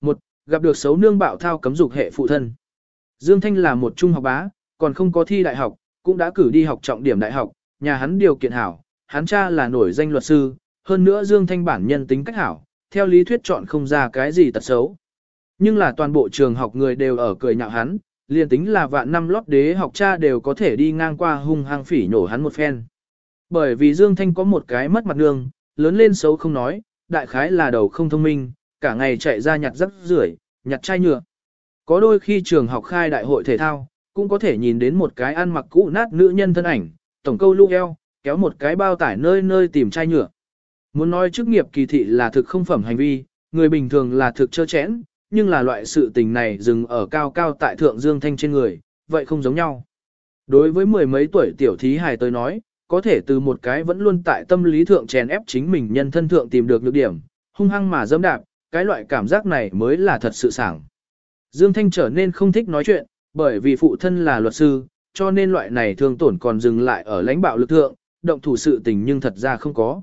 Một, gặp được xấu nương bạo thao cấm dục hệ phụ thân. Dương Thanh là một trung học bá, còn không có thi đại học, cũng đã cử đi học trọng điểm đại học, nhà hắn điều kiện hảo, hắn cha là nổi danh luật sư, hơn nữa Dương Thanh bản nhân tính cách hảo, theo lý thuyết chọn không ra cái gì tật xấu. Nhưng là toàn bộ trường học người đều ở cười nhạo hắn, liền tính là vạn năm lót đế học cha đều có thể đi ngang qua hung hăng phỉ nổ hắn một phen. Bởi vì Dương Thanh có một cái mất mặt nương, lớn lên xấu không nói, đại khái là đầu không thông minh, cả ngày chạy ra nhặt rắc rưởi, nhặt chai nhựa. Có đôi khi trường học khai đại hội thể thao, cũng có thể nhìn đến một cái ăn mặc cũ nát nữ nhân thân ảnh, tổng câu lưu eo, kéo một cái bao tải nơi nơi tìm chai nhựa. Muốn nói chức nghiệp kỳ thị là thực không phẩm hành vi, người bình thường là thực chơ chẽn, nhưng là loại sự tình này dừng ở cao cao tại thượng dương thanh trên người, vậy không giống nhau. Đối với mười mấy tuổi tiểu thí hài tới nói, có thể từ một cái vẫn luôn tại tâm lý thượng chèn ép chính mình nhân thân thượng tìm được lược điểm, hung hăng mà dâm đạp, cái loại cảm giác này mới là thật sự sảng. Dương Thanh trở nên không thích nói chuyện, bởi vì phụ thân là luật sư, cho nên loại này thương tổn còn dừng lại ở lãnh bạo lực thượng, động thủ sự tình nhưng thật ra không có.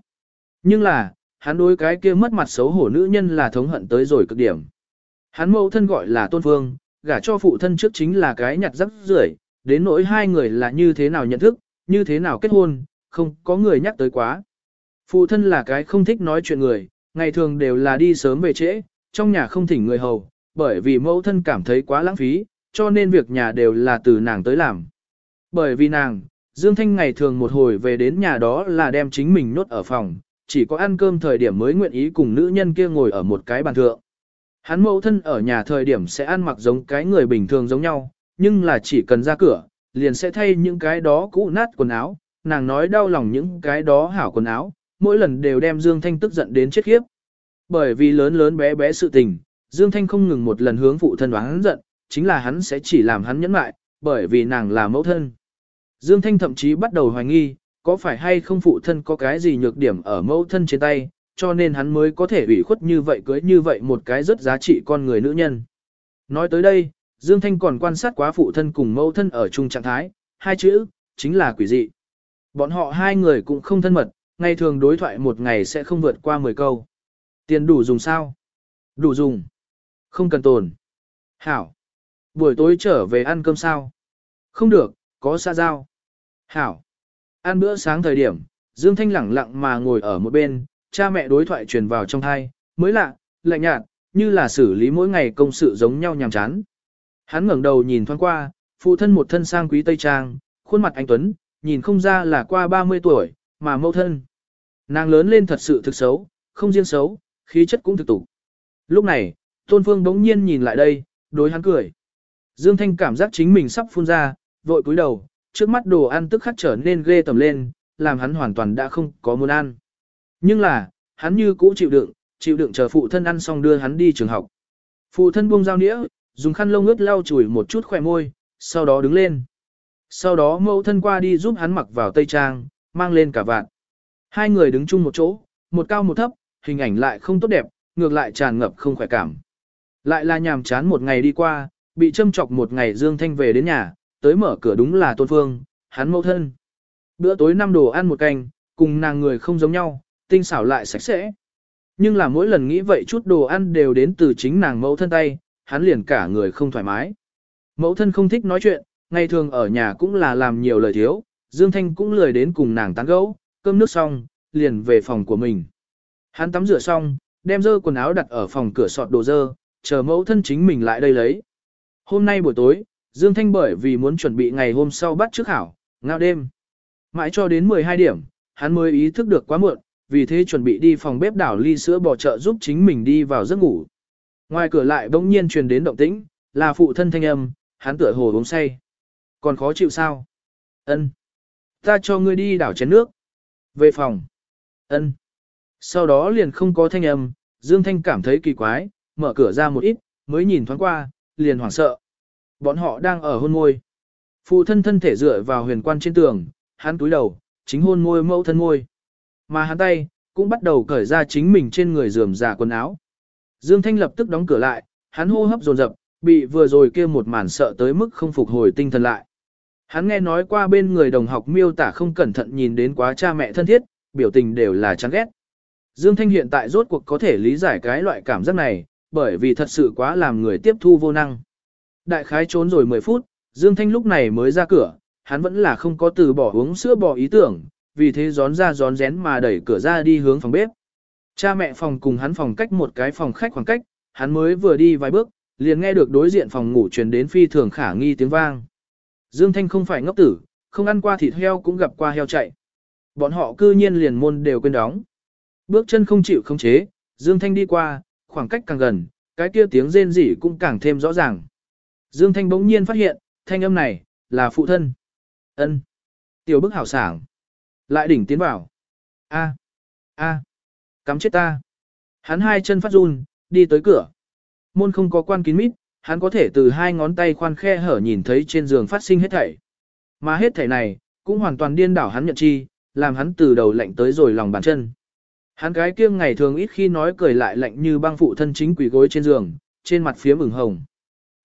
Nhưng là, hắn đối cái kia mất mặt xấu hổ nữ nhân là thống hận tới rồi cực điểm. Hắn mẫu thân gọi là Tôn Phương, gả cho phụ thân trước chính là cái nhặt rắc rưởi, đến nỗi hai người là như thế nào nhận thức, như thế nào kết hôn, không có người nhắc tới quá. Phụ thân là cái không thích nói chuyện người, ngày thường đều là đi sớm về trễ, trong nhà không thỉnh người hầu, bởi vì mẫu thân cảm thấy quá lãng phí, cho nên việc nhà đều là từ nàng tới làm. Bởi vì nàng, Dương Thanh ngày thường một hồi về đến nhà đó là đem chính mình nốt ở phòng, chỉ có ăn cơm thời điểm mới nguyện ý cùng nữ nhân kia ngồi ở một cái bàn thượng. Hắn mẫu thân ở nhà thời điểm sẽ ăn mặc giống cái người bình thường giống nhau, nhưng là chỉ cần ra cửa, liền sẽ thay những cái đó cũ nát quần áo, nàng nói đau lòng những cái đó hảo quần áo, mỗi lần đều đem Dương Thanh tức giận đến chết khiếp. Bởi vì lớn lớn bé bé sự tình, Dương Thanh không ngừng một lần hướng phụ thân đoán giận, chính là hắn sẽ chỉ làm hắn nhẫn lại, bởi vì nàng là mẫu thân. Dương Thanh thậm chí bắt đầu hoài nghi, có phải hay không phụ thân có cái gì nhược điểm ở mẫu thân trên tay, cho nên hắn mới có thể ủy khuất như vậy cưới như vậy một cái rất giá trị con người nữ nhân. Nói tới đây, Dương Thanh còn quan sát quá phụ thân cùng mẫu thân ở chung trạng thái, hai chữ, chính là quỷ dị. Bọn họ hai người cũng không thân mật, ngày thường đối thoại một ngày sẽ không vượt qua 10 câu. Tiền đủ dùng sao? Đủ dùng. Không cần tồn. Hảo. Buổi tối trở về ăn cơm sao? Không được, có xa giao. Hảo. Ăn bữa sáng thời điểm, Dương Thanh lẳng lặng mà ngồi ở một bên, cha mẹ đối thoại truyền vào trong thai, mới lạ, lạnh nhạt, như là xử lý mỗi ngày công sự giống nhau nhàm chán. Hắn ngẩng đầu nhìn thoáng qua, phụ thân một thân sang quý tây trang, khuôn mặt anh tuấn, nhìn không ra là qua 30 tuổi, mà mẫu thân. Nàng lớn lên thật sự thực xấu, không riêng xấu, khí chất cũng thực tục. Lúc này, Tôn Phương bỗng nhiên nhìn lại đây, đối hắn cười. Dương Thanh cảm giác chính mình sắp phun ra, vội cúi đầu, trước mắt đồ ăn tức khắc trở nên ghê tầm lên, làm hắn hoàn toàn đã không có muốn ăn. Nhưng là, hắn như cũ chịu đựng, chịu đựng chờ phụ thân ăn xong đưa hắn đi trường học. Phụ thân buông dao nĩa, dùng khăn lông ướt lau chùi một chút khỏe môi, sau đó đứng lên. Sau đó mẫu thân qua đi giúp hắn mặc vào tây trang, mang lên cả vạn. Hai người đứng chung một chỗ, một cao một thấp, hình ảnh lại không tốt đẹp, ngược lại tràn ngập không khỏe cảm. Lại là nhàm chán một ngày đi qua, bị châm chọc một ngày Dương Thanh về đến nhà, tới mở cửa đúng là Tôn Phương, hắn mẫu thân. Bữa tối năm đồ ăn một canh, cùng nàng người không giống nhau, tinh xảo lại sạch sẽ. Nhưng là mỗi lần nghĩ vậy chút đồ ăn đều đến từ chính nàng mẫu thân tay, hắn liền cả người không thoải mái. Mẫu thân không thích nói chuyện, ngày thường ở nhà cũng là làm nhiều lời thiếu, Dương Thanh cũng lười đến cùng nàng tán gẫu, cơm nước xong, liền về phòng của mình. Hắn tắm rửa xong, đem dơ quần áo đặt ở phòng cửa sọt đồ dơ, chờ mẫu thân chính mình lại đây lấy. Hôm nay buổi tối, Dương Thanh bởi vì muốn chuẩn bị ngày hôm sau bắt trước hảo, ngao đêm. Mãi cho đến 12 điểm, hắn mới ý thức được quá muộn, vì thế chuẩn bị đi phòng bếp đảo ly sữa bò trợ giúp chính mình đi vào giấc ngủ. Ngoài cửa lại bỗng nhiên truyền đến động tĩnh, là phụ thân thanh âm, hắn tựa hồ uống say. Còn khó chịu sao? Ân, Ta cho ngươi đi đảo chén nước. Về phòng. Ân. Sau đó liền không có thanh âm, Dương Thanh cảm thấy kỳ quái, mở cửa ra một ít, mới nhìn thoáng qua, liền hoảng sợ. Bọn họ đang ở hôn môi. Phụ thân thân thể dựa vào huyền quan trên tường, hắn túi đầu, chính hôn môi mẫu thân môi. Mà hắn tay, cũng bắt đầu cởi ra chính mình trên người rườm rà quần áo. Dương Thanh lập tức đóng cửa lại, hắn hô hấp dồn dập, bị vừa rồi kia một màn sợ tới mức không phục hồi tinh thần lại. Hắn nghe nói qua bên người đồng học miêu tả không cẩn thận nhìn đến quá cha mẹ thân thiết, biểu tình đều là chán ghét. Dương Thanh hiện tại rốt cuộc có thể lý giải cái loại cảm giác này, bởi vì thật sự quá làm người tiếp thu vô năng. Đại khái trốn rồi 10 phút, Dương Thanh lúc này mới ra cửa, hắn vẫn là không có từ bỏ uống sữa bỏ ý tưởng, vì thế gión ra gión rén mà đẩy cửa ra đi hướng phòng bếp. Cha mẹ phòng cùng hắn phòng cách một cái phòng khách khoảng cách, hắn mới vừa đi vài bước, liền nghe được đối diện phòng ngủ truyền đến phi thường khả nghi tiếng vang. Dương Thanh không phải ngốc tử, không ăn qua thịt heo cũng gặp qua heo chạy. Bọn họ cư nhiên liền môn đều quên đóng. Bước chân không chịu không chế, Dương Thanh đi qua, khoảng cách càng gần, cái kia tiếng rên rỉ cũng càng thêm rõ ràng. Dương Thanh bỗng nhiên phát hiện, thanh âm này, là phụ thân. ân Tiểu bức hảo sảng. Lại đỉnh tiến vào. a a cắm chết ta. Hắn hai chân phát run, đi tới cửa. Môn không có quan kín mít, hắn có thể từ hai ngón tay khoan khe hở nhìn thấy trên giường phát sinh hết thảy. Mà hết thảy này, cũng hoàn toàn điên đảo hắn nhận chi, làm hắn từ đầu lạnh tới rồi lòng bàn chân. Hắn cái kia ngày thường ít khi nói cười lại lạnh như băng phụ thân chính quỷ gối trên giường, trên mặt phía mừng hồng.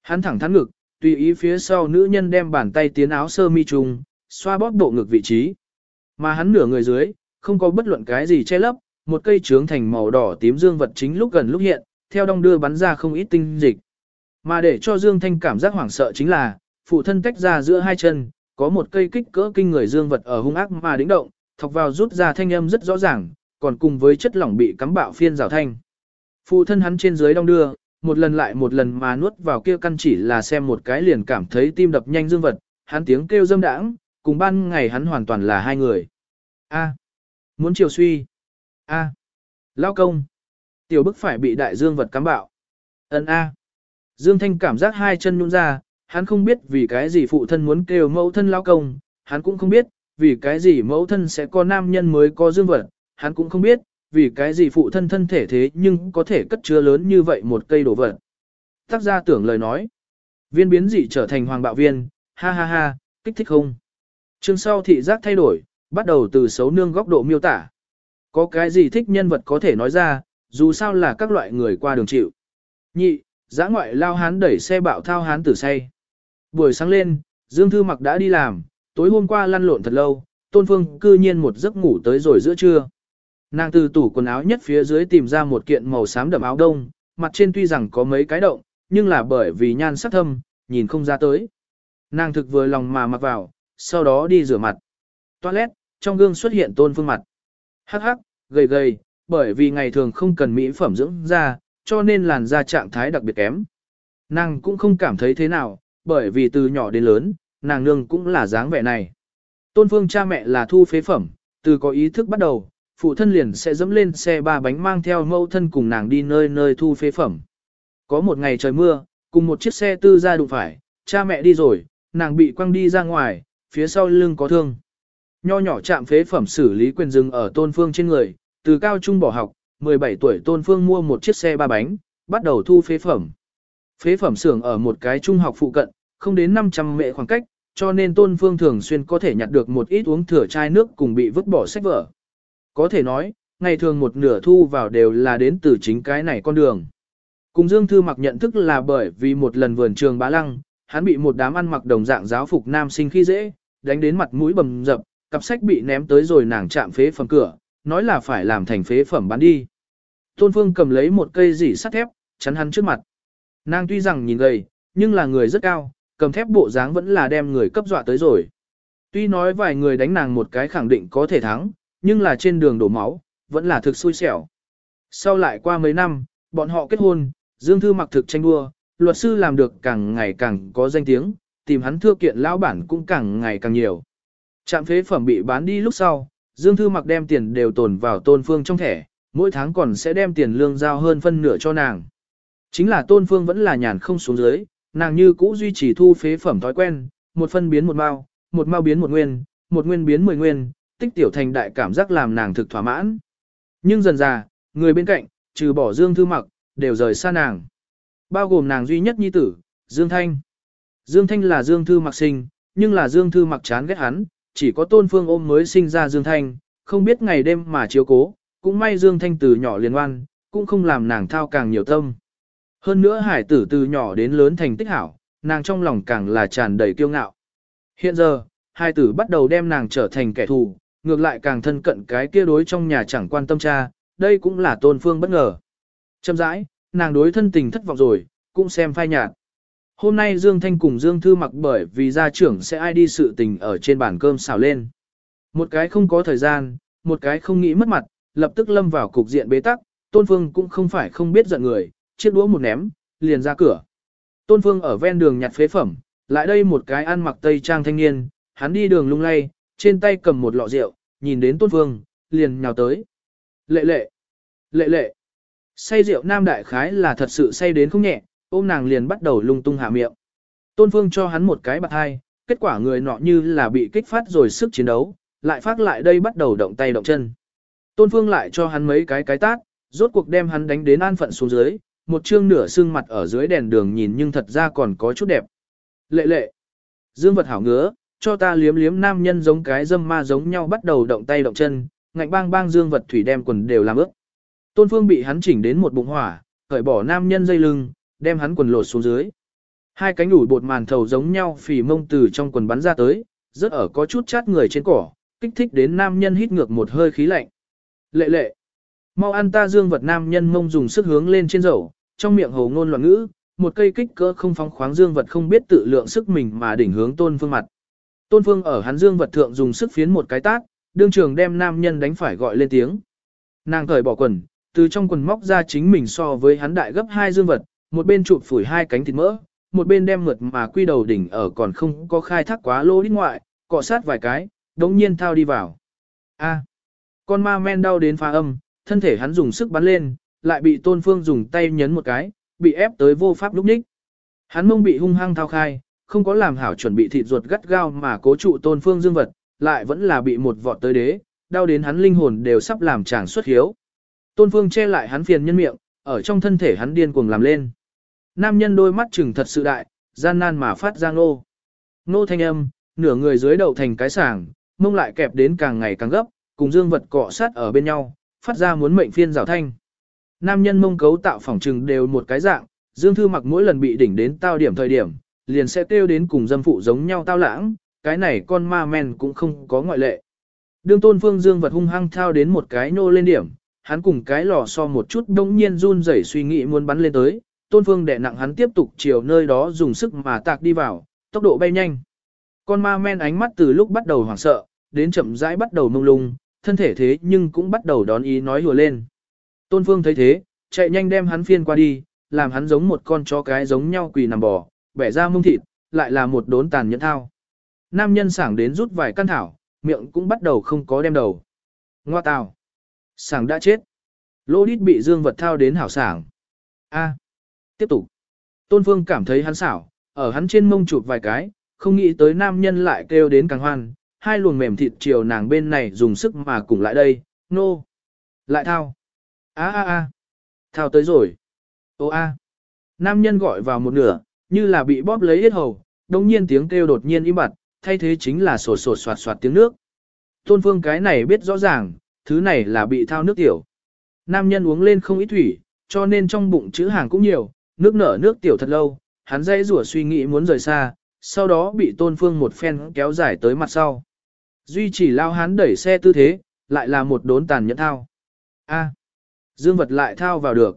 Hắn thẳng thắn ngực, tùy ý phía sau nữ nhân đem bàn tay tiến áo sơ mi trùng, xoa bóp bộ ngực vị trí. Mà hắn nửa người dưới, không có bất luận cái gì che lấp, một cây trướng thành màu đỏ tím dương vật chính lúc gần lúc hiện, theo đong đưa bắn ra không ít tinh dịch. Mà để cho Dương Thanh cảm giác hoảng sợ chính là, phụ thân tách ra giữa hai chân, có một cây kích cỡ kinh người dương vật ở hung ác mà đĩnh động, thọc vào rút ra thanh âm rất rõ ràng, còn cùng với chất lỏng bị cắm bạo phiên rào thanh. Phụ thân hắn trên dưới đong đưa, một lần lại một lần mà nuốt vào kia căn chỉ là xem một cái liền cảm thấy tim đập nhanh dương vật, hắn tiếng kêu dâm đãng, cùng ban ngày hắn hoàn toàn là hai người. A. muốn chiều suy. A. À. Lao công. Tiểu bức phải bị đại dương vật cắm bạo. Ấn A. Dương Thanh cảm giác hai chân nhũn ra, hắn không biết vì cái gì phụ thân muốn kêu mẫu thân lao công, hắn cũng không biết, vì cái gì mẫu thân sẽ có nam nhân mới có dương vật, hắn cũng không biết, vì cái gì phụ thân thân thể thế nhưng có thể cất chứa lớn như vậy một cây đồ vật. Tác gia tưởng lời nói, viên biến dị trở thành hoàng bạo viên, ha ha ha, kích thích không? Chương sau thị giác thay đổi, bắt đầu từ xấu nương góc độ miêu tả. Có cái gì thích nhân vật có thể nói ra, dù sao là các loại người qua đường chịu. Nhị, giã ngoại lao hán đẩy xe bạo thao hán tử say. Buổi sáng lên, Dương Thư Mặc đã đi làm, tối hôm qua lăn lộn thật lâu, Tôn Phương cư nhiên một giấc ngủ tới rồi giữa trưa. Nàng từ tủ quần áo nhất phía dưới tìm ra một kiện màu xám đậm áo đông, mặt trên tuy rằng có mấy cái động, nhưng là bởi vì nhan sắc thâm, nhìn không ra tới. Nàng thực vừa lòng mà mặc vào, sau đó đi rửa mặt. Toilet, trong gương xuất hiện Tôn Phương mặt. Hắc hắc, gầy gầy, bởi vì ngày thường không cần mỹ phẩm dưỡng da, cho nên làn da trạng thái đặc biệt kém. Nàng cũng không cảm thấy thế nào, bởi vì từ nhỏ đến lớn, nàng nương cũng là dáng vẻ này. Tôn Phương cha mẹ là thu phế phẩm, từ có ý thức bắt đầu, phụ thân liền sẽ dẫm lên xe ba bánh mang theo mẫu thân cùng nàng đi nơi nơi thu phế phẩm. Có một ngày trời mưa, cùng một chiếc xe tư ra đụng phải, cha mẹ đi rồi, nàng bị quăng đi ra ngoài, phía sau lưng có thương. Nho nhỏ chạm phế phẩm xử lý quyền dừng ở Tôn Phương trên người, từ cao trung bỏ học, 17 tuổi Tôn Phương mua một chiếc xe ba bánh, bắt đầu thu phế phẩm. Phế phẩm xưởng ở một cái trung học phụ cận, không đến 500 mệ khoảng cách, cho nên Tôn Phương thường xuyên có thể nhặt được một ít uống thừa chai nước cùng bị vứt bỏ sách vở. Có thể nói, ngày thường một nửa thu vào đều là đến từ chính cái này con đường. Cùng Dương Thư mặc nhận thức là bởi vì một lần vườn trường bá lăng, hắn bị một đám ăn mặc đồng dạng giáo phục nam sinh khi dễ, đánh đến mặt mũi bầm dập, cặp sách bị ném tới rồi nàng chạm phế phẩm cửa, nói là phải làm thành phế phẩm bán đi. Tôn Phương cầm lấy một cây dỉ sắt thép, chắn hắn trước mặt. Nàng tuy rằng nhìn gầy, nhưng là người rất cao, cầm thép bộ dáng vẫn là đem người cấp dọa tới rồi. Tuy nói vài người đánh nàng một cái khẳng định có thể thắng, nhưng là trên đường đổ máu, vẫn là thực xui xẻo. Sau lại qua mấy năm, bọn họ kết hôn, Dương Thư mặc thực tranh đua, luật sư làm được càng ngày càng có danh tiếng, tìm hắn thưa kiện lão bản cũng càng ngày càng nhiều. Trạm phế phẩm bị bán đi lúc sau, Dương Thư mặc đem tiền đều tồn vào tôn phương trong thẻ, mỗi tháng còn sẽ đem tiền lương giao hơn phân nửa cho nàng. Chính là tôn phương vẫn là nhàn không xuống dưới, nàng như cũ duy trì thu phế phẩm thói quen, một phân biến một mao, một mao biến một nguyên, một nguyên biến mười nguyên, tích tiểu thành đại cảm giác làm nàng thực thỏa mãn. Nhưng dần già, người bên cạnh, trừ bỏ Dương Thư Mặc, đều rời xa nàng. Bao gồm nàng duy nhất nhi tử, Dương Thanh. Dương Thanh là Dương Thư Mặc sinh, nhưng là Dương Thư Mặc chán ghét hắn, chỉ có Tôn Phương ôm mới sinh ra Dương Thanh, không biết ngày đêm mà chiếu cố, cũng may Dương Thanh từ nhỏ liên ngoan, cũng không làm nàng thao càng nhiều tâm. Hơn nữa hải tử từ nhỏ đến lớn thành tích hảo, nàng trong lòng càng là tràn đầy kiêu ngạo. Hiện giờ, hai tử bắt đầu đem nàng trở thành kẻ thù, ngược lại càng thân cận cái kia đối trong nhà chẳng quan tâm cha, đây cũng là tôn phương bất ngờ. Châm rãi, nàng đối thân tình thất vọng rồi, cũng xem phai nhạt. Hôm nay Dương Thanh cùng Dương Thư mặc bởi vì gia trưởng sẽ ai đi sự tình ở trên bàn cơm xào lên. Một cái không có thời gian, một cái không nghĩ mất mặt, lập tức lâm vào cục diện bế tắc, Tôn Phương cũng không phải không biết giận người, chiếc đũa một ném, liền ra cửa. Tôn Phương ở ven đường nhặt phế phẩm, lại đây một cái ăn mặc tây trang thanh niên, hắn đi đường lung lay, trên tay cầm một lọ rượu, nhìn đến Tôn Phương, liền nhào tới. Lệ lệ, lệ lệ. Say rượu nam đại khái là thật sự say đến không nhẹ, ôm nàng liền bắt đầu lung tung hạ miệng. Tôn Phương cho hắn một cái bạc hai, kết quả người nọ như là bị kích phát rồi sức chiến đấu, lại phát lại đây bắt đầu động tay động chân. Tôn Phương lại cho hắn mấy cái cái tát, rốt cuộc đem hắn đánh đến an phận xuống dưới, một chương nửa xương mặt ở dưới đèn đường nhìn nhưng thật ra còn có chút đẹp. Lệ lệ, dương vật hảo ngứa, cho ta liếm liếm nam nhân giống cái dâm ma giống nhau bắt đầu động tay động chân, ngạnh bang bang dương vật thủy đem quần đều làm ướt. Tôn Phương bị hắn chỉnh đến một bụng hỏa, cởi bỏ nam nhân dây lưng, đem hắn quần lột xuống dưới. Hai cánh ủi bột màn thầu giống nhau phì mông từ trong quần bắn ra tới, rất ở có chút chát người trên cỏ, kích thích đến nam nhân hít ngược một hơi khí lạnh. Lệ lệ, mau ăn ta dương vật nam nhân mông dùng sức hướng lên trên dầu, trong miệng hồ ngôn loạn ngữ, một cây kích cỡ không phóng khoáng dương vật không biết tự lượng sức mình mà đỉnh hướng tôn phương mặt. Tôn phương ở hắn dương vật thượng dùng sức phiến một cái tát, đương trường đem nam nhân đánh phải gọi lên tiếng. Nàng cởi bỏ quần, từ trong quần móc ra chính mình so với hắn đại gấp hai dương vật, một bên chụp phủi hai cánh thịt mỡ, một bên đem mượt mà quy đầu đỉnh ở còn không có khai thác quá lô đít ngoại, cọ sát vài cái, đống nhiên thao đi vào. A con ma men đau đến phá âm, thân thể hắn dùng sức bắn lên, lại bị tôn phương dùng tay nhấn một cái, bị ép tới vô pháp lúc ních. Hắn mông bị hung hăng thao khai, không có làm hảo chuẩn bị thịt ruột gắt gao mà cố trụ tôn phương dương vật, lại vẫn là bị một vọt tới đế, đau đến hắn linh hồn đều sắp làm chàng xuất hiếu. Tôn phương che lại hắn phiền nhân miệng, ở trong thân thể hắn điên cuồng làm lên. Nam nhân đôi mắt chừng thật sự đại, gian nan mà phát ra ngô. Ngô thanh âm, nửa người dưới đầu thành cái sảng, mông lại kẹp đến càng ngày càng gấp, cùng dương vật cọ sát ở bên nhau, phát ra muốn mệnh phiên rào thanh. Nam nhân mông cấu tạo phỏng trừng đều một cái dạng, dương thư mặc mỗi lần bị đỉnh đến tao điểm thời điểm, liền sẽ kêu đến cùng dâm phụ giống nhau tao lãng, cái này con ma men cũng không có ngoại lệ. Đương tôn phương dương vật hung hăng thao đến một cái nô lên điểm, hắn cùng cái lò so một chút đông nhiên run rẩy suy nghĩ muốn bắn lên tới, tôn phương đè nặng hắn tiếp tục chiều nơi đó dùng sức mà tạc đi vào, tốc độ bay nhanh. Con ma men ánh mắt từ lúc bắt đầu hoảng sợ, đến chậm rãi bắt đầu mông lung, thân thể thế nhưng cũng bắt đầu đón ý nói hùa lên. Tôn phương thấy thế, chạy nhanh đem hắn phiên qua đi, làm hắn giống một con chó cái giống nhau quỳ nằm bò, bẻ ra mông thịt, lại là một đốn tàn nhẫn thao. Nam nhân sảng đến rút vài căn thảo, miệng cũng bắt đầu không có đem đầu. Ngoa tào. Sảng đã chết. Lô đít bị dương vật thao đến hảo sảng. A. Tiếp tục. Tôn Phương cảm thấy hắn xảo, ở hắn trên mông chụp vài cái, không nghĩ tới nam nhân lại kêu đến càng hoan, hai luồng mềm thịt chiều nàng bên này dùng sức mà cùng lại đây, nô. No. Lại thao. A a a. Thao tới rồi. Ô a. Nam nhân gọi vào một nửa, như là bị bóp lấy hết hầu, đồng nhiên tiếng kêu đột nhiên im bặt, thay thế chính là sổ sổ soạt soạt tiếng nước. Tôn Phương cái này biết rõ ràng, thứ này là bị thao nước tiểu. Nam nhân uống lên không ít thủy, cho nên trong bụng chữ hàng cũng nhiều, nước nở nước tiểu thật lâu, hắn dây rủa suy nghĩ muốn rời xa, sau đó bị tôn phương một phen kéo dài tới mặt sau. Duy chỉ lao hắn đẩy xe tư thế, lại là một đốn tàn nhẫn thao. A. dương vật lại thao vào được.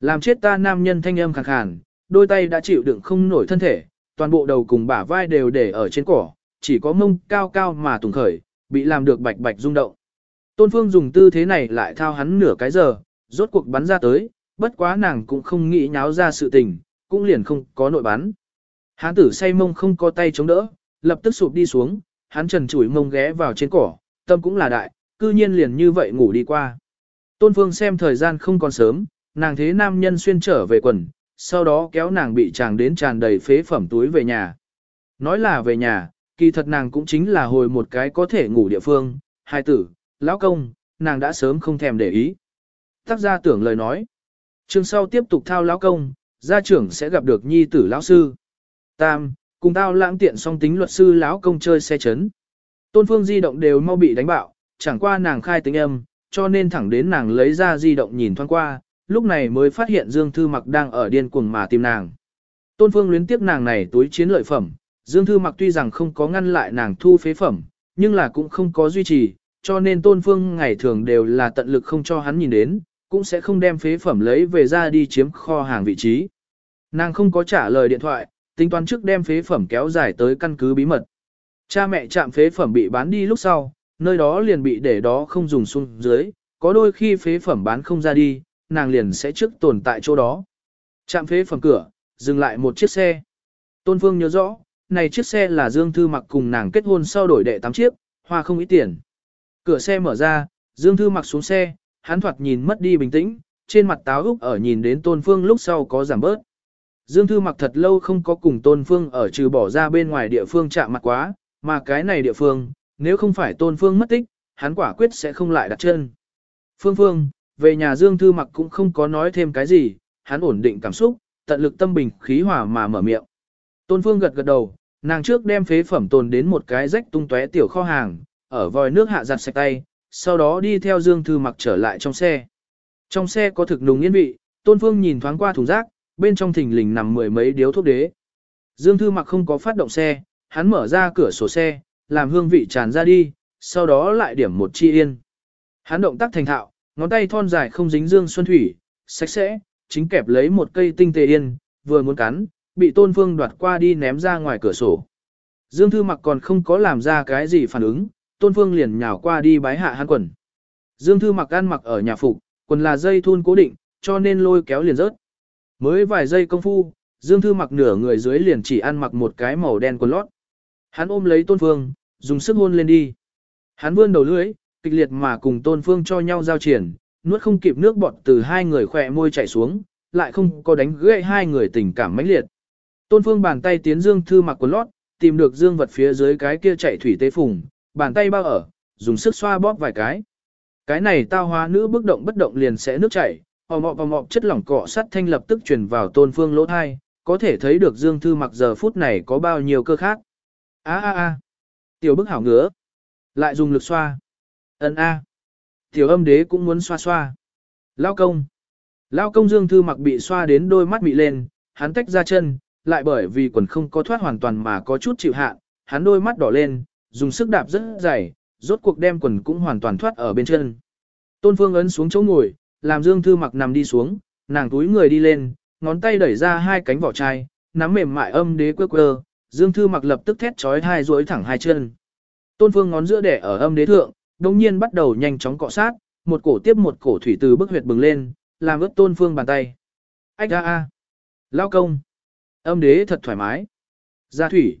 Làm chết ta nam nhân thanh âm khàn khàn, đôi tay đã chịu đựng không nổi thân thể, toàn bộ đầu cùng bả vai đều để ở trên cỏ, chỉ có mông cao cao mà tùng khởi, bị làm được bạch bạch rung động. Tôn Phương dùng tư thế này lại thao hắn nửa cái giờ, rốt cuộc bắn ra tới, bất quá nàng cũng không nghĩ nháo ra sự tình, cũng liền không có nội bắn. Hán tử say mông không có tay chống đỡ, lập tức sụp đi xuống, hắn trần chủi mông ghé vào trên cỏ, tâm cũng là đại, cư nhiên liền như vậy ngủ đi qua. Tôn Phương xem thời gian không còn sớm, nàng thế nam nhân xuyên trở về quần, sau đó kéo nàng bị chàng đến tràn đầy phế phẩm túi về nhà. Nói là về nhà, kỳ thật nàng cũng chính là hồi một cái có thể ngủ địa phương, hai tử, lão công, nàng đã sớm không thèm để ý. Tác gia tưởng lời nói. Chương sau tiếp tục thao lão công, gia trưởng sẽ gặp được nhi tử lão sư. Tam, cùng tao lãng tiện song tính luật sư lão công chơi xe chấn. Tôn phương di động đều mau bị đánh bạo, chẳng qua nàng khai tính âm, cho nên thẳng đến nàng lấy ra di động nhìn thoáng qua, lúc này mới phát hiện Dương Thư Mặc đang ở điên cuồng mà tìm nàng. Tôn phương luyến tiếc nàng này túi chiến lợi phẩm, Dương Thư Mặc tuy rằng không có ngăn lại nàng thu phế phẩm, nhưng là cũng không có duy trì, cho nên Tôn Phương ngày thường đều là tận lực không cho hắn nhìn đến, cũng sẽ không đem phế phẩm lấy về ra đi chiếm kho hàng vị trí. Nàng không có trả lời điện thoại, tính toán trước đem phế phẩm kéo dài tới căn cứ bí mật. Cha mẹ chạm phế phẩm bị bán đi lúc sau, nơi đó liền bị để đó không dùng xuống dưới, có đôi khi phế phẩm bán không ra đi, nàng liền sẽ trước tồn tại chỗ đó. Chạm phế phẩm cửa, dừng lại một chiếc xe. Tôn Phương nhớ rõ, này chiếc xe là Dương Thư Mặc cùng nàng kết hôn sau đổi đệ tám chiếc, hoa không ít tiền. Cửa xe mở ra, Dương Thư Mặc xuống xe, hắn thoạt nhìn mất đi bình tĩnh, trên mặt táo úc ở nhìn đến Tôn Phương lúc sau có giảm bớt. Dương Thư Mặc thật lâu không có cùng Tôn Phương ở trừ bỏ ra bên ngoài địa phương chạm mặt quá, mà cái này địa phương, nếu không phải Tôn Phương mất tích, hắn quả quyết sẽ không lại đặt chân. Phương Phương, về nhà Dương Thư Mặc cũng không có nói thêm cái gì, hắn ổn định cảm xúc, tận lực tâm bình khí hòa mà mở miệng. Tôn Phương gật gật đầu, nàng trước đem phế phẩm tồn đến một cái rách tung tóe tiểu kho hàng, ở vòi nước hạ giặt sạch tay, sau đó đi theo Dương Thư Mặc trở lại trong xe. Trong xe có thực nùng yên vị, Tôn Phương nhìn thoáng qua thùng rác, bên trong thình lình nằm mười mấy điếu thuốc đế. Dương Thư Mặc không có phát động xe, hắn mở ra cửa sổ xe, làm hương vị tràn ra đi, sau đó lại điểm một chi yên. Hắn động tác thành thạo, ngón tay thon dài không dính dương xuân thủy, sạch sẽ, chính kẹp lấy một cây tinh tề yên, vừa muốn cắn, bị Tôn Phương đoạt qua đi ném ra ngoài cửa sổ. Dương Thư Mặc còn không có làm ra cái gì phản ứng, Tôn Phương liền nhào qua đi bái hạ hắn quần. Dương Thư Mặc ăn mặc ở nhà phục, quần là dây thun cố định, cho nên lôi kéo liền rớt. Mới vài giây công phu, Dương Thư Mặc nửa người dưới liền chỉ ăn mặc một cái màu đen quần lót. Hắn ôm lấy Tôn Phương, dùng sức hôn lên đi. Hắn vươn đầu lưỡi, kịch liệt mà cùng Tôn Phương cho nhau giao triển, nuốt không kịp nước bọt từ hai người khỏe môi chảy xuống, lại không có đánh gãy hai người tình cảm mãnh liệt. Tôn Phương bàn tay tiến Dương Thư mặc quần lót, tìm được dương vật phía dưới cái kia chạy thủy tế phùng, bàn tay bao ở, dùng sức xoa bóp vài cái. Cái này tao hóa nữ bước động bất động liền sẽ nước chảy, hò mọ và mọ chất lỏng cọ sắt thanh lập tức truyền vào Tôn Phương lỗ thai, có thể thấy được Dương Thư mặc giờ phút này có bao nhiêu cơ khác. A a a. Tiểu bức hảo ngứa. Lại dùng lực xoa. Ấn a. Tiểu âm đế cũng muốn xoa xoa. Lao công. Lao công Dương Thư mặc bị xoa đến đôi mắt mị lên, hắn tách ra chân, lại bởi vì quần không có thoát hoàn toàn mà có chút chịu hạ, hắn đôi mắt đỏ lên, dùng sức đạp rất dày, rốt cuộc đem quần cũng hoàn toàn thoát ở bên chân. Tôn Phương ấn xuống chỗ ngồi, làm Dương Thư mặc nằm đi xuống, nàng túi người đi lên, ngón tay đẩy ra hai cánh vỏ chai, nắm mềm mại âm đế quơ quơ, Dương Thư mặc lập tức thét chói hai duỗi thẳng hai chân. Tôn Phương ngón giữa đẻ ở âm đế thượng, đồng nhiên bắt đầu nhanh chóng cọ sát, một cổ tiếp một cổ thủy từ bức huyệt bừng lên, làm ướt Tôn Phương bàn tay. Ách a a. Lao công. Âm đế thật thoải mái. Gia thủy.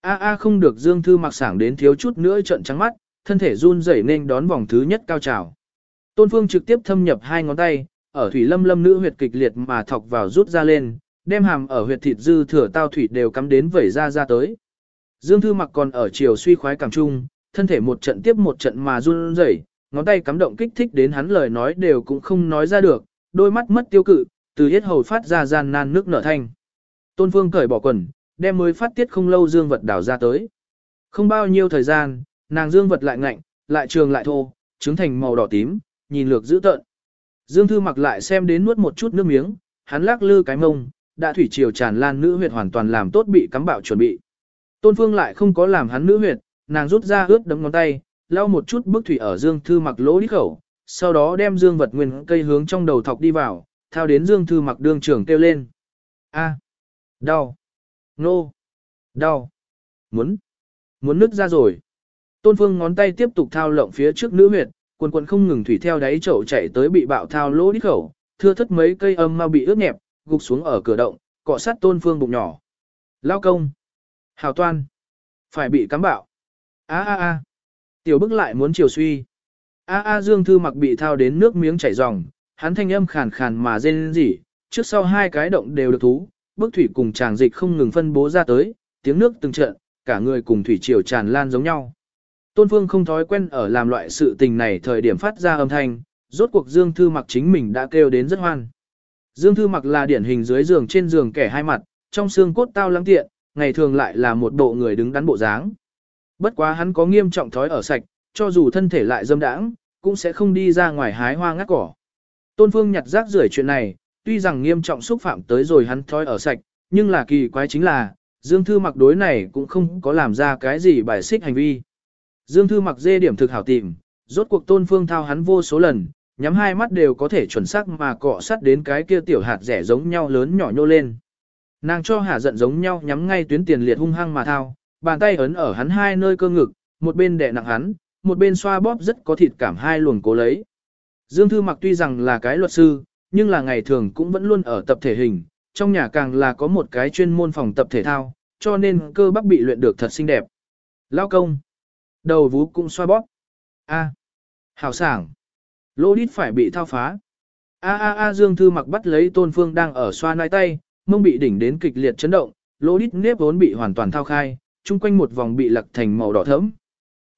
A a không được Dương Thư mặc sảng đến thiếu chút nữa trận trắng mắt, thân thể run rẩy nên đón vòng thứ nhất cao trào. Tôn Phương trực tiếp thâm nhập hai ngón tay, ở thủy lâm lâm nữ huyệt kịch liệt mà thọc vào rút ra lên, đem hàm ở huyệt thịt dư thừa tao thủy đều cắm đến vẩy ra ra tới. Dương Thư mặc còn ở chiều suy khoái cảm trung, thân thể một trận tiếp một trận mà run rẩy, ngón tay cắm động kích thích đến hắn lời nói đều cũng không nói ra được, đôi mắt mất tiêu cự, từ hết hầu phát ra gian nan nước nở thanh. Tôn Phương cởi bỏ quần, đem mới phát tiết không lâu dương vật đảo ra tới. Không bao nhiêu thời gian, nàng dương vật lại ngạnh, lại trường lại thô, trứng thành màu đỏ tím, nhìn lược dữ tợn. Dương Thư mặc lại xem đến nuốt một chút nước miếng, hắn lắc lư cái mông, đã thủy triều tràn lan nữ huyệt hoàn toàn làm tốt bị cắm bạo chuẩn bị. Tôn Phương lại không có làm hắn nữ huyệt, nàng rút ra ướt đấm ngón tay, lau một chút bức thủy ở Dương Thư mặc lỗ đi khẩu, sau đó đem dương vật nguyên cây hướng trong đầu thọc đi vào, thao đến Dương Thư mặc đương trưởng kêu lên. A. Đau. Nô. Đau. Muốn. Muốn nứt ra rồi. Tôn Phương ngón tay tiếp tục thao lộng phía trước nữ huyệt, quần quần không ngừng thủy theo đáy chậu chạy tới bị bạo thao lỗ đi khẩu, thưa thất mấy cây âm mau bị ướt nhẹp, gục xuống ở cửa động, cọ sát Tôn Phương bụng nhỏ. Lao công. Hào toan. Phải bị cắm bạo. A a a. Tiểu bức lại muốn chiều suy. A a Dương Thư mặc bị thao đến nước miếng chảy ròng, hắn thanh âm khàn khàn mà rên rỉ, trước sau hai cái động đều được thú, bức thủy cùng tràng dịch không ngừng phân bố ra tới, tiếng nước từng trận, cả người cùng thủy triều tràn lan giống nhau. Tôn Phương không thói quen ở làm loại sự tình này thời điểm phát ra âm thanh, rốt cuộc Dương Thư mặc chính mình đã kêu đến rất hoan. Dương Thư mặc là điển hình dưới giường trên giường kẻ hai mặt, trong xương cốt tao lắng tiện, ngày thường lại là một bộ người đứng đắn bộ dáng. Bất quá hắn có nghiêm trọng thói ở sạch, cho dù thân thể lại dâm đãng, cũng sẽ không đi ra ngoài hái hoa ngắt cỏ. Tôn Phương nhặt rác rưởi chuyện này, tuy rằng nghiêm trọng xúc phạm tới rồi hắn thói ở sạch, nhưng là kỳ quái chính là, Dương Thư mặc đối này cũng không có làm ra cái gì bài xích hành vi. Dương Thư mặc dê điểm thực hảo tìm, rốt cuộc tôn phương thao hắn vô số lần, nhắm hai mắt đều có thể chuẩn xác mà cọ sát đến cái kia tiểu hạt rẻ giống nhau lớn nhỏ nhô lên. Nàng cho hà giận giống nhau nhắm ngay tuyến tiền liệt hung hăng mà thao, bàn tay ấn ở hắn hai nơi cơ ngực, một bên đè nặng hắn, một bên xoa bóp rất có thịt cảm hai luồng cố lấy. Dương Thư Mặc tuy rằng là cái luật sư, nhưng là ngày thường cũng vẫn luôn ở tập thể hình, trong nhà càng là có một cái chuyên môn phòng tập thể thao, cho nên cơ bắp bị luyện được thật xinh đẹp. Lao công. Đầu vú cũng xoa bóp. A. Hảo sảng. Lô đít phải bị thao phá. A a a Dương Thư mặc bắt lấy Tôn Phương đang ở xoa nai tay, mông bị đỉnh đến kịch liệt chấn động, lô đít nếp vốn bị hoàn toàn thao khai, chung quanh một vòng bị lặc thành màu đỏ thẫm.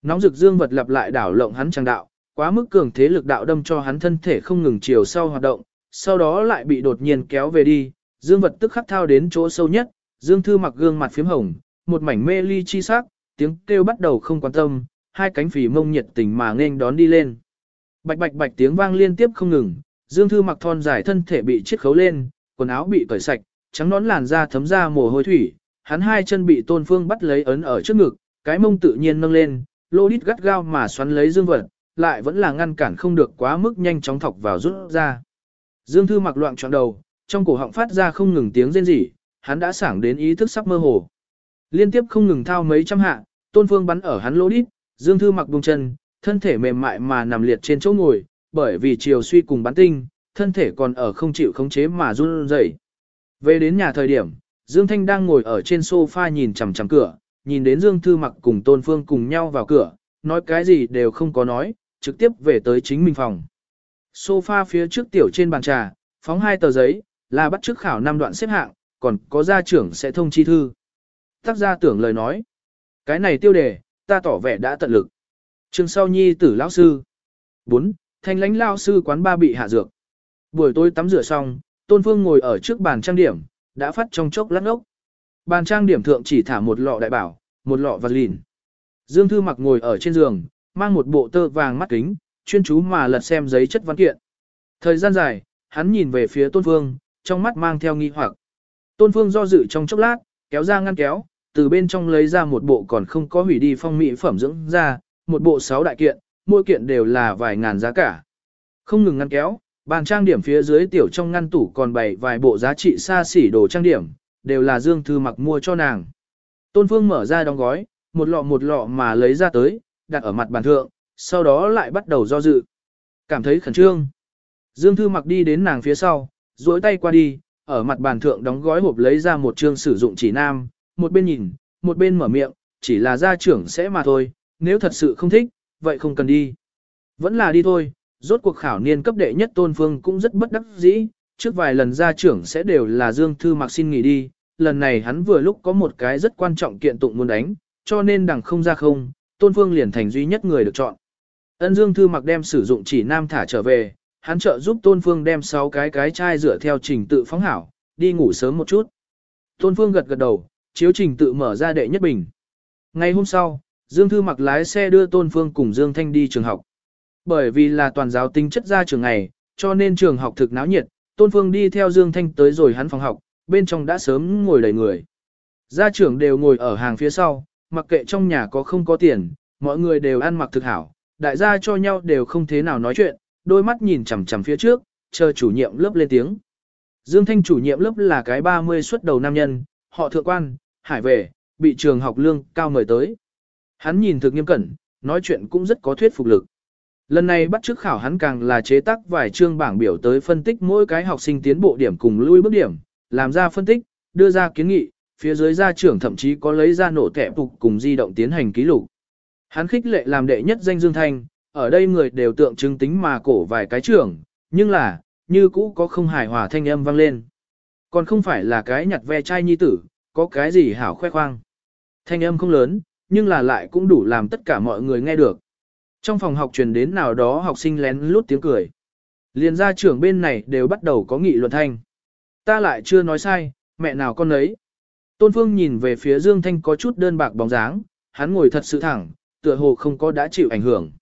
Nóng rực dương vật lặp lại đảo lộng hắn trang đạo, quá mức cường thế lực đạo đâm cho hắn thân thể không ngừng chiều sau hoạt động, sau đó lại bị đột nhiên kéo về đi, dương vật tức khắc thao đến chỗ sâu nhất, dương thư mặc gương mặt phím hồng, một mảnh mê ly chi sắc, tiếng kêu bắt đầu không quan tâm, hai cánh phì mông nhiệt tình mà nghênh đón đi lên. Bạch bạch bạch tiếng vang liên tiếp không ngừng, Dương Thư mặc thon dài thân thể bị chiết khấu lên, quần áo bị cởi sạch, trắng nón làn da thấm ra mồ hôi thủy, hắn hai chân bị Tôn Phương bắt lấy ấn ở trước ngực, cái mông tự nhiên nâng lên, lô đít gắt gao mà xoắn lấy Dương vật, lại vẫn là ngăn cản không được quá mức nhanh chóng thọc vào rút ra. Dương Thư mặc loạn trọn đầu, trong cổ họng phát ra không ngừng tiếng rên rỉ, hắn đã sảng đến ý thức sắp mơ hồ. Liên tiếp không ngừng thao mấy trăm hạ, Tôn Phương bắn ở hắn lỗ đít, Dương Thư mặc buông chân, thân thể mềm mại mà nằm liệt trên chỗ ngồi, bởi vì chiều suy cùng bắn tinh, thân thể còn ở không chịu khống chế mà run rẩy. Về đến nhà thời điểm, Dương Thanh đang ngồi ở trên sofa nhìn chằm chằm cửa, nhìn đến Dương Thư Mặc cùng Tôn Phương cùng nhau vào cửa, nói cái gì đều không có nói, trực tiếp về tới chính mình phòng. Sofa phía trước tiểu trên bàn trà, phóng hai tờ giấy, là bắt trước khảo năm đoạn xếp hạng, còn có gia trưởng sẽ thông chi thư. Tác gia tưởng lời nói. Cái này tiêu đề, ta tỏ vẻ đã tận lực. Trường sau nhi tử lão sư. 4. Thanh lãnh lão sư quán ba bị hạ dược. Buổi tối tắm rửa xong, Tôn Phương ngồi ở trước bàn trang điểm, đã phát trong chốc lát ốc. Bàn trang điểm thượng chỉ thả một lọ đại bảo, một lọ vật lìn. Dương Thư mặc ngồi ở trên giường, mang một bộ tơ vàng mắt kính, chuyên chú mà lật xem giấy chất văn kiện. Thời gian dài, hắn nhìn về phía Tôn Phương, trong mắt mang theo nghi hoặc. Tôn Phương do dự trong chốc lát, kéo ra ngăn kéo, từ bên trong lấy ra một bộ còn không có hủy đi phong mỹ phẩm dưỡng ra, một bộ sáu đại kiện, mỗi kiện đều là vài ngàn giá cả. Không ngừng ngăn kéo, bàn trang điểm phía dưới tiểu trong ngăn tủ còn bày vài bộ giá trị xa xỉ đồ trang điểm, đều là Dương Thư mặc mua cho nàng. Tôn Phương mở ra đóng gói, một lọ một lọ mà lấy ra tới, đặt ở mặt bàn thượng, sau đó lại bắt đầu do dự. Cảm thấy khẩn trương. Dương Thư mặc đi đến nàng phía sau, duỗi tay qua đi, ở mặt bàn thượng đóng gói hộp lấy ra một chương sử dụng chỉ nam, một bên nhìn, một bên mở miệng, chỉ là gia trưởng sẽ mà thôi, nếu thật sự không thích, vậy không cần đi. Vẫn là đi thôi, rốt cuộc khảo niên cấp đệ nhất tôn phương cũng rất bất đắc dĩ, trước vài lần gia trưởng sẽ đều là Dương Thư Mặc xin nghỉ đi, lần này hắn vừa lúc có một cái rất quan trọng kiện tụng muốn đánh, cho nên đằng không ra không, tôn phương liền thành duy nhất người được chọn. Ân Dương Thư Mặc đem sử dụng chỉ nam thả trở về, hắn trợ giúp tôn phương đem 6 cái cái chai rửa theo trình tự phóng hảo, đi ngủ sớm một chút. Tôn phương gật gật đầu, chiếu trình tự mở ra đệ nhất bình. Ngày hôm sau, Dương Thư mặc lái xe đưa Tôn Phương cùng Dương Thanh đi trường học. Bởi vì là toàn giáo tính chất ra trường ngày, cho nên trường học thực náo nhiệt, Tôn Phương đi theo Dương Thanh tới rồi hắn phòng học, bên trong đã sớm ngồi đầy người. Gia trưởng đều ngồi ở hàng phía sau, mặc kệ trong nhà có không có tiền, mọi người đều ăn mặc thực hảo, đại gia cho nhau đều không thế nào nói chuyện, đôi mắt nhìn chằm chằm phía trước, chờ chủ nhiệm lớp lên tiếng. Dương Thanh chủ nhiệm lớp là cái 30 xuất đầu nam nhân, họ thượng quan, hải về, bị trường học lương cao mời tới. Hắn nhìn thực nghiêm cẩn, nói chuyện cũng rất có thuyết phục lực. Lần này bắt trước khảo hắn càng là chế tác vài chương bảng biểu tới phân tích mỗi cái học sinh tiến bộ điểm cùng lui bước điểm, làm ra phân tích, đưa ra kiến nghị, phía dưới gia trưởng thậm chí có lấy ra nổ tẻ phục cùng di động tiến hành ký lục. Hắn khích lệ làm đệ nhất danh Dương Thanh, ở đây người đều tượng trưng tính mà cổ vài cái trưởng, nhưng là, như cũ có không hài hòa thanh âm vang lên. Còn không phải là cái nhặt ve chai nhi tử, có cái gì hảo khoe khoang. Thanh âm không lớn, nhưng là lại cũng đủ làm tất cả mọi người nghe được. Trong phòng học truyền đến nào đó học sinh lén lút tiếng cười. Liền gia trưởng bên này đều bắt đầu có nghị luận thanh. Ta lại chưa nói sai, mẹ nào con ấy. Tôn Phương nhìn về phía Dương Thanh có chút đơn bạc bóng dáng, hắn ngồi thật sự thẳng, tựa hồ không có đã chịu ảnh hưởng.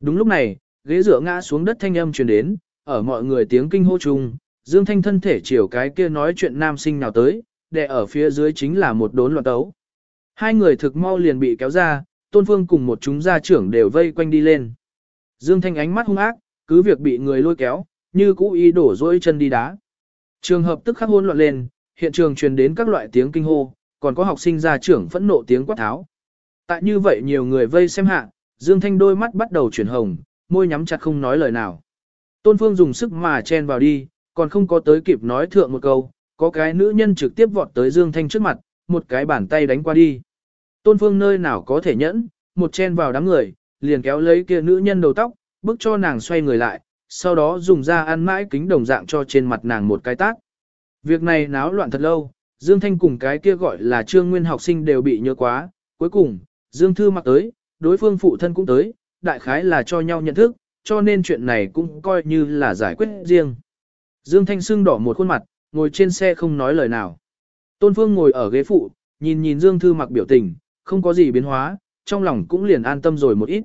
Đúng lúc này, ghế dựa ngã xuống đất thanh âm truyền đến, ở mọi người tiếng kinh hô chung, Dương Thanh thân thể chiều cái kia nói chuyện nam sinh nào tới, đè ở phía dưới chính là một đốn loạn tấu. Hai người thực mau liền bị kéo ra, Tôn Phương cùng một chúng gia trưởng đều vây quanh đi lên. Dương Thanh ánh mắt hung ác, cứ việc bị người lôi kéo, như cũ ý đổ dỗi chân đi đá. Trường hợp tức khắc hỗn loạn lên, hiện trường truyền đến các loại tiếng kinh hô, còn có học sinh gia trưởng phẫn nộ tiếng quát tháo. Tại như vậy nhiều người vây xem hạ, Dương Thanh đôi mắt bắt đầu chuyển hồng, môi nhắm chặt không nói lời nào. Tôn Phương dùng sức mà chen vào đi, còn không có tới kịp nói thượng một câu, có cái nữ nhân trực tiếp vọt tới Dương Thanh trước mặt, một cái bàn tay đánh qua đi. Tôn Phương nơi nào có thể nhẫn, một chen vào đám người, liền kéo lấy kia nữ nhân đầu tóc, bước cho nàng xoay người lại, sau đó dùng ra ăn mãi kính đồng dạng cho trên mặt nàng một cái tác. Việc này náo loạn thật lâu, Dương Thanh cùng cái kia gọi là trương nguyên học sinh đều bị nhớ quá, cuối cùng, Dương Thư mặc tới, đối phương phụ thân cũng tới, đại khái là cho nhau nhận thức, cho nên chuyện này cũng coi như là giải quyết riêng. Dương Thanh sưng đỏ một khuôn mặt, ngồi trên xe không nói lời nào. Tôn Phương ngồi ở ghế phụ, nhìn nhìn Dương Thư mặc biểu tình, không có gì biến hóa, trong lòng cũng liền an tâm rồi một ít.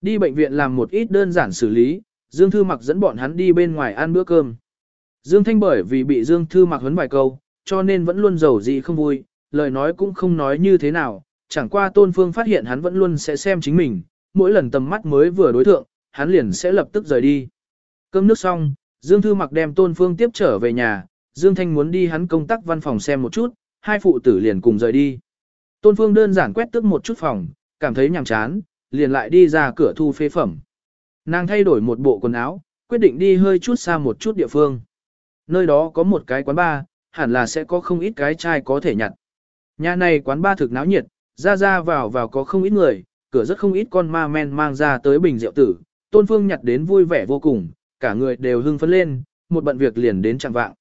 Đi bệnh viện làm một ít đơn giản xử lý, Dương Thư mặc dẫn bọn hắn đi bên ngoài ăn bữa cơm. Dương Thanh bởi vì bị Dương Thư mặc huấn vài câu, cho nên vẫn luôn giàu gì không vui, lời nói cũng không nói như thế nào, chẳng qua Tôn Phương phát hiện hắn vẫn luôn sẽ xem chính mình, mỗi lần tầm mắt mới vừa đối thượng, hắn liền sẽ lập tức rời đi. Cơm nước xong, Dương Thư mặc đem Tôn Phương tiếp trở về nhà, Dương Thanh muốn đi hắn công tác văn phòng xem một chút, hai phụ tử liền cùng rời đi. Tôn Phương đơn giản quét tức một chút phòng, cảm thấy nhàm chán, liền lại đi ra cửa thu phế phẩm. Nàng thay đổi một bộ quần áo, quyết định đi hơi chút xa một chút địa phương. Nơi đó có một cái quán bar, hẳn là sẽ có không ít cái chai có thể nhặt. Nhà này quán bar thực náo nhiệt, ra ra vào vào có không ít người, cửa rất không ít con ma men mang ra tới bình rượu tử. Tôn Phương nhặt đến vui vẻ vô cùng, cả người đều hưng phấn lên, một bận việc liền đến chẳng vạng.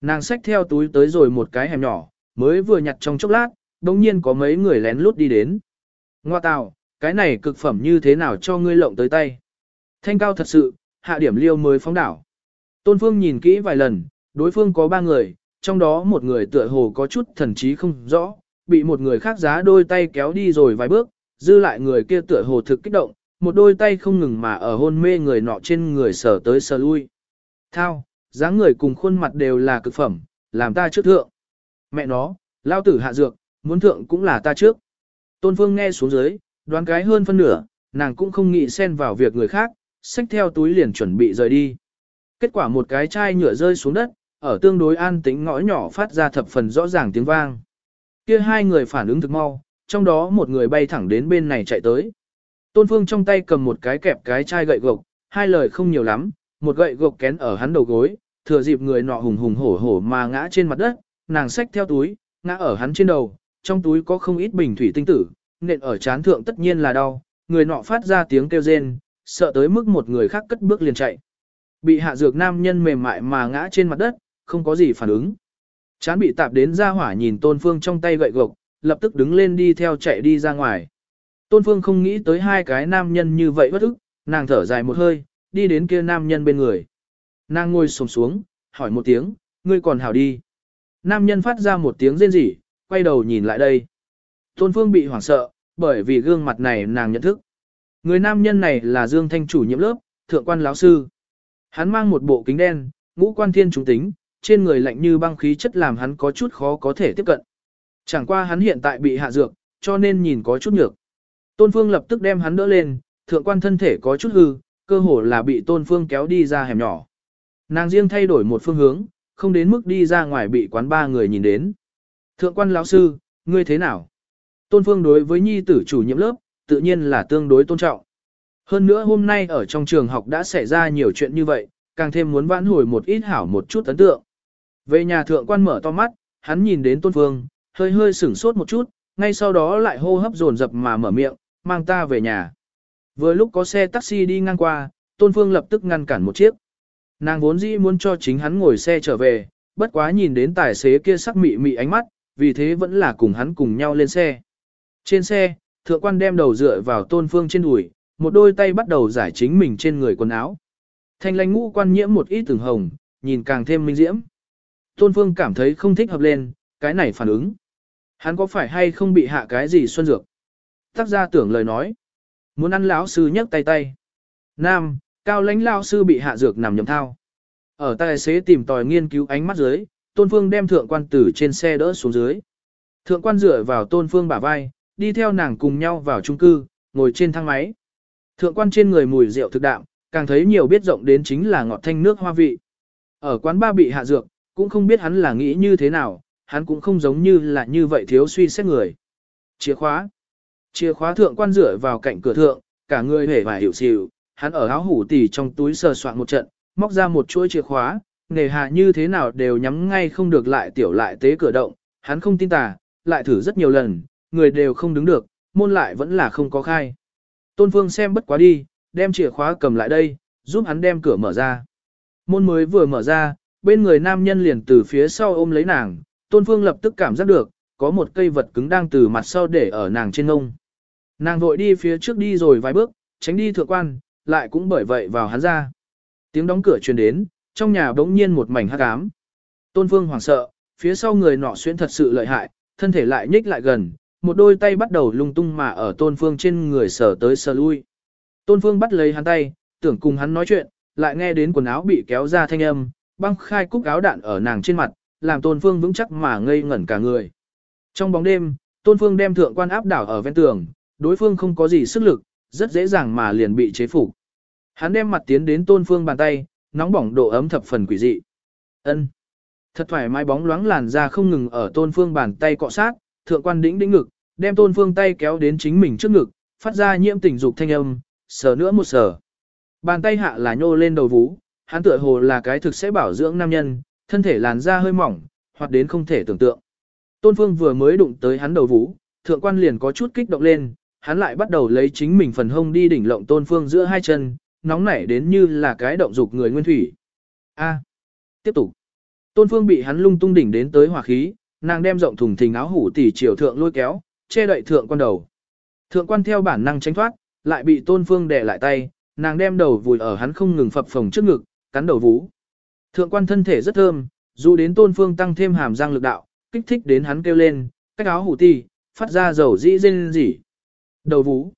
Nàng xách theo túi tới rồi một cái hẻm nhỏ, mới vừa nhặt trong chốc lát, đồng nhiên có mấy người lén lút đi đến. Ngoa tào, cái này cực phẩm như thế nào cho ngươi lộng tới tay. Thanh cao thật sự, hạ điểm liêu mới phóng đảo. Tôn Phương nhìn kỹ vài lần, đối phương có ba người, trong đó một người tựa hồ có chút thần trí không rõ, bị một người khác giá đôi tay kéo đi rồi vài bước, dư lại người kia tựa hồ thực kích động, một đôi tay không ngừng mà ở hôn mê người nọ trên người sở tới sờ lui. Thao, dáng người cùng khuôn mặt đều là cực phẩm, làm ta trước thượng. Mẹ nó, lao tử hạ dược, muốn thượng cũng là ta trước. Tôn Phương nghe xuống dưới, đoán cái hơn phân nửa, nàng cũng không nghĩ xen vào việc người khác, xách theo túi liền chuẩn bị rời đi. Kết quả một cái chai nhựa rơi xuống đất, ở tương đối an tĩnh ngõ nhỏ phát ra thập phần rõ ràng tiếng vang. Kia hai người phản ứng thực mau, trong đó một người bay thẳng đến bên này chạy tới. Tôn Phương trong tay cầm một cái kẹp cái chai gậy gộc, hai lời không nhiều lắm, một gậy gộc kén ở hắn đầu gối, thừa dịp người nọ hùng hùng hổ hổ mà ngã trên mặt đất, nàng xách theo túi, ngã ở hắn trên đầu, trong túi có không ít bình thủy tinh tử, nện ở chán thượng tất nhiên là đau, người nọ phát ra tiếng kêu rên, sợ tới mức một người khác cất bước liền chạy. Bị hạ dược nam nhân mềm mại mà ngã trên mặt đất, không có gì phản ứng. Chán bị tạp đến ra hỏa nhìn Tôn Phương trong tay gậy gộc, lập tức đứng lên đi theo chạy đi ra ngoài. Tôn Phương không nghĩ tới hai cái nam nhân như vậy bất ức, nàng thở dài một hơi, đi đến kia nam nhân bên người. Nàng ngồi sồm xuống, hỏi một tiếng, ngươi còn hảo đi. Nam nhân phát ra một tiếng rên rỉ, quay đầu nhìn lại đây. Tôn Phương bị hoảng sợ, bởi vì gương mặt này nàng nhận thức. Người nam nhân này là Dương Thanh chủ nhiệm lớp, thượng quan lão sư. Hắn mang một bộ kính đen, ngũ quan thiên trung tính, trên người lạnh như băng khí chất làm hắn có chút khó có thể tiếp cận. Chẳng qua hắn hiện tại bị hạ dược, cho nên nhìn có chút nhược. Tôn Phương lập tức đem hắn đỡ lên, thượng quan thân thể có chút hư, cơ hồ là bị Tôn Phương kéo đi ra hẻm nhỏ. Nàng riêng thay đổi một phương hướng, không đến mức đi ra ngoài bị quán ba người nhìn đến. Thượng quan lão sư, ngươi thế nào? Tôn Phương đối với nhi tử chủ nhiệm lớp, tự nhiên là tương đối tôn trọng. Hơn nữa hôm nay ở trong trường học đã xảy ra nhiều chuyện như vậy, càng thêm muốn vãn hồi một ít hảo một chút ấn tượng. Về nhà thượng quan mở to mắt, hắn nhìn đến Tôn Phương, hơi hơi sửng sốt một chút, ngay sau đó lại hô hấp dồn dập mà mở miệng, mang ta về nhà. Vừa lúc có xe taxi đi ngang qua, Tôn Phương lập tức ngăn cản một chiếc. Nàng vốn dĩ muốn cho chính hắn ngồi xe trở về, bất quá nhìn đến tài xế kia sắc mị mị ánh mắt, vì thế vẫn là cùng hắn cùng nhau lên xe. Trên xe, thượng quan đem đầu dựa vào tôn phương trên đùi, một đôi tay bắt đầu giải chính mình trên người quần áo. Thanh lãnh ngũ quan nhiễm một ít từng hồng, nhìn càng thêm minh diễm. Tôn phương cảm thấy không thích hợp lên, cái này phản ứng. Hắn có phải hay không bị hạ cái gì xuân dược? Tác gia tưởng lời nói. Muốn ăn lão sư nhấc tay tay. Nam, cao lãnh lão sư bị hạ dược nằm nhầm thao. Ở tài xế tìm tòi nghiên cứu ánh mắt dưới, tôn phương đem thượng quan tử trên xe đỡ xuống dưới. Thượng quan dựa vào tôn phương bả vai, đi theo nàng cùng nhau vào trung cư, ngồi trên thang máy. Thượng quan trên người mùi rượu thực đạm, càng thấy nhiều biết rộng đến chính là ngọt thanh nước hoa vị. Ở quán ba bị hạ dược, cũng không biết hắn là nghĩ như thế nào, hắn cũng không giống như là như vậy thiếu suy xét người. Chìa khóa. Chìa khóa thượng quan rửa vào cạnh cửa thượng, cả người hề và hiểu xỉu, hắn ở áo hủ tỉ trong túi sờ soạn một trận, móc ra một chuỗi chìa khóa, nề hạ như thế nào đều nhắm ngay không được lại tiểu lại tế cửa động, hắn không tin tà, lại thử rất nhiều lần, người đều không đứng được, môn lại vẫn là không có khai. Tôn Phương xem bất quá đi, đem chìa khóa cầm lại đây, giúp hắn đem cửa mở ra. Môn mới vừa mở ra, bên người nam nhân liền từ phía sau ôm lấy nàng, Tôn Phương lập tức cảm giác được, có một cây vật cứng đang từ mặt sau để ở nàng trên ngông. Nàng vội đi phía trước đi rồi vài bước, tránh đi thượng quan, lại cũng bởi vậy vào hắn ra. Tiếng đóng cửa truyền đến, trong nhà bỗng nhiên một mảnh hắc ám. Tôn Phương hoảng sợ, phía sau người nọ xuyên thật sự lợi hại, thân thể lại nhích lại gần, một đôi tay bắt đầu lung tung mà ở Tôn Phương trên người sở tới sờ lui. Tôn Phương bắt lấy hắn tay, tưởng cùng hắn nói chuyện, lại nghe đến quần áo bị kéo ra thanh âm, băng khai cúc áo đạn ở nàng trên mặt, làm Tôn Phương vững chắc mà ngây ngẩn cả người. Trong bóng đêm, Tôn Phương đem thượng quan áp đảo ở ven tường, đối phương không có gì sức lực, rất dễ dàng mà liền bị chế phục. Hắn đem mặt tiến đến Tôn Phương bàn tay, nóng bỏng độ ấm thập phần quỷ dị. Ân. Thật thoải mái bóng loáng làn da không ngừng ở Tôn Phương bàn tay cọ sát, thượng quan đĩnh đĩnh ngực, đem Tôn Phương tay kéo đến chính mình trước ngực, phát ra nhiễm tình dục thanh âm, sờ nữa một sờ. Bàn tay hạ là nhô lên đầu vú, hắn tựa hồ là cái thực sẽ bảo dưỡng nam nhân, thân thể làn da hơi mỏng, hoặc đến không thể tưởng tượng. Tôn Phương vừa mới đụng tới hắn đầu vú, thượng quan liền có chút kích động lên, hắn lại bắt đầu lấy chính mình phần hông đi đỉnh lộng Tôn Phương giữa hai chân, nóng nảy đến như là cái động dục người nguyên thủy. A. Tiếp tục. Tôn Phương bị hắn lung tung đỉnh đến tới hỏa khí, nàng đem rộng thùng thình áo hủ tỉ chiều thượng lôi kéo, che đậy thượng quan đầu. Thượng quan theo bản năng tránh thoát, lại bị Tôn Phương đè lại tay, nàng đem đầu vùi ở hắn không ngừng phập phồng trước ngực, cắn đầu vú. Thượng quan thân thể rất thơm, dù đến Tôn Phương tăng thêm hàm răng lực đạo, kích thích đến hắn kêu lên, cách áo hủ tỉ, phát ra dầu dĩ rên rỉ. Đầu vú.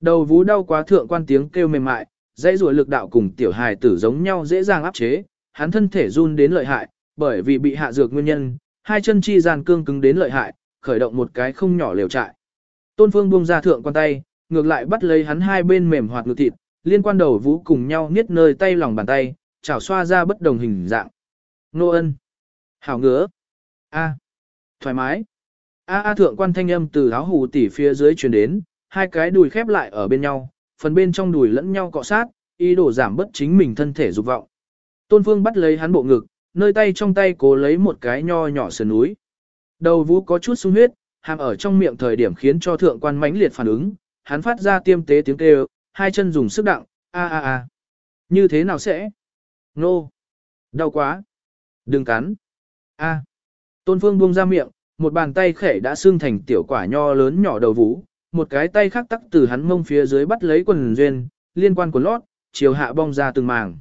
Đầu vú đau quá thượng quan tiếng kêu mềm mại, dãy rùa lực đạo cùng tiểu hài tử giống nhau dễ dàng áp chế, hắn thân thể run đến lợi hại, bởi vì bị hạ dược nguyên nhân, hai chân chi gian cương cứng đến lợi hại, khởi động một cái không nhỏ liều trại. Tôn Phương buông ra thượng quan tay, ngược lại bắt lấy hắn hai bên mềm hoạt ngực thịt, liên quan đầu vũ cùng nhau niết nơi tay lòng bàn tay, chảo xoa ra bất đồng hình dạng. Nô ân. Hảo ngứa. A. Thoải mái. A A thượng quan thanh âm từ áo hù tỉ phía dưới truyền đến, hai cái đùi khép lại ở bên nhau, phần bên trong đùi lẫn nhau cọ sát, ý đồ giảm bất chính mình thân thể dục vọng. Tôn Phương bắt lấy hắn bộ ngực, nơi tay trong tay cố lấy một cái nho nhỏ sườn núi. Đầu vũ có chút sung huyết, hàm ở trong miệng thời điểm khiến cho thượng quan mãnh liệt phản ứng, hắn phát ra tiêm tế tiếng kêu, hai chân dùng sức đặng, a a a. Như thế nào sẽ? Nô. Đau quá. Đừng cắn. A. Tôn Phương buông ra miệng, một bàn tay khẻ đã xương thành tiểu quả nho lớn nhỏ đầu vũ, một cái tay khác tắc từ hắn mông phía dưới bắt lấy quần duyên, liên quan của lót, chiều hạ bong ra từng màng.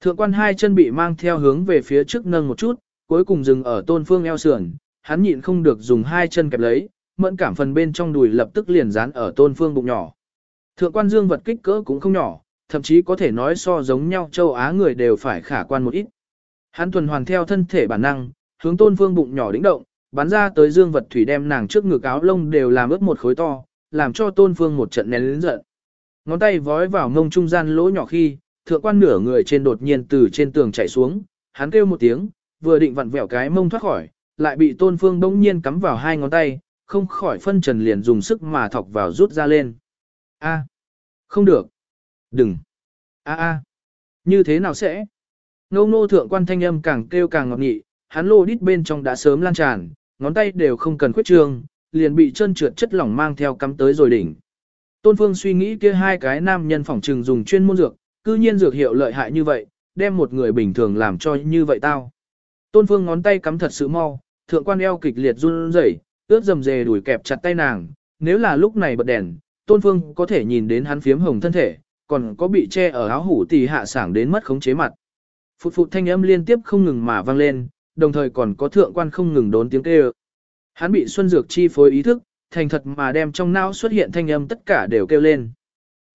Thượng quan hai chân bị mang theo hướng về phía trước nâng một chút, cuối cùng dừng ở tôn phương eo sườn, hắn nhịn không được dùng hai chân kẹp lấy, mẫn cảm phần bên trong đùi lập tức liền dán ở tôn phương bụng nhỏ. Thượng quan dương vật kích cỡ cũng không nhỏ, thậm chí có thể nói so giống nhau châu Á người đều phải khả quan một ít. Hắn tuần hoàn theo thân thể bản năng, hướng tôn phương bụng nhỏ đĩnh động, bắn ra tới dương vật thủy đem nàng trước ngực áo lông đều làm ướt một khối to, làm cho tôn phương một trận nén lớn giận. Ngón tay vói vào mông trung gian lỗ nhỏ khi, thượng quan nửa người trên đột nhiên từ trên tường chạy xuống, hắn kêu một tiếng, vừa định vặn vẹo cái mông thoát khỏi, lại bị tôn phương bỗng nhiên cắm vào hai ngón tay, không khỏi phân trần liền dùng sức mà thọc vào rút ra lên. A, không được. Đừng. A a. Như thế nào sẽ? Ngô nô thượng quan thanh âm càng kêu càng ngọt nghị, hắn lô đít bên trong đã sớm lan tràn, ngón tay đều không cần khuyết trương, liền bị chân trượt chất lỏng mang theo cắm tới rồi đỉnh. Tôn Phương suy nghĩ kia hai cái nam nhân phỏng trừng dùng chuyên môn dược, cư nhiên dược hiệu lợi hại như vậy, đem một người bình thường làm cho như vậy tao. Tôn Phương ngón tay cắm thật sự mau, thượng quan eo kịch liệt run rẩy, ướt dầm dề đuổi kẹp chặt tay nàng, nếu là lúc này bật đèn, Tôn Phương có thể nhìn đến hắn phiếm hồng thân thể, còn có bị che ở áo hủ tì hạ sảng đến mất khống chế mặt. Phụt phụt thanh âm liên tiếp không ngừng mà vang lên, đồng thời còn có thượng quan không ngừng đốn tiếng kêu. Hắn bị xuân dược chi phối ý thức, thành thật mà đem trong não xuất hiện thanh âm tất cả đều kêu lên.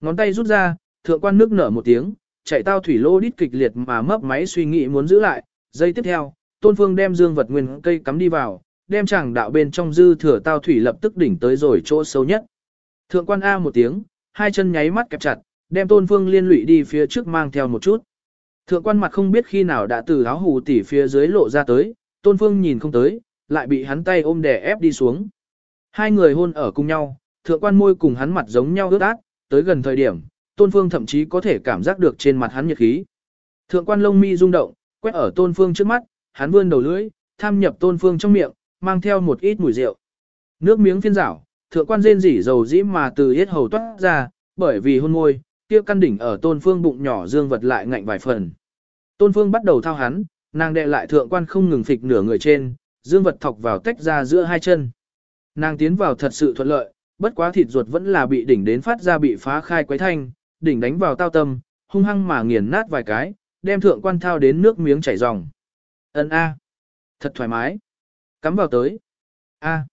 Ngón tay rút ra, thượng quan nước nở một tiếng, chạy tao thủy lô đít kịch liệt mà mấp máy suy nghĩ muốn giữ lại. Giây tiếp theo, tôn phương đem dương vật nguyên cây cắm đi vào, đem chàng đạo bên trong dư thừa tao thủy lập tức đỉnh tới rồi chỗ sâu nhất. Thượng quan A một tiếng, hai chân nháy mắt kẹp chặt, đem tôn phương liên lụy đi phía trước mang theo một chút. Thượng quan mặt không biết khi nào đã từ áo hù tỉ phía dưới lộ ra tới, tôn phương nhìn không tới, lại bị hắn tay ôm đè ép đi xuống. Hai người hôn ở cùng nhau, thượng quan môi cùng hắn mặt giống nhau ướt át, tới gần thời điểm, tôn phương thậm chí có thể cảm giác được trên mặt hắn nhiệt khí. Thượng quan lông mi rung động, quét ở tôn phương trước mắt, hắn vươn đầu lưỡi, tham nhập tôn phương trong miệng, mang theo một ít mùi rượu. Nước miếng phiên rảo, thượng quan rên rỉ dầu dĩ mà từ hết hầu toát ra, bởi vì hôn môi, kia căn đỉnh ở tôn phương bụng nhỏ dương vật lại ngạnh vài phần. Tôn phương bắt đầu thao hắn, nàng đệ lại thượng quan không ngừng phịch nửa người trên, dương vật thọc vào tách ra giữa hai chân. Nàng tiến vào thật sự thuận lợi, bất quá thịt ruột vẫn là bị đỉnh đến phát ra bị phá khai quấy thanh, đỉnh đánh vào tao tâm, hung hăng mà nghiền nát vài cái, đem thượng quan thao đến nước miếng chảy ròng. Ân a, thật thoải mái. Cắm vào tới. A.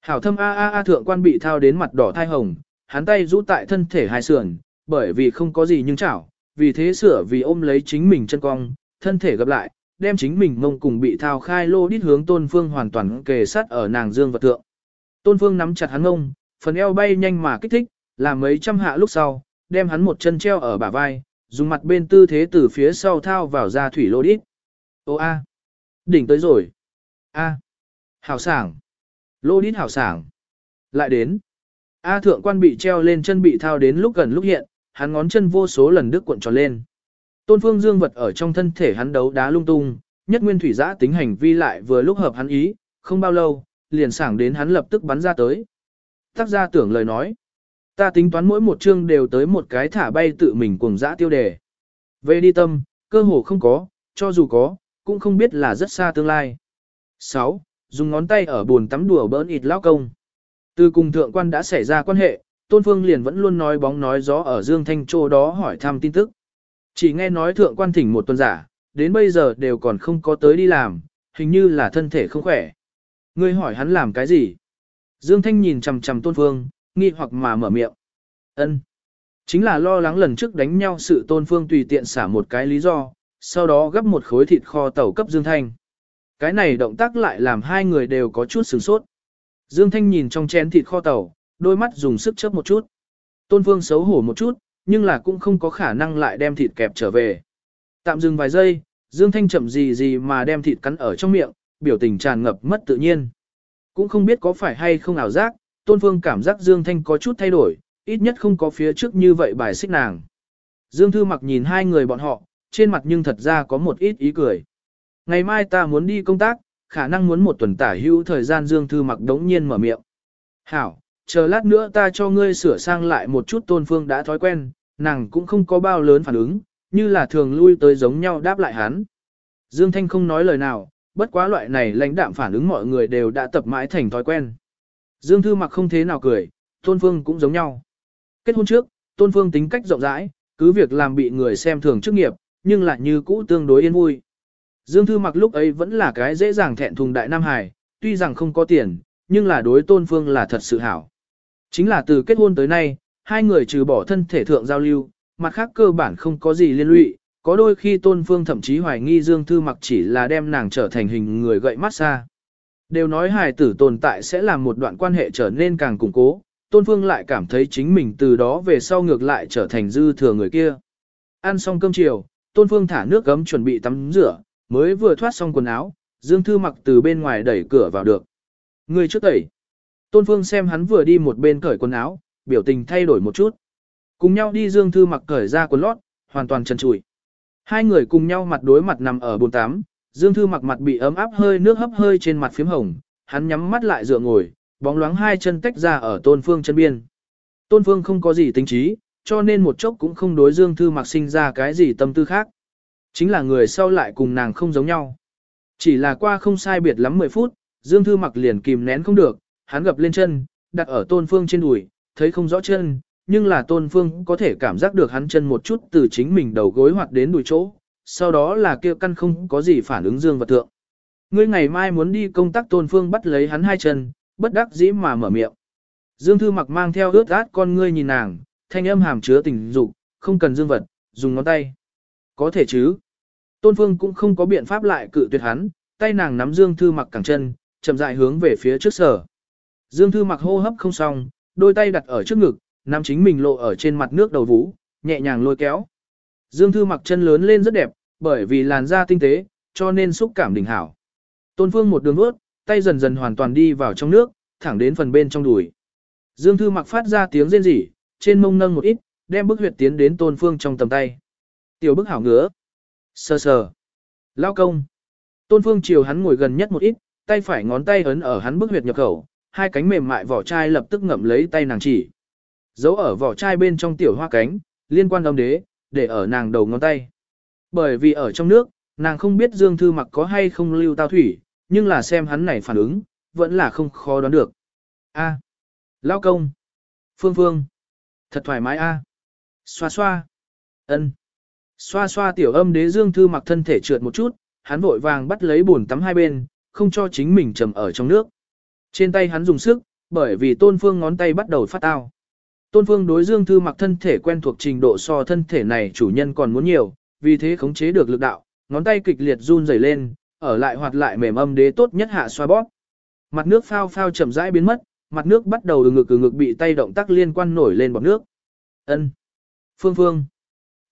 Hảo thâm a a a thượng quan bị thao đến mặt đỏ thai hồng, hắn tay rũ tại thân thể hai sườn, bởi vì không có gì nhưng chảo, vì thế sửa vì ôm lấy chính mình chân cong, thân thể gặp lại, đem chính mình mông cùng bị thao khai lô đít hướng tôn phương hoàn toàn kề sát ở nàng dương vật thượng. Tôn phương nắm chặt hắn ngông, phần eo bay nhanh mà kích thích, làm mấy trăm hạ lúc sau, đem hắn một chân treo ở bả vai, dùng mặt bên tư thế từ phía sau thao vào ra thủy lô đít. Ô a, đỉnh tới rồi. A, hảo sảng. Lô đít hảo sảng. Lại đến. A thượng quan bị treo lên chân bị thao đến lúc gần lúc hiện, hắn ngón chân vô số lần đứt cuộn tròn lên. Tôn phương dương vật ở trong thân thể hắn đấu đá lung tung, nhất nguyên thủy giã tính hành vi lại vừa lúc hợp hắn ý, không bao lâu, liền sảng đến hắn lập tức bắn ra tới. Tác gia tưởng lời nói. Ta tính toán mỗi một chương đều tới một cái thả bay tự mình cùng dã tiêu đề. Về đi tâm, cơ hồ không có, cho dù có, cũng không biết là rất xa tương lai. 6. Dùng ngón tay ở buồn tắm đùa bỡn ịt lao công. Từ cùng thượng quan đã xảy ra quan hệ, Tôn Phương liền vẫn luôn nói bóng nói gió ở Dương Thanh Châu đó hỏi thăm tin tức. Chỉ nghe nói thượng quan thỉnh một tuần giả, đến bây giờ đều còn không có tới đi làm, hình như là thân thể không khỏe. Ngươi hỏi hắn làm cái gì? Dương Thanh nhìn chằm chằm Tôn Phương, nghi hoặc mà mở miệng. Ân, Chính là lo lắng lần trước đánh nhau sự Tôn Phương tùy tiện xả một cái lý do, sau đó gấp một khối thịt kho tàu cấp Dương Thanh. Cái này động tác lại làm hai người đều có chút sửng sốt. Dương Thanh nhìn trong chén thịt kho tàu, đôi mắt dùng sức chớp một chút. Tôn Phương xấu hổ một chút, nhưng là cũng không có khả năng lại đem thịt kẹp trở về. Tạm dừng vài giây, Dương Thanh chậm gì gì mà đem thịt cắn ở trong miệng, biểu tình tràn ngập mất tự nhiên. Cũng không biết có phải hay không ảo giác, Tôn Phương cảm giác Dương Thanh có chút thay đổi, ít nhất không có phía trước như vậy bài xích nàng. Dương Thư mặc nhìn hai người bọn họ, trên mặt nhưng thật ra có một ít ý cười. Ngày mai ta muốn đi công tác, khả năng muốn một tuần tả hữu thời gian Dương Thư mặc đống nhiên mở miệng. Hảo, chờ lát nữa ta cho ngươi sửa sang lại một chút tôn phương đã thói quen, nàng cũng không có bao lớn phản ứng, như là thường lui tới giống nhau đáp lại hắn. Dương Thanh không nói lời nào, bất quá loại này lãnh đạm phản ứng mọi người đều đã tập mãi thành thói quen. Dương Thư mặc không thế nào cười, tôn phương cũng giống nhau. Kết hôn trước, tôn phương tính cách rộng rãi, cứ việc làm bị người xem thường chức nghiệp, nhưng lại như cũ tương đối yên vui. Dương Thư mặc lúc ấy vẫn là cái dễ dàng thẹn thùng đại Nam Hải, tuy rằng không có tiền, nhưng là đối tôn phương là thật sự hảo. Chính là từ kết hôn tới nay, hai người trừ bỏ thân thể thượng giao lưu, mặt khác cơ bản không có gì liên lụy, có đôi khi tôn phương thậm chí hoài nghi Dương Thư mặc chỉ là đem nàng trở thành hình người gậy mắt xa. Đều nói hài tử tồn tại sẽ làm một đoạn quan hệ trở nên càng củng cố, tôn phương lại cảm thấy chính mình từ đó về sau ngược lại trở thành dư thừa người kia. Ăn xong cơm chiều, tôn phương thả nước gấm chuẩn bị tắm rửa, mới vừa thoát xong quần áo, Dương Thư mặc từ bên ngoài đẩy cửa vào được. Người trước tẩy. Tôn Phương xem hắn vừa đi một bên cởi quần áo, biểu tình thay đổi một chút. Cùng nhau đi Dương Thư mặc cởi ra quần lót, hoàn toàn trần trụi. Hai người cùng nhau mặt đối mặt nằm ở bồn tắm, Dương Thư mặc mặt bị ấm áp hơi nước hấp hơi trên mặt phím hồng, hắn nhắm mắt lại dựa ngồi, bóng loáng hai chân tách ra ở Tôn Phương chân biên. Tôn Phương không có gì tính trí, cho nên một chốc cũng không đối Dương Thư mặc sinh ra cái gì tâm tư khác. Chính là người sau lại cùng nàng không giống nhau. Chỉ là qua không sai biệt lắm 10 phút, Dương Thư mặc liền kìm nén không được, hắn gập lên chân, đặt ở tôn phương trên đùi, thấy không rõ chân, nhưng là tôn phương có thể cảm giác được hắn chân một chút từ chính mình đầu gối hoặc đến đùi chỗ, sau đó là kia căn không có gì phản ứng dương vật thượng. Ngươi ngày mai muốn đi công tác tôn phương bắt lấy hắn hai chân, bất đắc dĩ mà mở miệng. Dương Thư mặc mang theo ướt át con ngươi nhìn nàng, thanh âm hàm chứa tình dục, không cần dương vật, dùng ngón tay. Có thể chứ. Tôn Phương cũng không có biện pháp lại cự tuyệt hắn, tay nàng nắm Dương Thư mặc cẳng chân, chậm rãi hướng về phía trước sở. Dương Thư mặc hô hấp không xong, đôi tay đặt ở trước ngực, nắm chính mình lộ ở trên mặt nước đầu vũ, nhẹ nhàng lôi kéo. Dương Thư mặc chân lớn lên rất đẹp, bởi vì làn da tinh tế, cho nên xúc cảm đỉnh hảo. Tôn Phương một đường ướt, tay dần dần hoàn toàn đi vào trong nước, thẳng đến phần bên trong đùi. Dương Thư mặc phát ra tiếng rên rỉ, trên mông nâng một ít, đem bức huyệt tiến đến Tôn Phương trong tầm tay. Tiểu bức hảo ngứa. Sờ sờ. Lao công. Tôn Phương chiều hắn ngồi gần nhất một ít, tay phải ngón tay ấn ở hắn bức huyệt nhập khẩu, hai cánh mềm mại vỏ chai lập tức ngậm lấy tay nàng chỉ. Giấu ở vỏ chai bên trong tiểu hoa cánh, liên quan âm đế, để ở nàng đầu ngón tay. Bởi vì ở trong nước, nàng không biết Dương Thư mặc có hay không lưu tao thủy, nhưng là xem hắn này phản ứng, vẫn là không khó đoán được. A. Lao công. Phương Phương. Thật thoải mái a. Xoa xoa. ân Xoa xoa tiểu âm đế Dương Thư mặc thân thể trượt một chút, hắn vội vàng bắt lấy bồn tắm hai bên, không cho chính mình trầm ở trong nước. Trên tay hắn dùng sức, bởi vì tôn phương ngón tay bắt đầu phát tao. Tôn phương đối Dương Thư mặc thân thể quen thuộc trình độ so thân thể này chủ nhân còn muốn nhiều, vì thế khống chế được lực đạo, ngón tay kịch liệt run rẩy lên, ở lại hoạt lại mềm âm đế tốt nhất hạ xoa bóp. Mặt nước phao phao chậm rãi biến mất, mặt nước bắt đầu từ ngực từ ngực bị tay động tác liên quan nổi lên bọt nước. Ân, Phương Phương.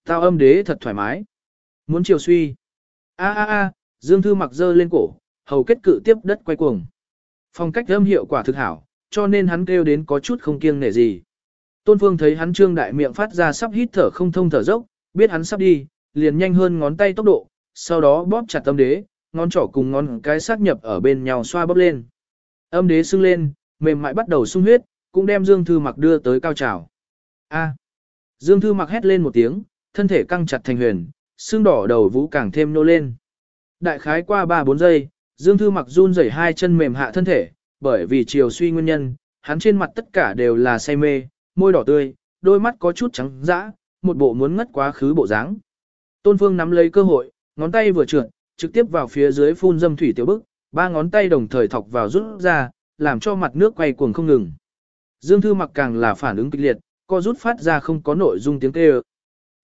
Tao âm đế thật thoải mái. Muốn chiều suy. A a a, Dương Thư mặc dơ lên cổ, hầu kết cự tiếp đất quay cuồng. Phong cách âm hiệu quả thực hảo, cho nên hắn kêu đến có chút không kiêng nể gì. Tôn Phương thấy hắn trương đại miệng phát ra sắp hít thở không thông thở dốc, biết hắn sắp đi, liền nhanh hơn ngón tay tốc độ, sau đó bóp chặt âm đế, ngón trỏ cùng ngón cái sát nhập ở bên nhau xoa bóp lên. Âm đế sưng lên, mềm mại bắt đầu sung huyết, cũng đem Dương Thư Mặc đưa tới cao trào. A. Dương Thư Mặc hét lên một tiếng, thân thể căng chặt thành huyền, xương đỏ đầu vũ càng thêm nô lên. Đại khái qua 3-4 giây, Dương Thư Mặc run rẩy hai chân mềm hạ thân thể, bởi vì chiều suy nguyên nhân, hắn trên mặt tất cả đều là say mê, môi đỏ tươi, đôi mắt có chút trắng dã, một bộ muốn ngất quá khứ bộ dáng. Tôn Phương nắm lấy cơ hội, ngón tay vừa trượt, trực tiếp vào phía dưới phun dâm thủy tiểu bức, ba ngón tay đồng thời thọc vào rút ra, làm cho mặt nước quay cuồng không ngừng. Dương Thư Mặc càng là phản ứng kịch liệt, co rút phát ra không có nội dung tiếng kêu.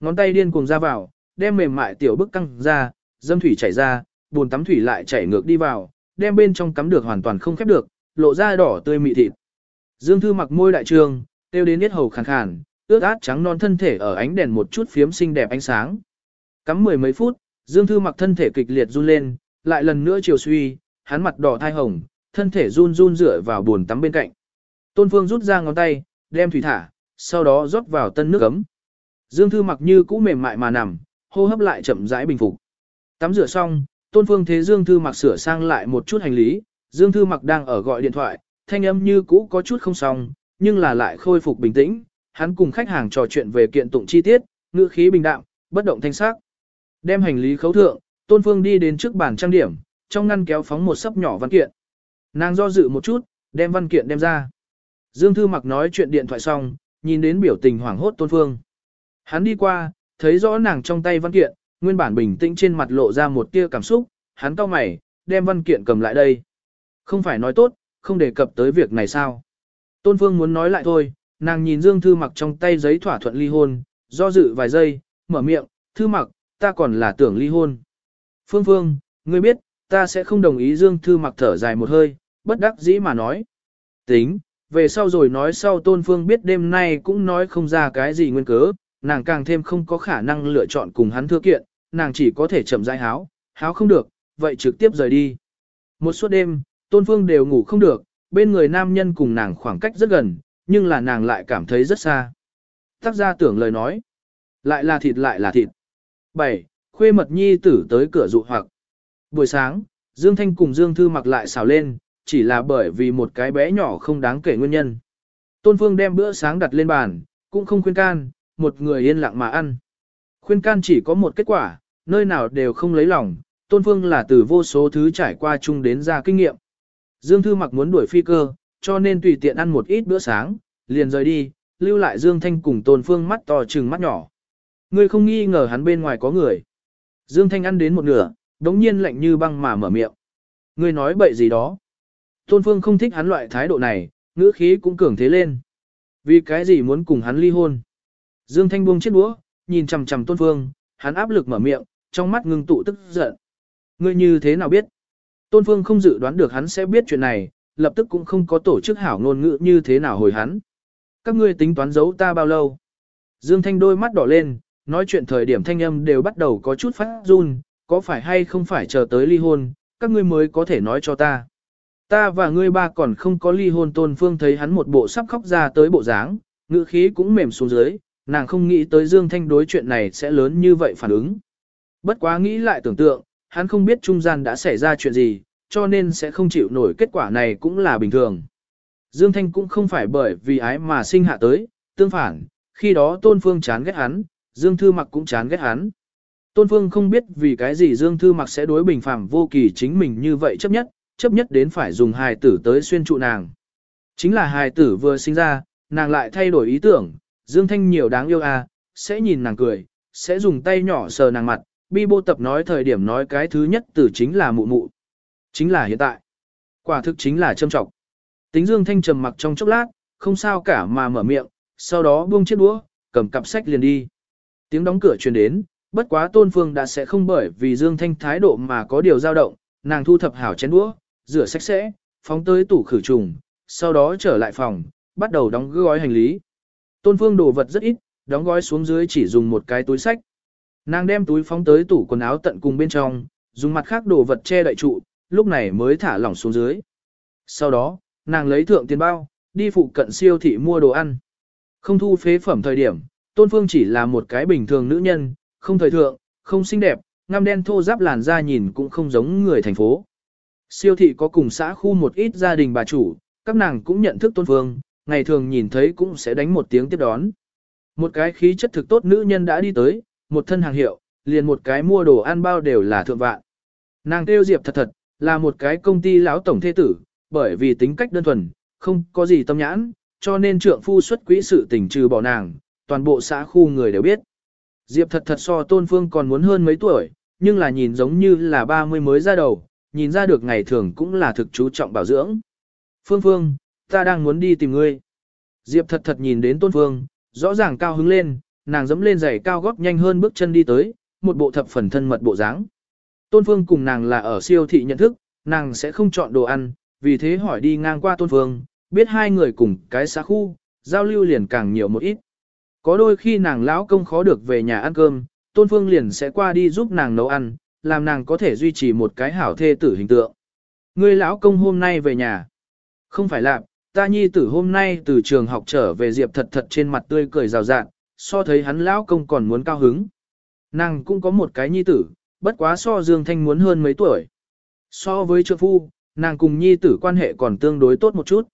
Ngón tay điên cuồng ra vào, đem mềm mại tiểu bức căng ra, dâm thủy chảy ra, bồn tắm thủy lại chảy ngược đi vào, đem bên trong cắm được hoàn toàn không khép được, lộ ra đỏ tươi mị thịt. Dương Thư mặc môi đại trường, tiêu đến yết hầu khàn khàn, ướt át trắng non thân thể ở ánh đèn một chút phiếm xinh đẹp ánh sáng. Cắm mười mấy phút, Dương Thư mặc thân thể kịch liệt run lên, lại lần nữa chiều suy, hắn mặt đỏ thai hồng, thân thể run run rửa vào bồn tắm bên cạnh. Tôn Phương rút ra ngón tay, đem thủy thả, sau đó rót vào tân nước ấm. Dương Thư mặc như cũ mềm mại mà nằm, hô hấp lại chậm rãi bình phục. Tắm rửa xong, Tôn Phương thế Dương Thư mặc sửa sang lại một chút hành lý, Dương Thư mặc đang ở gọi điện thoại, thanh âm như cũ có chút không xong, nhưng là lại khôi phục bình tĩnh, hắn cùng khách hàng trò chuyện về kiện tụng chi tiết, ngữ khí bình đạm, bất động thanh sắc. Đem hành lý khấu thượng, Tôn Phương đi đến trước bàn trang điểm, trong ngăn kéo phóng một sấp nhỏ văn kiện. Nàng do dự một chút, đem văn kiện đem ra. Dương Thư mặc nói chuyện điện thoại xong, nhìn đến biểu tình hoảng hốt Tôn Phương. Hắn đi qua, thấy rõ nàng trong tay văn kiện, nguyên bản bình tĩnh trên mặt lộ ra một tia cảm xúc, hắn cau mày, đem văn kiện cầm lại đây. Không phải nói tốt, không đề cập tới việc này sao. Tôn Phương muốn nói lại thôi, nàng nhìn Dương Thư Mặc trong tay giấy thỏa thuận ly hôn, do dự vài giây, mở miệng, Thư Mặc, ta còn là tưởng ly hôn. Phương Phương, ngươi biết, ta sẽ không đồng ý Dương Thư Mặc thở dài một hơi, bất đắc dĩ mà nói. Tính, về sau rồi nói sau Tôn Phương biết đêm nay cũng nói không ra cái gì nguyên cớ, nàng càng thêm không có khả năng lựa chọn cùng hắn thưa kiện, nàng chỉ có thể chậm rãi háo, háo không được, vậy trực tiếp rời đi. Một suốt đêm, Tôn Phương đều ngủ không được, bên người nam nhân cùng nàng khoảng cách rất gần, nhưng là nàng lại cảm thấy rất xa. Tác gia tưởng lời nói, lại là thịt lại là thịt. 7. Khuê mật nhi tử tới cửa dụ hoặc. Buổi sáng, Dương Thanh cùng Dương Thư mặc lại xào lên, chỉ là bởi vì một cái bé nhỏ không đáng kể nguyên nhân. Tôn Phương đem bữa sáng đặt lên bàn, cũng không khuyên can, một người yên lặng mà ăn. Khuyên can chỉ có một kết quả, nơi nào đều không lấy lòng, Tôn Phương là từ vô số thứ trải qua chung đến ra kinh nghiệm. Dương Thư mặc muốn đuổi phi cơ, cho nên tùy tiện ăn một ít bữa sáng, liền rời đi, lưu lại Dương Thanh cùng Tôn Phương mắt to trừng mắt nhỏ. Người không nghi ngờ hắn bên ngoài có người. Dương Thanh ăn đến một nửa, đống nhiên lạnh như băng mà mở miệng. Người nói bậy gì đó. Tôn Phương không thích hắn loại thái độ này, ngữ khí cũng cường thế lên. Vì cái gì muốn cùng hắn ly hôn? Dương Thanh buông chiếc đũa, nhìn chằm chằm Tôn Phương, hắn áp lực mở miệng, trong mắt ngưng tụ tức giận. Ngươi như thế nào biết? Tôn Phương không dự đoán được hắn sẽ biết chuyện này, lập tức cũng không có tổ chức hảo ngôn ngữ như thế nào hồi hắn. Các ngươi tính toán giấu ta bao lâu? Dương Thanh đôi mắt đỏ lên, nói chuyện thời điểm thanh âm đều bắt đầu có chút phát run, có phải hay không phải chờ tới ly hôn, các ngươi mới có thể nói cho ta. Ta và ngươi ba còn không có ly hôn tôn phương thấy hắn một bộ sắp khóc ra tới bộ dáng, ngữ khí cũng mềm xuống dưới, nàng không nghĩ tới Dương Thanh đối chuyện này sẽ lớn như vậy phản ứng. Bất quá nghĩ lại tưởng tượng, hắn không biết trung gian đã xảy ra chuyện gì, cho nên sẽ không chịu nổi kết quả này cũng là bình thường. Dương Thanh cũng không phải bởi vì ái mà sinh hạ tới, tương phản, khi đó Tôn Phương chán ghét hắn, Dương Thư Mặc cũng chán ghét hắn. Tôn Phương không biết vì cái gì Dương Thư Mặc sẽ đối bình phẳng vô kỳ chính mình như vậy chấp nhất, chấp nhất đến phải dùng hài tử tới xuyên trụ nàng. Chính là hài tử vừa sinh ra, nàng lại thay đổi ý tưởng, Dương Thanh nhiều đáng yêu à, sẽ nhìn nàng cười, sẽ dùng tay nhỏ sờ nàng mặt, bi bô tập nói thời điểm nói cái thứ nhất từ chính là mụ mụ. Chính là hiện tại. Quả thực chính là châm trọng. Tính Dương Thanh trầm mặc trong chốc lát, không sao cả mà mở miệng, sau đó buông chiếc đũa, cầm cặp sách liền đi. Tiếng đóng cửa truyền đến, bất quá Tôn Phương đã sẽ không bởi vì Dương Thanh thái độ mà có điều dao động, nàng thu thập hảo chén đũa, rửa sạch sẽ, phóng tới tủ khử trùng, sau đó trở lại phòng, bắt đầu đóng gói hành lý. Tôn Phương đồ vật rất ít, đóng gói xuống dưới chỉ dùng một cái túi sách. Nàng đem túi phóng tới tủ quần áo tận cùng bên trong, dùng mặt khác đồ vật che đậy trụ, lúc này mới thả lỏng xuống dưới. Sau đó, nàng lấy thượng tiền bao, đi phụ cận siêu thị mua đồ ăn. Không thu phế phẩm thời điểm, Tôn Phương chỉ là một cái bình thường nữ nhân, không thời thượng, không xinh đẹp, ngăm đen thô giáp làn da nhìn cũng không giống người thành phố. Siêu thị có cùng xã khu một ít gia đình bà chủ, các nàng cũng nhận thức Tôn Phương, ngày thường nhìn thấy cũng sẽ đánh một tiếng tiếp đón. Một cái khí chất thực tốt nữ nhân đã đi tới, một thân hàng hiệu, liền một cái mua đồ ăn bao đều là thượng vạn. Nàng tiêu Diệp thật thật, là một cái công ty lão tổng thế tử, bởi vì tính cách đơn thuần, không có gì tâm nhãn, cho nên trượng phu xuất quỹ sự tình trừ bỏ nàng, toàn bộ xã khu người đều biết. Diệp thật thật so tôn phương còn muốn hơn mấy tuổi, nhưng là nhìn giống như là 30 mới ra đầu, nhìn ra được ngày thường cũng là thực chú trọng bảo dưỡng. Phương Phương, ta đang muốn đi tìm ngươi. Diệp thật thật nhìn đến tôn phương, rõ ràng cao hứng lên, nàng dẫm lên giày cao gót nhanh hơn bước chân đi tới, một bộ thập phần thân mật bộ dáng. Tôn phương cùng nàng là ở siêu thị nhận thức, nàng sẽ không chọn đồ ăn, vì thế hỏi đi ngang qua tôn phương, biết hai người cùng cái xã khu, giao lưu liền càng nhiều một ít. Có đôi khi nàng lão công khó được về nhà ăn cơm, tôn phương liền sẽ qua đi giúp nàng nấu ăn, làm nàng có thể duy trì một cái hảo thê tử hình tượng. Ngươi lão công hôm nay về nhà. Không phải lạc, ta nhi tử hôm nay từ trường học trở về Diệp thật thật trên mặt tươi cười rào rạng, so thấy hắn lão công còn muốn cao hứng. Nàng cũng có một cái nhi tử, bất quá so Dương Thanh muốn hơn mấy tuổi. So với trượng phu, nàng cùng nhi tử quan hệ còn tương đối tốt một chút.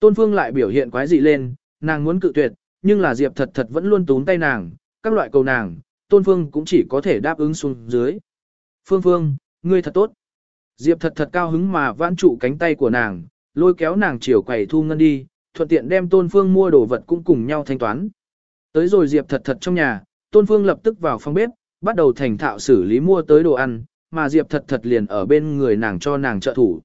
Tôn Phương lại biểu hiện quái dị lên, nàng muốn cự tuyệt, nhưng là Diệp thật thật vẫn luôn túm tay nàng, các loại cầu nàng, Tôn Phương cũng chỉ có thể đáp ứng xuống dưới. Phương Phương, ngươi thật tốt. Diệp thật thật cao hứng mà vãn trụ cánh tay của nàng, lôi kéo nàng chiều quầy thu ngân đi, thuận tiện đem Tôn Phương mua đồ vật cũng cùng nhau thanh toán. Tới rồi Diệp thật thật trong nhà, Tôn Phương lập tức vào phòng bếp, bắt đầu thành thạo xử lý mua tới đồ ăn, mà Diệp thật thật liền ở bên người nàng cho nàng trợ thủ.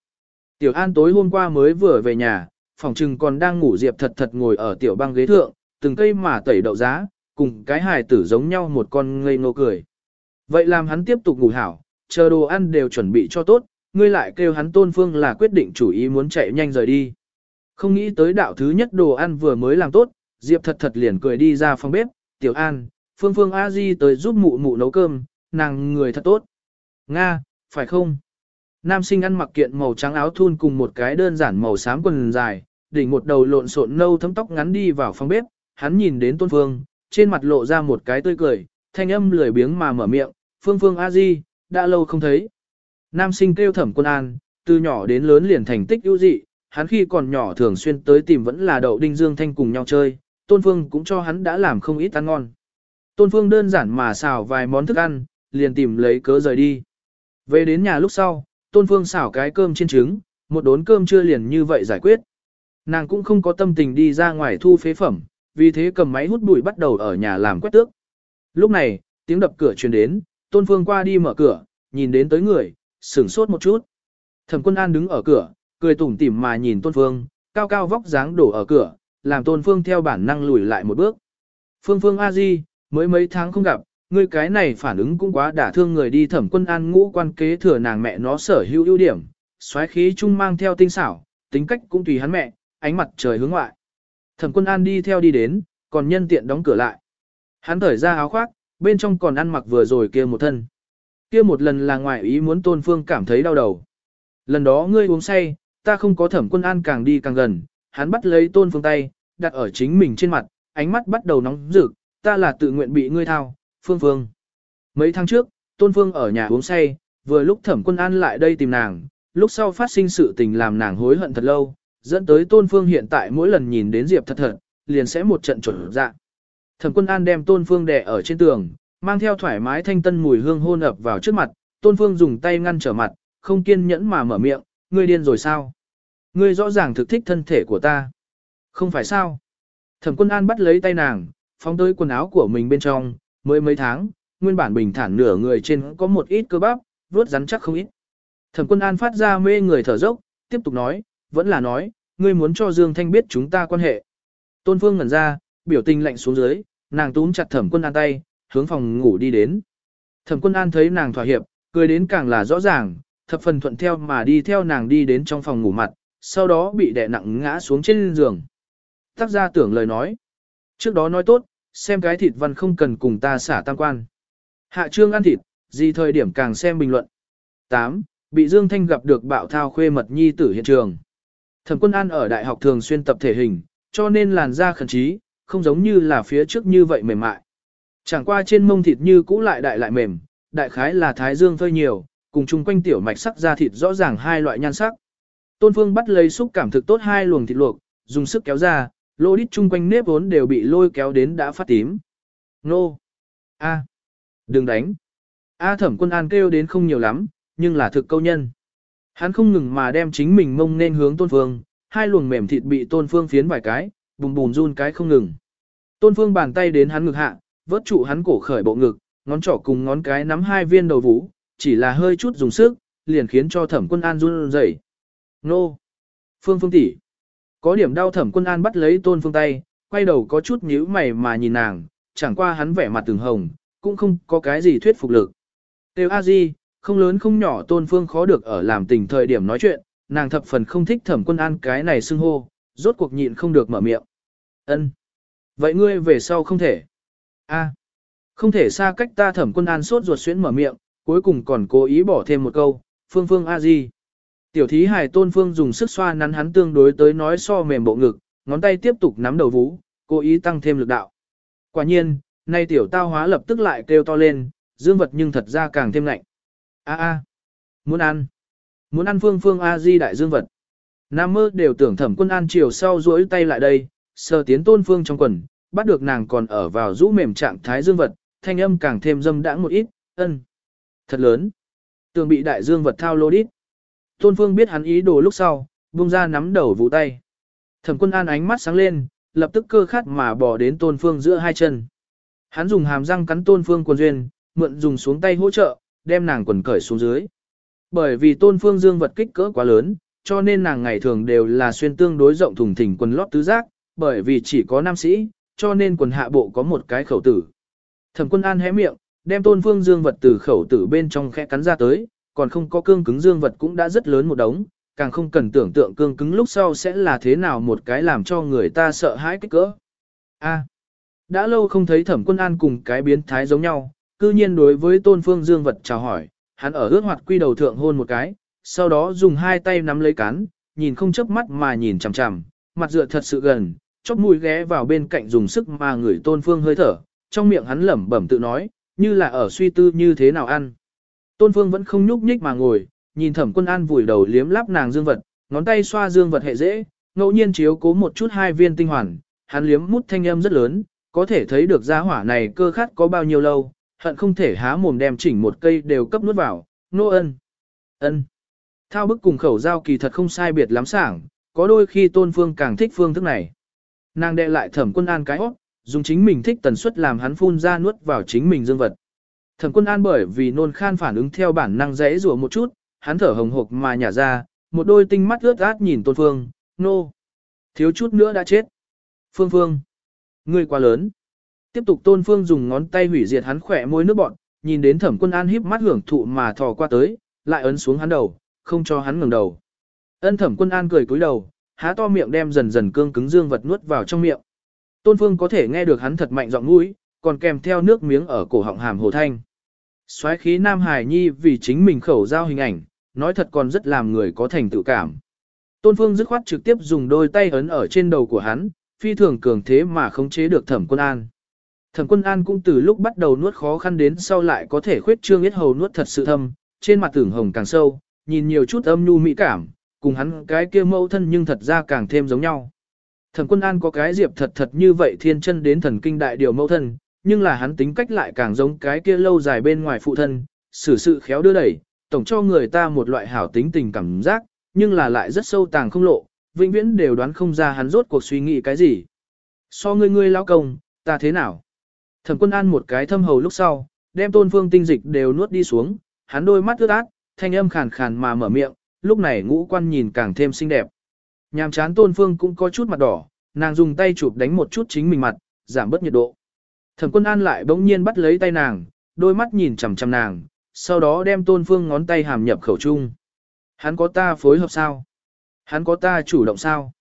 Tiểu An tối hôm qua mới vừa về nhà, phòng trừng còn đang ngủ Diệp thật thật ngồi ở tiểu băng ghế thượng, từng cây mà tẩy đậu giá, cùng cái hài tử giống nhau một con ngây ngô cười. Vậy làm hắn tiếp tục ngủ hảo, chờ đồ ăn đều chuẩn bị cho tốt, ngươi lại kêu hắn tôn phương là quyết định chủ ý muốn chạy nhanh rời đi. Không nghĩ tới đạo thứ nhất đồ ăn vừa mới làm tốt, Diệp thật thật liền cười đi ra phòng bếp, tiểu an, phương phương a di tới giúp mụ mụ nấu cơm, nàng người thật tốt. Nga, phải không? Nam sinh ăn mặc kiện màu trắng áo thun cùng một cái đơn giản màu xám quần dài, đỉnh một đầu lộn xộn nâu thấm tóc ngắn đi vào phòng bếp, hắn nhìn đến Tôn Phương, trên mặt lộ ra một cái tươi cười, thanh âm lười biếng mà mở miệng, "Phương Phương a di, đã lâu không thấy." Nam sinh kêu Thẩm Quân An, từ nhỏ đến lớn liền thành tích ưu dị, hắn khi còn nhỏ thường xuyên tới tìm vẫn là đậu đinh dương thanh cùng nhau chơi, Tôn Phương cũng cho hắn đã làm không ít ăn ngon. Tôn Phương đơn giản mà xào vài món thức ăn, liền tìm lấy cớ rời đi. Về đến nhà lúc sau, Tôn Phương xào cái cơm chiên trứng, một đốn cơm chưa liền như vậy giải quyết. Nàng cũng không có tâm tình đi ra ngoài thu phế phẩm, vì thế cầm máy hút bụi bắt đầu ở nhà làm quét tước. Lúc này, tiếng đập cửa truyền đến, Tôn Phương qua đi mở cửa, nhìn đến tới người, sửng sốt một chút. Thẩm Quân An đứng ở cửa, cười tủm tỉm mà nhìn Tôn Phương, cao cao vóc dáng đổ ở cửa, làm Tôn Phương theo bản năng lùi lại một bước. Phương Phương A Di, mới mấy tháng không gặp, ngươi cái này phản ứng cũng quá đả thương người đi thẩm quân an ngũ quan kế thừa nàng mẹ nó sở hữu ưu điểm, xoáy khí chung mang theo tinh xảo, tính cách cũng tùy hắn mẹ, ánh mặt trời hướng ngoại. Thẩm quân an đi theo đi đến, còn nhân tiện đóng cửa lại. Hắn thở ra áo khoác, bên trong còn ăn mặc vừa rồi kia một thân. Kia một lần là ngoại ý muốn tôn phương cảm thấy đau đầu. Lần đó ngươi uống say, ta không có thẩm quân an càng đi càng gần, hắn bắt lấy tôn phương tay, đặt ở chính mình trên mặt, ánh mắt bắt đầu nóng rực, ta là tự nguyện bị ngươi thao, phương phương. Mấy tháng trước, tôn phương ở nhà uống say, vừa lúc thẩm quân an lại đây tìm nàng, lúc sau phát sinh sự tình làm nàng hối hận thật lâu, dẫn tới tôn phương hiện tại mỗi lần nhìn đến Diệp thật thật, liền sẽ một trận chuẩn dạ. Thẩm quân an đem tôn phương đè ở trên tường, mang theo thoải mái thanh tân mùi hương hôn ập vào trước mặt, tôn phương dùng tay ngăn trở mặt, không kiên nhẫn mà mở miệng, ngươi điên rồi sao? Ngươi rõ ràng thực thích thân thể của ta. Không phải sao? Thẩm quân an bắt lấy tay nàng, phóng tới quần áo của mình bên trong, mới mấy tháng, nguyên bản bình thản nửa người trên có một ít cơ bắp, vuốt rắn chắc không ít. Thẩm quân an phát ra mê người thở dốc, tiếp tục nói, vẫn là nói, ngươi muốn cho Dương Thanh biết chúng ta quan hệ. Tôn Phương ngẩn ra, biểu tình lạnh xuống dưới, nàng túm chặt thẩm quân an tay, hướng phòng ngủ đi đến. Thẩm quân an thấy nàng thỏa hiệp, cười đến càng là rõ ràng, thập phần thuận theo mà đi theo nàng đi đến trong phòng ngủ mặt, sau đó bị đè nặng ngã xuống trên giường. Tác gia tưởng lời nói. Trước đó nói tốt, xem cái thịt văn không cần cùng ta xả tam quan. Hạ trương ăn thịt, gì thời điểm càng xem bình luận. 8. Bị Dương Thanh gặp được bạo thao khuê mật nhi tử hiện trường. Thẩm quân an ở đại học thường xuyên tập thể hình, cho nên làn da khẩn trí, không giống như là phía trước như vậy mềm mại. Chẳng qua trên mông thịt như cũ lại đại lại mềm, đại khái là thái dương phơi nhiều, cùng chung quanh tiểu mạch sắc da thịt rõ ràng hai loại nhan sắc. Tôn Phương bắt lấy xúc cảm thực tốt hai luồng thịt luộc, dùng sức kéo ra, lô đít chung quanh nếp vốn đều bị lôi kéo đến đã phát tím. Nô! A! Đừng đánh! A thẩm quân an kêu đến không nhiều lắm, nhưng là thực câu nhân. Hắn không ngừng mà đem chính mình mông nên hướng Tôn Phương, hai luồng mềm thịt bị Tôn Phương phiến vài cái, bùm bùm run cái không ngừng. Tôn Phương bàn tay đến hắn ngực hạ, vớt trụ hắn cổ khởi bộ ngực, ngón trỏ cùng ngón cái nắm hai viên đầu vũ, chỉ là hơi chút dùng sức, liền khiến cho thẩm quân an run rẩy. Nô! Phương Phương tỷ, có điểm đau thẩm quân an bắt lấy Tôn Phương tay, quay đầu có chút nhíu mày mà nhìn nàng, chẳng qua hắn vẻ mặt từng hồng, cũng không có cái gì thuyết phục lực. Tiêu A Di, không lớn không nhỏ tôn phương khó được ở làm tình thời điểm nói chuyện, nàng thập phần không thích thẩm quân an cái này xưng hô, rốt cuộc nhịn không được mở miệng. ân Vậy ngươi về sau không thể. a Không thể xa cách ta thẩm quân an sốt ruột xuyến mở miệng, cuối cùng còn cố ý bỏ thêm một câu, phương phương a di. Tiểu thí hài tôn phương dùng sức xoa nắn hắn tương đối tới nói so mềm bộ ngực, ngón tay tiếp tục nắm đầu vú, cố ý tăng thêm lực đạo. Quả nhiên, nay tiểu tao hóa lập tức lại kêu to lên, dương vật nhưng thật ra càng thêm lạnh. A a, muốn ăn. Muốn ăn phương phương A di đại dương vật. Nam mơ đều tưởng thẩm quân an chiều sau duỗi tay lại đây, sờ tiến tôn phương trong quần, bắt được nàng còn ở vào rũ mềm trạng thái dương vật, thanh âm càng thêm dâm đãng một ít, ân. Thật lớn. Tường bị đại dương vật thao lô đít. Tôn phương biết hắn ý đồ lúc sau, buông ra nắm đầu vụ tay. Thẩm quân an ánh mắt sáng lên, lập tức cơ khát mà bỏ đến tôn phương giữa hai chân. Hắn dùng hàm răng cắn tôn phương quần duyên, mượn dùng xuống tay hỗ trợ, đem nàng quần cởi xuống dưới. Bởi vì tôn phương dương vật kích cỡ quá lớn, cho nên nàng ngày thường đều là xuyên tương đối rộng thùng thình quần lót tứ giác, bởi vì chỉ có nam sĩ, cho nên quần hạ bộ có một cái khẩu tử. Thẩm quân an hé miệng, đem tôn phương dương vật từ khẩu tử bên trong khẽ cắn ra tới, còn không có cương cứng dương vật cũng đã rất lớn một đống, càng không cần tưởng tượng cương cứng lúc sau sẽ là thế nào một cái làm cho người ta sợ hãi kích cỡ. A. đã lâu không thấy thẩm quân an cùng cái biến thái giống nhau, cư nhiên đối với tôn phương dương vật chào hỏi, hắn ở ước hoạt quy đầu thượng hôn một cái, sau đó dùng hai tay nắm lấy cán, nhìn không chớp mắt mà nhìn chằm chằm, mặt dựa thật sự gần, chóp mũi ghé vào bên cạnh dùng sức mà người tôn phương hơi thở, trong miệng hắn lẩm bẩm tự nói, như là ở suy tư như thế nào ăn. Tôn phương vẫn không nhúc nhích mà ngồi, nhìn thẩm quân an vùi đầu liếm láp nàng dương vật, ngón tay xoa dương vật hệ dễ, ngẫu nhiên chiếu cố một chút hai viên tinh hoàn, hắn liếm mút thanh âm rất lớn, có thể thấy được gia hỏa này cơ khát có bao nhiêu lâu, hận không thể há mồm đem chỉnh một cây đều cấp nuốt vào, nô ân. ân. Thao bức cùng khẩu giao kỳ thật không sai biệt lắm sảng, có đôi khi tôn phương càng thích phương thức này. Nàng đệ lại thẩm quân an cái hót, dùng chính mình thích tần suất làm hắn phun ra nuốt vào chính mình dương vật. Thẩm quân an bởi vì nôn khan phản ứng theo bản năng dễ rủa một chút, hắn thở hồng hộc mà nhả ra, một đôi tinh mắt ướt át nhìn tôn phương, nô. Thiếu chút nữa đã chết. Phương phương. Ngươi quá lớn. Tiếp tục tôn phương dùng ngón tay hủy diệt hắn khỏe môi nước bọn, nhìn đến thẩm quân an híp mắt hưởng thụ mà thò qua tới, lại ấn xuống hắn đầu, không cho hắn ngừng đầu. Ân thẩm quân an cười cúi đầu, há to miệng đem dần dần cương cứng dương vật nuốt vào trong miệng. Tôn phương có thể nghe được hắn thật mạnh giọng mũi, còn kèm theo nước miếng ở cổ họng hàm hồ thanh. Xoáy khí Nam Hải Nhi vì chính mình khẩu giao hình ảnh, nói thật còn rất làm người có thành tựu cảm. Tôn Phương dứt khoát trực tiếp dùng đôi tay ấn ở trên đầu của hắn, phi thường cường thế mà không chế được thẩm quân an. Thẩm quân an cũng từ lúc bắt đầu nuốt khó khăn đến sau lại có thể khuyết trương yết hầu nuốt thật sự thâm, trên mặt tưởng hồng càng sâu, nhìn nhiều chút âm nhu mỹ cảm, cùng hắn cái kia mâu thân nhưng thật ra càng thêm giống nhau. Thẩm quân an có cái diệp thật thật như vậy thiên chân đến thần kinh đại điều mâu thân, nhưng là hắn tính cách lại càng giống cái kia lâu dài bên ngoài phụ thân, xử sự khéo đưa đẩy, tổng cho người ta một loại hảo tính tình cảm giác, nhưng là lại rất sâu tàng không lộ, vĩnh viễn đều đoán không ra hắn rốt cuộc suy nghĩ cái gì. So ngươi ngươi lão công, ta thế nào? Thẩm quân an một cái thâm hầu lúc sau, đem tôn phương tinh dịch đều nuốt đi xuống, hắn đôi mắt ướt át, thanh âm khàn khàn mà mở miệng, lúc này ngũ quan nhìn càng thêm xinh đẹp. Nhàm chán tôn phương cũng có chút mặt đỏ, nàng dùng tay chụp đánh một chút chính mình mặt, giảm bớt nhiệt độ. Thẩm quân an lại bỗng nhiên bắt lấy tay nàng, đôi mắt nhìn chằm chằm nàng, sau đó đem tôn phương ngón tay hàm nhập khẩu trung. Hắn có ta phối hợp sao? Hắn có ta chủ động sao?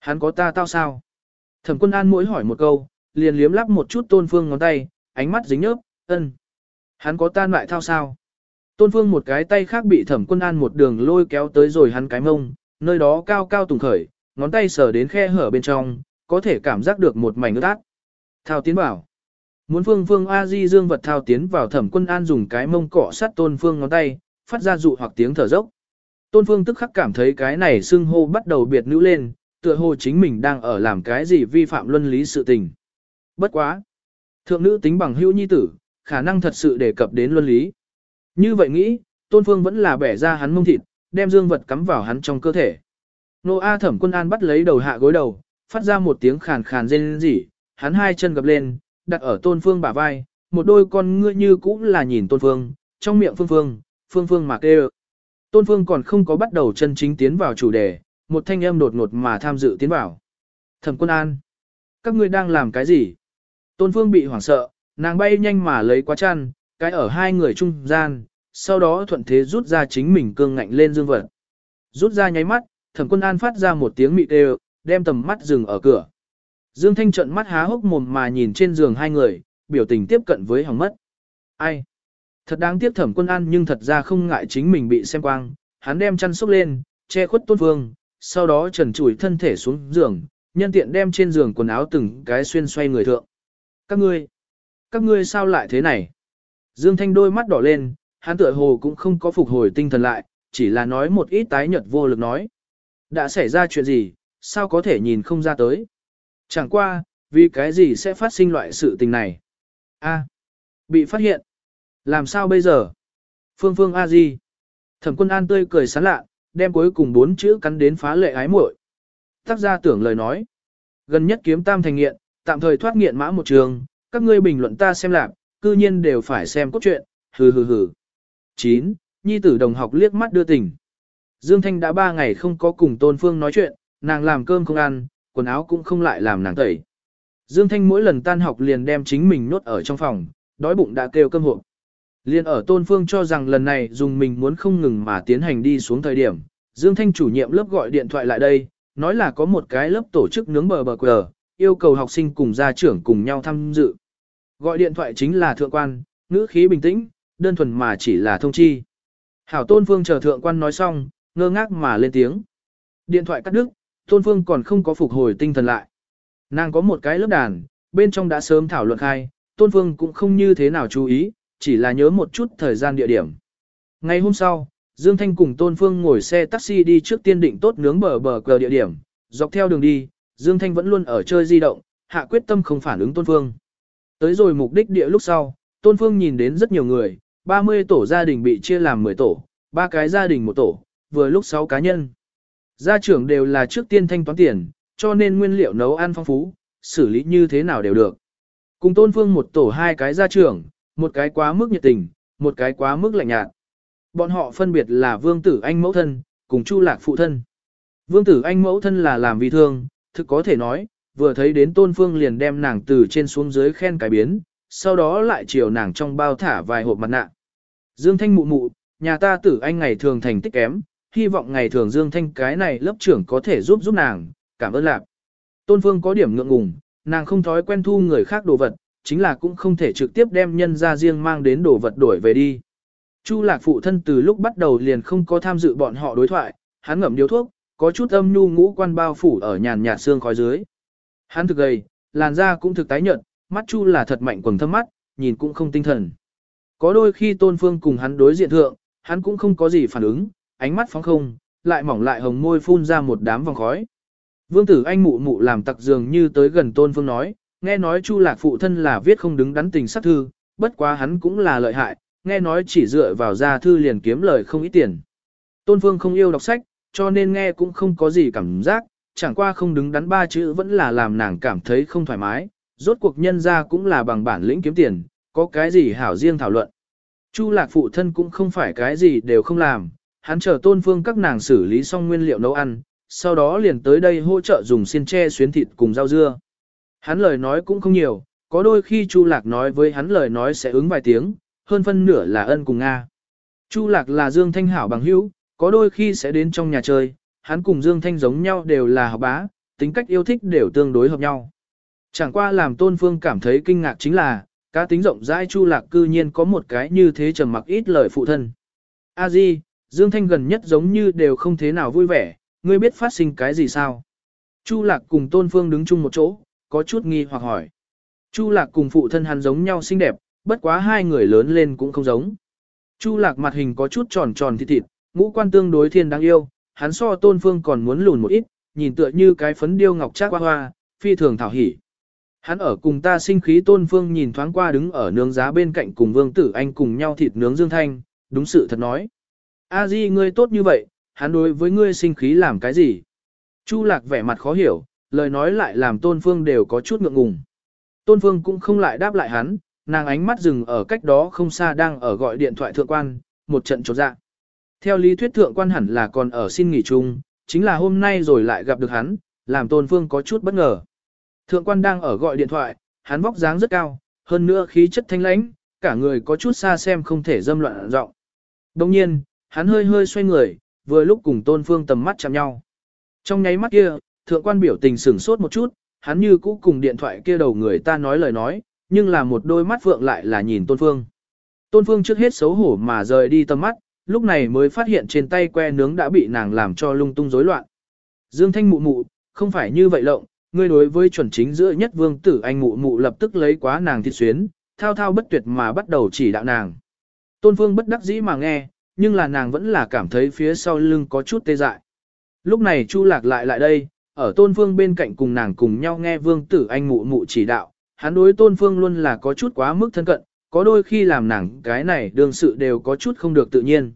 Hắn có ta tao sao? Thẩm quân an mỗi hỏi một câu, liền liếm lắp một chút tôn phương ngón tay, ánh mắt dính nhớp, ân. Hắn có ta lại thao sao? Tôn phương một cái tay khác bị thẩm quân an một đường lôi kéo tới rồi hắn cái mông, nơi đó cao cao tùng khởi, ngón tay sờ đến khe hở bên trong, có thể cảm giác được một mảnh ướt át. Thao tiến bảo. Muốn phương phương A-di dương vật thao tiến vào thẩm quân an dùng cái mông cọ sát tôn phương ngón tay, phát ra dụ hoặc tiếng thở dốc. Tôn phương tức khắc cảm thấy cái này xưng hô bắt đầu biệt nữ lên, tựa hồ chính mình đang ở làm cái gì vi phạm luân lý sự tình. Bất quá. Thượng nữ tính bằng hữu nhi tử, khả năng thật sự đề cập đến luân lý. Như vậy nghĩ, tôn phương vẫn là bẻ ra hắn mông thịt, đem dương vật cắm vào hắn trong cơ thể. Nô A thẩm quân an bắt lấy đầu hạ gối đầu, phát ra một tiếng khàn khàn rên rỉ, hắn hai chân gập lên, đặt ở tôn phương bả vai, một đôi con ngươi như cũng là nhìn tôn phương, trong miệng phương phương, phương phương mà kêu. Tôn phương còn không có bắt đầu chân chính tiến vào chủ đề, một thanh âm đột ngột mà tham dự tiến vào. Thẩm quân an, các ngươi đang làm cái gì? Tôn phương bị hoảng sợ, nàng bay nhanh mà lấy quá chăn, cái ở hai người trung gian, sau đó thuận thế rút ra chính mình cương ngạnh lên dương vật. Rút ra nháy mắt, thẩm quân an phát ra một tiếng mị đều, đem tầm mắt dừng ở cửa. Dương Thanh trợn mắt há hốc mồm mà nhìn trên giường hai người, biểu tình tiếp cận với hỏng mất. Ai? Thật đáng tiếc thẩm quân an nhưng thật ra không ngại chính mình bị xem quang, hắn đem chăn xúc lên, che khuất tôn Vương. sau đó trần trụi thân thể xuống giường, nhân tiện đem trên giường quần áo từng cái xuyên xoay người thượng. Các ngươi, các ngươi sao lại thế này? Dương Thanh đôi mắt đỏ lên, hắn tựa hồ cũng không có phục hồi tinh thần lại, chỉ là nói một ít tái nhợt vô lực nói. Đã xảy ra chuyện gì, sao có thể nhìn không ra tới? Chẳng qua, vì cái gì sẽ phát sinh loại sự tình này? A, bị phát hiện. Làm sao bây giờ? Phương Phương A Di. Thẩm Quân An tươi cười sán lạ, đem cuối cùng bốn chữ cắn đến phá lệ ái muội. Tác gia tưởng lời nói, gần nhất kiếm tam thành nghiện, tạm thời thoát nghiện mã một trường, các ngươi bình luận ta xem lạc, cư nhiên đều phải xem cốt truyện, hừ hừ hừ. 9. Nhi tử đồng học liếc mắt đưa tình. Dương Thanh đã 3 ngày không có cùng Tôn Phương nói chuyện, nàng làm cơm không ăn, quần áo cũng không lại làm nàng tẩy. Dương Thanh mỗi lần tan học liền đem chính mình nốt ở trong phòng, đói bụng đã kêu cơm hộp. Liên ở Tôn Phương cho rằng lần này dùng mình muốn không ngừng mà tiến hành đi xuống thời điểm, Dương Thanh chủ nhiệm lớp gọi điện thoại lại đây, nói là có một cái lớp tổ chức nướng bờ bờ quờ, yêu cầu học sinh cùng gia trưởng cùng nhau tham dự. Gọi điện thoại chính là thượng quan, ngữ khí bình tĩnh, đơn thuần mà chỉ là thông chi. Hảo Tôn Phương chờ thượng quan nói xong, ngơ ngác mà lên tiếng. Điện thoại cắt đứt, Tôn Phương còn không có phục hồi tinh thần lại. Nàng có một cái lớp đàn, bên trong đã sớm thảo luận khai, Tôn Phương cũng không như thế nào chú ý, chỉ là nhớ một chút thời gian địa điểm. Ngày hôm sau, Dương Thanh cùng Tôn Phương ngồi xe taxi đi trước tiên định tốt nướng bờ bờ cờ địa điểm, dọc theo đường đi, Dương Thanh vẫn luôn ở chơi di động, hạ quyết tâm không phản ứng Tôn Phương. Tới rồi mục đích địa lúc sau, Tôn Phương nhìn đến rất nhiều người, 30 tổ gia đình bị chia làm 10 tổ, ba cái gia đình một tổ, vừa lúc 6 cá nhân. Gia trưởng đều là trước tiên thanh toán tiền, cho nên nguyên liệu nấu ăn phong phú, xử lý như thế nào đều được. Cùng Tôn Phương một tổ hai cái gia trưởng, một cái quá mức nhiệt tình, một cái quá mức lạnh nhạt. Bọn họ phân biệt là Vương Tử Anh mẫu thân, cùng Chu Lạc phụ thân. Vương Tử Anh mẫu thân là làm vì thương, thực có thể nói, vừa thấy đến Tôn Phương liền đem nàng từ trên xuống dưới khen cái biến, sau đó lại chiều nàng trong bao thả vài hộp mặt nạ. Dương Thanh mụ mụ, nhà ta Tử Anh ngày thường thành tích kém, hy vọng ngày thường Dương Thanh cái này lớp trưởng có thể giúp giúp nàng, cảm ơn lạc. Tôn Phương có điểm ngượng ngùng, nàng không thói quen thu người khác đồ vật, chính là cũng không thể trực tiếp đem nhân ra riêng mang đến đồ vật đổi về đi. Chu lạc phụ thân từ lúc bắt đầu liền không có tham dự bọn họ đối thoại, hắn ngậm điếu thuốc, có chút âm nhu ngũ quan bao phủ ở nhàn nhạt xương khói dưới. Hắn thực gầy, làn da cũng thực tái nhợt, mắt chu là thật mạnh quầng thâm mắt, nhìn cũng không tinh thần. Có đôi khi tôn phương cùng hắn đối diện thượng, hắn cũng không có gì phản ứng, ánh mắt phóng không, lại mỏng lại hồng môi phun ra một đám vòng khói. Vương tử anh mụ mụ làm tặc dường như tới gần tôn phương nói, nghe nói chu lạc phụ thân là viết không đứng đắn tình sắc thư, bất quá hắn cũng là lợi hại, nghe nói chỉ dựa vào ra thư liền kiếm lời không ít tiền. Tôn phương không yêu đọc sách, cho nên nghe cũng không có gì cảm giác, chẳng qua không đứng đắn ba chữ vẫn là làm nàng cảm thấy không thoải mái, rốt cuộc nhân ra cũng là bằng bản lĩnh kiếm tiền, có cái gì hảo riêng thảo luận. Chu lạc phụ thân cũng không phải cái gì đều không làm, hắn chờ tôn phương các nàng xử lý xong nguyên liệu nấu ăn, sau đó liền tới đây hỗ trợ dùng xiên tre xuyến thịt cùng rau dưa. Hắn lời nói cũng không nhiều, có đôi khi Chu Lạc nói với hắn lời nói sẽ ứng vài tiếng, hơn phân nửa là ân cùng Nga. Chu Lạc là Dương Thanh Hảo bằng hữu, có đôi khi sẽ đến trong nhà chơi, hắn cùng Dương Thanh giống nhau đều là học bá, tính cách yêu thích đều tương đối hợp nhau. Chẳng qua làm Tôn Phương cảm thấy kinh ngạc chính là, cá tính rộng rãi Chu Lạc cư nhiên có một cái như thế trầm mặc ít lời phụ thân. A Di, Dương Thanh gần nhất giống như đều không thế nào vui vẻ, ngươi biết phát sinh cái gì sao? Chu Lạc cùng Tôn Phương đứng chung một chỗ, có chút nghi hoặc hỏi. Chu Lạc cùng phụ thân hắn giống nhau xinh đẹp, bất quá hai người lớn lên cũng không giống. Chu Lạc mặt hình có chút tròn tròn thịt thịt, ngũ quan tương đối thiên đáng yêu, hắn so Tôn Phương còn muốn lùn một ít, nhìn tựa như cái phấn điêu ngọc trác hoa hoa, phi thường thảo hỉ. Hắn ở cùng ta sinh khí Tôn Phương nhìn thoáng qua đứng ở nướng giá bên cạnh cùng Vương Tử Anh cùng nhau thịt nướng Dương Thanh, đúng sự thật nói. A Di ngươi tốt như vậy, hắn đối với ngươi sinh khí làm cái gì? Chu Lạc vẻ mặt khó hiểu, lời nói lại làm Tôn Phương đều có chút ngượng ngùng. Tôn Phương cũng không lại đáp lại hắn, nàng ánh mắt dừng ở cách đó không xa đang ở gọi điện thoại thượng quan, một trận chột dạ. Theo lý thuyết thượng quan hẳn là còn ở xin nghỉ chung, chính là hôm nay rồi lại gặp được hắn, làm Tôn Phương có chút bất ngờ. Thượng quan đang ở gọi điện thoại, hắn vóc dáng rất cao, hơn nữa khí chất thanh lãnh, cả người có chút xa xem không thể dâm loạn giọng. Đồng nhiên, hắn hơi hơi xoay người, vừa lúc cùng Tôn Phương tầm mắt chạm nhau. Trong nháy mắt kia, thượng quan biểu tình sửng sốt một chút, hắn như cũ cùng điện thoại kia đầu người ta nói lời nói, nhưng là một đôi mắt vượng lại là nhìn Tôn Phương. Tôn Phương trước hết xấu hổ mà rời đi tầm mắt, lúc này mới phát hiện trên tay que nướng đã bị nàng làm cho lung tung rối loạn. Dương Thanh mụ mụ, không phải như vậy lộng, ngươi đối với chuẩn chính giữa nhất vương tử anh mụ mụ lập tức lấy quá nàng thịt xuyến, thao thao bất tuyệt mà bắt đầu chỉ đạo nàng. Tôn Phương bất đắc dĩ mà nghe, nhưng là nàng vẫn là cảm thấy phía sau lưng có chút tê dại. Lúc này Chu Lạc lại lại đây, ở Tôn Phương bên cạnh cùng nàng cùng nhau nghe Vương Tử Anh mụ mụ chỉ đạo, hắn đối Tôn Phương luôn là có chút quá mức thân cận, có đôi khi làm nàng cái này đương sự đều có chút không được tự nhiên.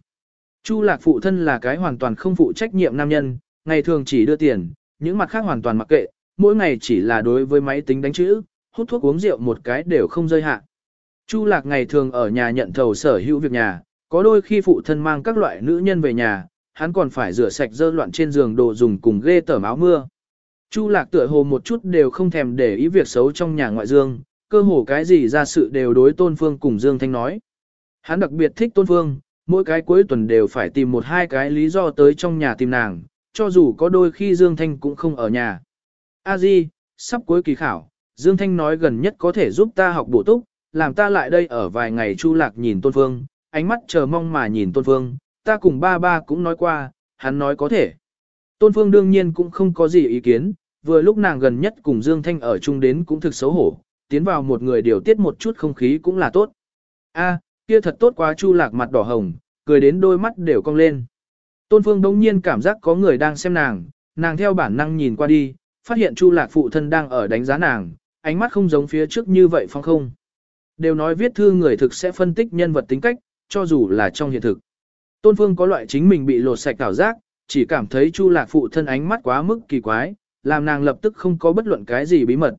Chu Lạc phụ thân là cái hoàn toàn không phụ trách nhiệm nam nhân, ngày thường chỉ đưa tiền, những mặt khác hoàn toàn mặc kệ, mỗi ngày chỉ là đối với máy tính đánh chữ, hút thuốc uống rượu một cái đều không rơi hạ. Chu Lạc ngày thường ở nhà nhận thầu sở hữu việc nhà, có đôi khi phụ thân mang các loại nữ nhân về nhà, hắn còn phải rửa sạch dơ loạn trên giường đồ dùng cùng ghê tởm áo mưa. Chu lạc tựa hồ một chút đều không thèm để ý việc xấu trong nhà ngoại dương, cơ hồ cái gì ra sự đều đối tôn phương cùng Dương Thanh nói. Hắn đặc biệt thích tôn phương, mỗi cái cuối tuần đều phải tìm một hai cái lý do tới trong nhà tìm nàng, cho dù có đôi khi Dương Thanh cũng không ở nhà. A Di, sắp cuối kỳ khảo, Dương Thanh nói gần nhất có thể giúp ta học bổ túc, làm ta lại đây ở vài ngày Chu Lạc nhìn Tôn Phương, ánh mắt chờ mong mà nhìn Tôn Phương, ta cùng ba ba cũng nói qua, hắn nói có thể. Tôn Phương đương nhiên cũng không có gì ý kiến, vừa lúc nàng gần nhất cùng Dương Thanh ở chung đến cũng thực xấu hổ, tiến vào một người điều tiết một chút không khí cũng là tốt. A, kia thật tốt quá Chu Lạc mặt đỏ hồng, cười đến đôi mắt đều cong lên. Tôn Phương đống nhiên cảm giác có người đang xem nàng, nàng theo bản năng nhìn qua đi, phát hiện Chu Lạc phụ thân đang ở đánh giá nàng, ánh mắt không giống phía trước như vậy phong không. Đều nói viết thư người thực sẽ phân tích nhân vật tính cách, cho dù là trong hiện thực. Tôn Phương có loại chính mình bị lột sạch cảm giác, chỉ cảm thấy Chu Lạc phụ thân ánh mắt quá mức kỳ quái, làm nàng lập tức không có bất luận cái gì bí mật.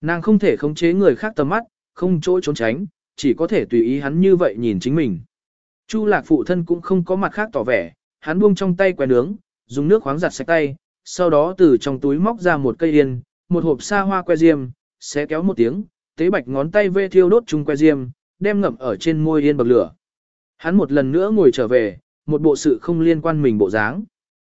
Nàng không thể khống chế người khác tầm mắt, không chỗ trốn tránh, chỉ có thể tùy ý hắn như vậy nhìn chính mình. Chu Lạc phụ thân cũng không có mặt khác tỏ vẻ, hắn buông trong tay que nướng, dùng nước khoáng giặt sạch tay, sau đó từ trong túi móc ra một cây yên, một hộp sa hoa que diêm, xé kéo một tiếng, tế bạch ngón tay vê thiêu đốt chung que diêm, đem ngậm ở trên môi yên bậc lửa. Hắn một lần nữa ngồi trở về, một bộ sự không liên quan mình bộ dáng.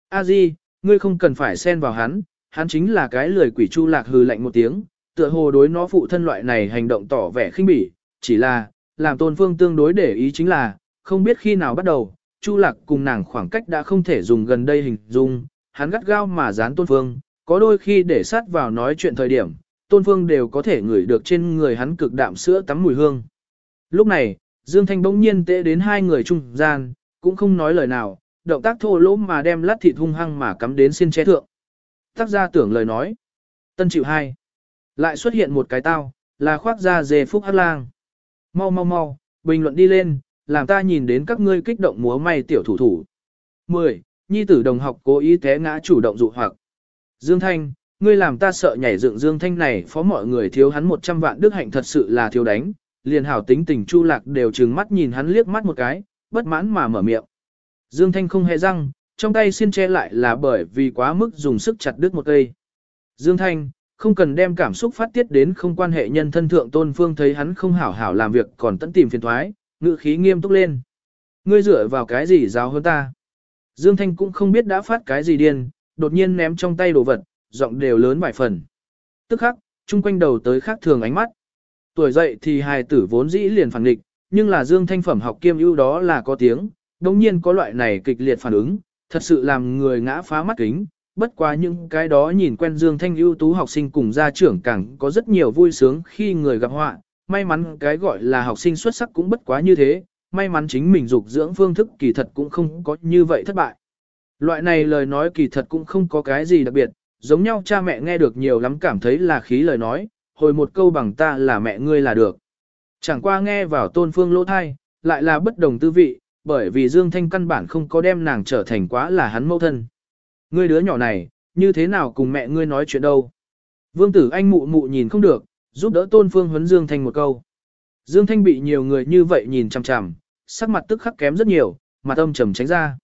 A Di, ngươi không cần phải xen vào hắn, hắn chính là cái lười quỷ chu lạc hừ lạnh một tiếng, tựa hồ đối nó phụ thân loại này hành động tỏ vẻ khinh bỉ, chỉ là, làm tôn phương tương đối để ý chính là, không biết khi nào bắt đầu, Chu Lạc cùng nàng khoảng cách đã không thể dùng gần đây hình dung, hắn gắt gao mà dán tôn phương, có đôi khi để sát vào nói chuyện thời điểm, tôn phương đều có thể ngửi được trên người hắn cực đạm sữa tắm mùi hương. Lúc này, Dương Thanh bỗng nhiên tệ đến hai người trung gian, cũng không nói lời nào, động tác thô lỗ mà đem lát thịt hung hăng mà cắm đến xin che thượng. Tác gia tưởng lời nói. Tân chịu hai. Lại xuất hiện một cái tao, là khoác ra dề phúc hát lang. Mau mau mau, bình luận đi lên, làm ta nhìn đến các ngươi kích động múa may tiểu thủ thủ. 10. Nhi tử đồng học cố ý té ngã chủ động dụ hoặc. Dương Thanh, ngươi làm ta sợ nhảy dựng Dương Thanh này phó mọi người thiếu hắn 100 vạn đức hạnh thật sự là thiếu đánh, liền hảo tính tình Chu Lạc đều trừng mắt nhìn hắn liếc mắt một cái, bất mãn mà mở miệng. Dương Thanh không hề răng, trong tay xin che lại là bởi vì quá mức dùng sức chặt đứt một cây. Dương Thanh, không cần đem cảm xúc phát tiết đến không quan hệ nhân thân thượng tôn phương thấy hắn không hảo hảo làm việc còn tận tìm phiền thoái, ngự khí nghiêm túc lên. Ngươi dựa vào cái gì giáo hơn ta? Dương Thanh cũng không biết đã phát cái gì điên, đột nhiên ném trong tay đồ vật, giọng đều lớn vài phần. Tức khắc, chung quanh đầu tới khác thường ánh mắt. Tuổi dậy thì hài tử vốn dĩ liền phản nghịch, nhưng là Dương Thanh phẩm học kiêm ưu đó là có tiếng, đồng nhiên có loại này kịch liệt phản ứng, thật sự làm người ngã phá mắt kính. Bất quá những cái đó nhìn quen Dương Thanh ưu tú học sinh cùng gia trưởng càng có rất nhiều vui sướng khi người gặp họa, may mắn cái gọi là học sinh xuất sắc cũng bất quá như thế, may mắn chính mình dục dưỡng phương thức kỳ thật cũng không có như vậy thất bại. Loại này lời nói kỳ thật cũng không có cái gì đặc biệt, giống nhau cha mẹ nghe được nhiều lắm cảm thấy là khí lời nói, hồi một câu bằng ta là mẹ ngươi là được. Chẳng qua nghe vào tôn phương lỗ thai, lại là bất đồng tư vị, bởi vì Dương Thanh căn bản không có đem nàng trở thành quá là hắn mẫu thân. Ngươi đứa nhỏ này, như thế nào cùng mẹ ngươi nói chuyện đâu? Vương tử anh mụ mụ nhìn không được, giúp đỡ tôn phương huấn Dương Thanh một câu. Dương Thanh bị nhiều người như vậy nhìn chằm chằm, sắc mặt tức khắc kém rất nhiều, mặt âm trầm tránh ra.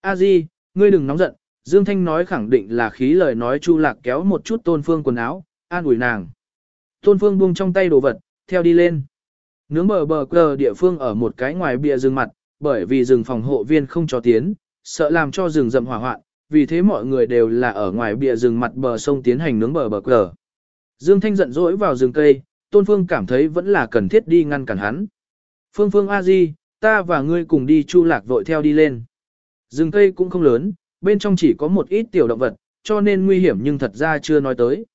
A Di, ngươi đừng nóng giận, Dương Thanh nói khẳng định là khí lời nói Chu Lạc kéo một chút Tôn Phương quần áo, an ủi nàng. Tôn Phương buông trong tay đồ vật, theo đi lên. Nướng bờ bờ cờ địa phương ở một cái ngoài bìa rừng mặt, bởi vì rừng phòng hộ viên không cho tiến, sợ làm cho rừng rậm hỏa hoạn, vì thế mọi người đều là ở ngoài bìa rừng mặt bờ sông tiến hành nướng bờ bờ cờ. Dương Thanh giận dỗi vào rừng cây, Tôn Phương cảm thấy vẫn là cần thiết đi ngăn cản hắn. Phương Phương A Di, ta và ngươi cùng đi Chu Lạc vội theo đi lên. Rừng cây cũng không lớn, bên trong chỉ có một ít tiểu động vật, cho nên nguy hiểm nhưng thật ra chưa nói tới.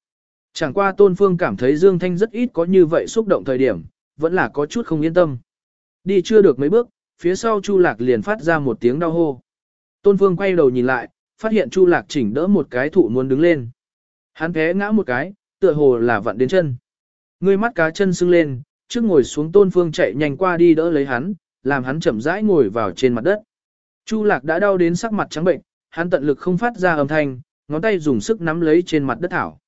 Chẳng qua Tôn Phương cảm thấy Dương Thanh rất ít có như vậy xúc động thời điểm, vẫn là có chút không yên tâm. Đi chưa được mấy bước, phía sau Chu Lạc liền phát ra một tiếng đau hô. Tôn Phương quay đầu nhìn lại, phát hiện Chu Lạc chỉnh đỡ một cái thụ muốn đứng lên. Hắn té ngã một cái, tựa hồ là vặn đến chân. Người mắt cá chân sưng lên, trước ngồi xuống Tôn Phương chạy nhanh qua đi đỡ lấy hắn, làm hắn chậm rãi ngồi vào trên mặt đất. Chu Lạc đã đau đến sắc mặt trắng bệnh, hắn tận lực không phát ra âm thanh, ngón tay dùng sức nắm lấy trên mặt đất thảo.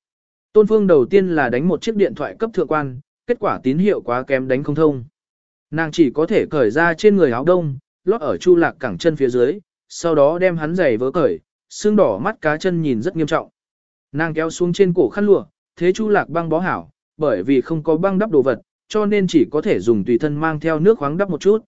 Tôn Phương đầu tiên là đánh một chiếc điện thoại cấp thượng quan, kết quả tín hiệu quá kém đánh không thông. Nàng chỉ có thể cởi ra trên người áo đông, lót ở Chu Lạc cẳng chân phía dưới, sau đó đem hắn giày vỡ cởi, xương đỏ mắt cá chân nhìn rất nghiêm trọng. Nàng kéo xuống trên cổ khăn lụa, thế Chu Lạc băng bó hảo, bởi vì không có băng đắp đồ vật, cho nên chỉ có thể dùng tùy thân mang theo nước khoáng đắp một chút.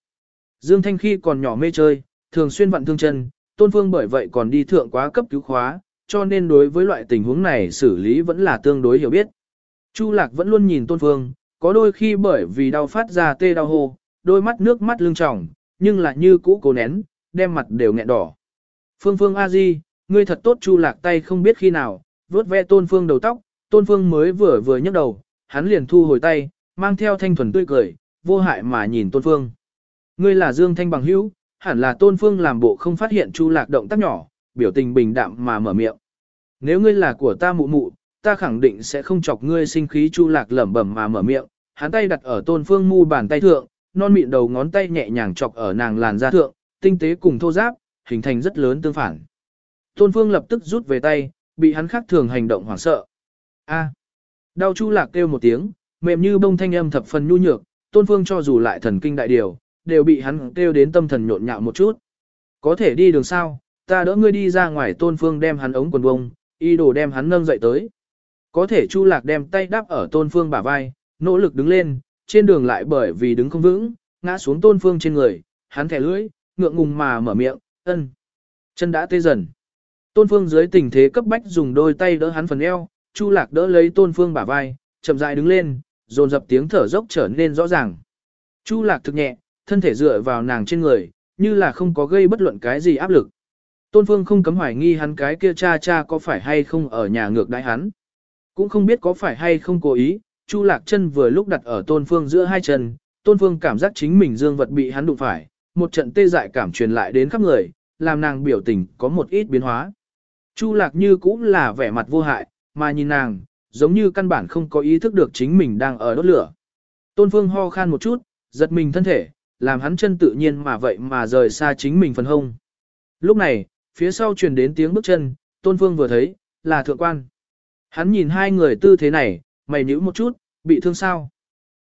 Dương Thanh khi còn nhỏ mê chơi, thường xuyên vặn thương chân, Tôn Phương bởi vậy còn đi thượng quá cấp cứu khóa, cho nên đối với loại tình huống này xử lý vẫn là tương đối hiểu biết. Chu Lạc vẫn luôn nhìn Tôn Phương, có đôi khi bởi vì đau phát ra tê đau hô, đôi mắt nước mắt lưng tròng, nhưng là như cũ cố nén, đem mặt đều nghẹn đỏ. Phương Phương A Di, ngươi thật tốt Chu Lạc tay không biết khi nào, vớt ve Tôn Phương đầu tóc, Tôn Phương mới vừa vừa nhấc đầu, hắn liền thu hồi tay, mang theo thanh thuần tươi cười, vô hại mà nhìn Tôn Phương. Ngươi là Dương Thanh bằng hữu, hẳn là Tôn Phương làm bộ không phát hiện Chu Lạc động tác nhỏ, biểu tình bình đạm mà mở miệng. Nếu ngươi là của ta mụ mụ, ta khẳng định sẽ không chọc ngươi sinh khí Chu Lạc lẩm bẩm mà mở miệng, hắn tay đặt ở Tôn Phương mu bàn tay thượng, non mịn đầu ngón tay nhẹ nhàng chọc ở nàng làn da thượng, tinh tế cùng thô giáp, hình thành rất lớn tương phản. Tôn Phương lập tức rút về tay, bị hắn khác thường hành động hoảng sợ. A. Đau Chu Lạc kêu một tiếng, mềm như bông thanh âm thập phần nhu nhược, Tôn Phương cho dù lại thần kinh đại điều, đều bị hắn kêu đến tâm thần nhộn nhạo một chút. Có thể đi đường sao, ta đỡ ngươi đi ra ngoài tôn phương đem hắn ống quần bông, y đồ đem hắn nâng dậy tới. Có thể Chu Lạc đem tay đáp ở tôn phương bả vai, nỗ lực đứng lên, trên đường lại bởi vì đứng không vững, ngã xuống tôn phương trên người, hắn thẻ lưỡi, ngượng ngùng mà mở miệng, ân. Chân đã tê dần. Tôn phương dưới tình thế cấp bách dùng đôi tay đỡ hắn phần eo, Chu Lạc đỡ lấy tôn phương bả vai, chậm rãi đứng lên, dồn dập tiếng thở dốc trở nên rõ ràng. Chu lạc thực nhẹ, thân thể dựa vào nàng trên người, như là không có gây bất luận cái gì áp lực. Tôn Phương không cấm hoài nghi hắn cái kia cha cha có phải hay không ở nhà ngược đãi hắn. Cũng không biết có phải hay không cố ý, Chu Lạc chân vừa lúc đặt ở Tôn Phương giữa hai chân, Tôn Phương cảm giác chính mình dương vật bị hắn đụng phải, một trận tê dại cảm truyền lại đến khắp người, làm nàng biểu tình có một ít biến hóa. Chu Lạc như cũng là vẻ mặt vô hại, mà nhìn nàng, giống như căn bản không có ý thức được chính mình đang ở đốt lửa. Tôn Phương ho khan một chút, giật mình thân thể, làm hắn chân tự nhiên mà vậy mà rời xa chính mình phần hông. Lúc này, phía sau truyền đến tiếng bước chân, Tôn Phương vừa thấy, là thượng quan. Hắn nhìn hai người tư thế này, mày nhíu một chút, bị thương sao?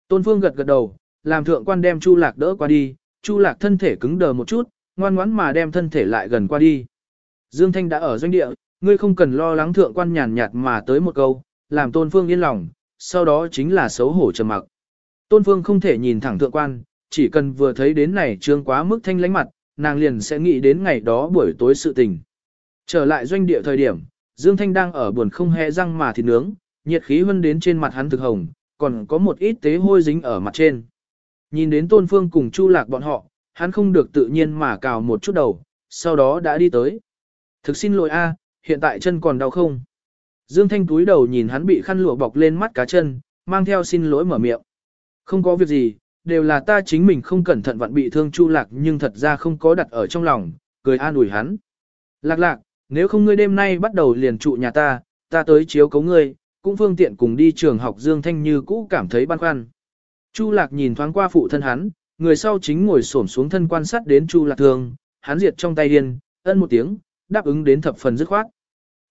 Tôn Phương gật gật đầu, làm thượng quan đem Chu Lạc đỡ qua đi, Chu Lạc thân thể cứng đờ một chút, ngoan ngoãn mà đem thân thể lại gần qua đi. Dương Thanh đã ở doanh địa, ngươi không cần lo lắng thượng quan nhàn nhạt mà tới một câu, làm Tôn Phương yên lòng, sau đó chính là xấu hổ trầm mặc. Tôn Phương không thể nhìn thẳng thượng quan, chỉ cần vừa thấy đến này trương quá mức thanh lánh mặt, nàng liền sẽ nghĩ đến ngày đó buổi tối sự tình. Trở lại doanh địa thời điểm, Dương Thanh đang ở buồn không hề răng mà thịt nướng, nhiệt khí hơn đến trên mặt hắn thực hồng, còn có một ít tế hôi dính ở mặt trên. Nhìn đến Tôn Phương cùng Chu Lạc bọn họ, hắn không được tự nhiên mà cào một chút đầu, sau đó đã đi tới. Thực xin lỗi a, hiện tại chân còn đau không? Dương Thanh túi đầu nhìn hắn bị khăn lụa bọc lên mắt cá chân, mang theo xin lỗi mở miệng. Không có việc gì, đều là ta chính mình không cẩn thận vặn bị thương Chu Lạc nhưng thật ra không có đặt ở trong lòng, cười an ủi hắn. Lạc lạc, nếu không ngươi đêm nay bắt đầu liền trụ nhà ta, ta tới chiếu cấu ngươi, cũng phương tiện cùng đi trường học Dương Thanh như cũ cảm thấy băn khoăn. Chu Lạc nhìn thoáng qua phụ thân hắn, người sau chính ngồi xổm xuống thân quan sát đến Chu Lạc thường hắn diệt trong tay điên, ân một tiếng, đáp ứng đến thập phần dứt khoát.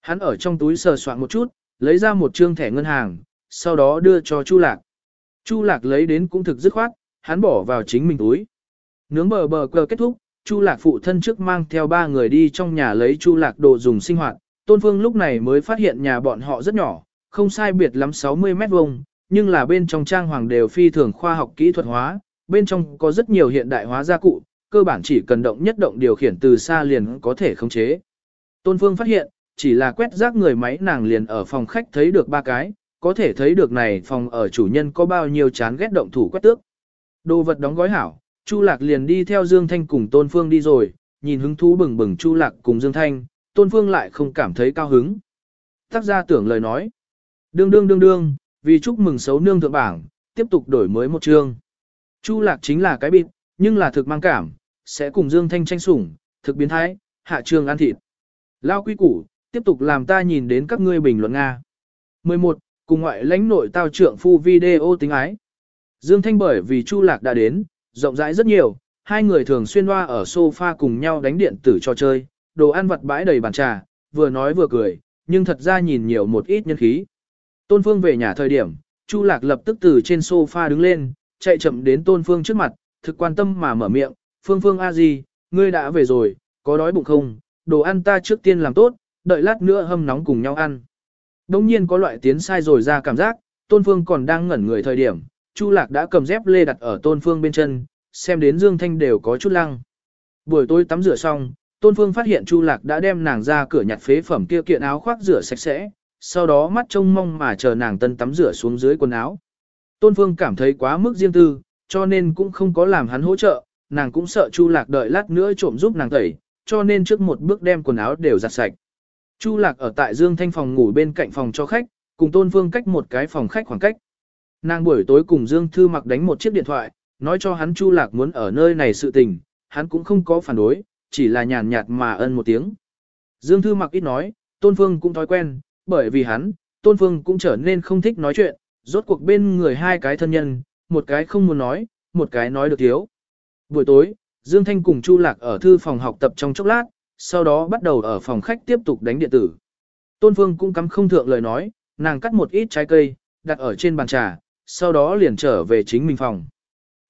Hắn ở trong túi sờ soạn một chút, lấy ra một trương thẻ ngân hàng, sau đó đưa cho Chu Lạc. Chu Lạc lấy đến cũng thực dứt khoát, hắn bỏ vào chính mình túi. Nướng bờ bờ cờ kết thúc, Chu Lạc phụ thân trước mang theo ba người đi trong nhà lấy Chu Lạc đồ dùng sinh hoạt. Tôn Phương lúc này mới phát hiện nhà bọn họ rất nhỏ, không sai biệt lắm 60 mét vuông, nhưng là bên trong trang hoàng đều phi thường khoa học kỹ thuật hóa, bên trong có rất nhiều hiện đại hóa gia cụ, cơ bản chỉ cần động nhất động điều khiển từ xa liền có thể khống chế. Tôn Phương phát hiện, chỉ là quét rác người máy nàng liền ở phòng khách thấy được ba cái, có thể thấy được này phòng ở chủ nhân có bao nhiêu chán ghét động thủ quét tước. Đồ vật đóng gói hảo, Chu Lạc liền đi theo Dương Thanh cùng Tôn Phương đi rồi, nhìn hứng thú bừng bừng Chu Lạc cùng Dương Thanh, Tôn Phương lại không cảm thấy cao hứng. Tác gia tưởng lời nói. Đương đương đương đương, vì chúc mừng xấu nương thượng bảng, tiếp tục đổi mới một chương. Chu Lạc chính là cái bịt, nhưng là thực mang cảm, sẽ cùng Dương Thanh tranh sủng, thực biến thái, hạ trường ăn thịt. Lao quý củ, tiếp tục làm ta nhìn đến các ngươi bình luận Nga. 11. Cùng ngoại lãnh nội tao trượng phu video tính ái. Dương Thanh bởi vì Chu Lạc đã đến, rộng rãi rất nhiều, hai người thường xuyên hoa ở sofa cùng nhau đánh điện tử cho chơi, đồ ăn vặt bãi đầy bàn trà, vừa nói vừa cười, nhưng thật ra nhìn nhiều một ít nhân khí. Tôn Phương về nhà thời điểm, Chu Lạc lập tức từ trên sofa đứng lên, chạy chậm đến Tôn Phương trước mặt, thực quan tâm mà mở miệng, Phương Phương a gì, ngươi đã về rồi, có đói bụng không, đồ ăn ta trước tiên làm tốt, đợi lát nữa hâm nóng cùng nhau ăn. Đông nhiên có loại tiến sai rồi ra cảm giác, Tôn Phương còn đang ngẩn người thời điểm, Chu Lạc đã cầm dép lê đặt ở Tôn Phương bên chân, xem đến Dương Thanh đều có chút lăng. Buổi tối tắm rửa xong, Tôn Phương phát hiện Chu Lạc đã đem nàng ra cửa nhặt phế phẩm kia kiện áo khoác rửa sạch sẽ, sau đó mắt trông mong mà chờ nàng tân tắm rửa xuống dưới quần áo. Tôn Phương cảm thấy quá mức riêng tư, cho nên cũng không có làm hắn hỗ trợ, nàng cũng sợ Chu Lạc đợi lát nữa trộm giúp nàng tẩy, cho nên trước một bước đem quần áo đều giặt sạch. Chu Lạc ở tại Dương Thanh phòng ngủ bên cạnh phòng cho khách, cùng Tôn Phương cách một cái phòng khách khoảng cách. Nàng buổi tối cùng Dương Thư Mặc đánh một chiếc điện thoại, nói cho hắn Chu Lạc muốn ở nơi này sự tình, hắn cũng không có phản đối, chỉ là nhàn nhạt mà ân một tiếng. Dương Thư Mặc ít nói, Tôn Phương cũng thói quen, bởi vì hắn, Tôn Phương cũng trở nên không thích nói chuyện, rốt cuộc bên người hai cái thân nhân, một cái không muốn nói, một cái nói được thiếu. Buổi tối, Dương Thanh cùng Chu Lạc ở thư phòng học tập trong chốc lát, sau đó bắt đầu ở phòng khách tiếp tục đánh điện tử. Tôn Phương cũng cắm không thượng lời nói, nàng cắt một ít trái cây, đặt ở trên bàn trà, sau đó liền trở về chính mình phòng.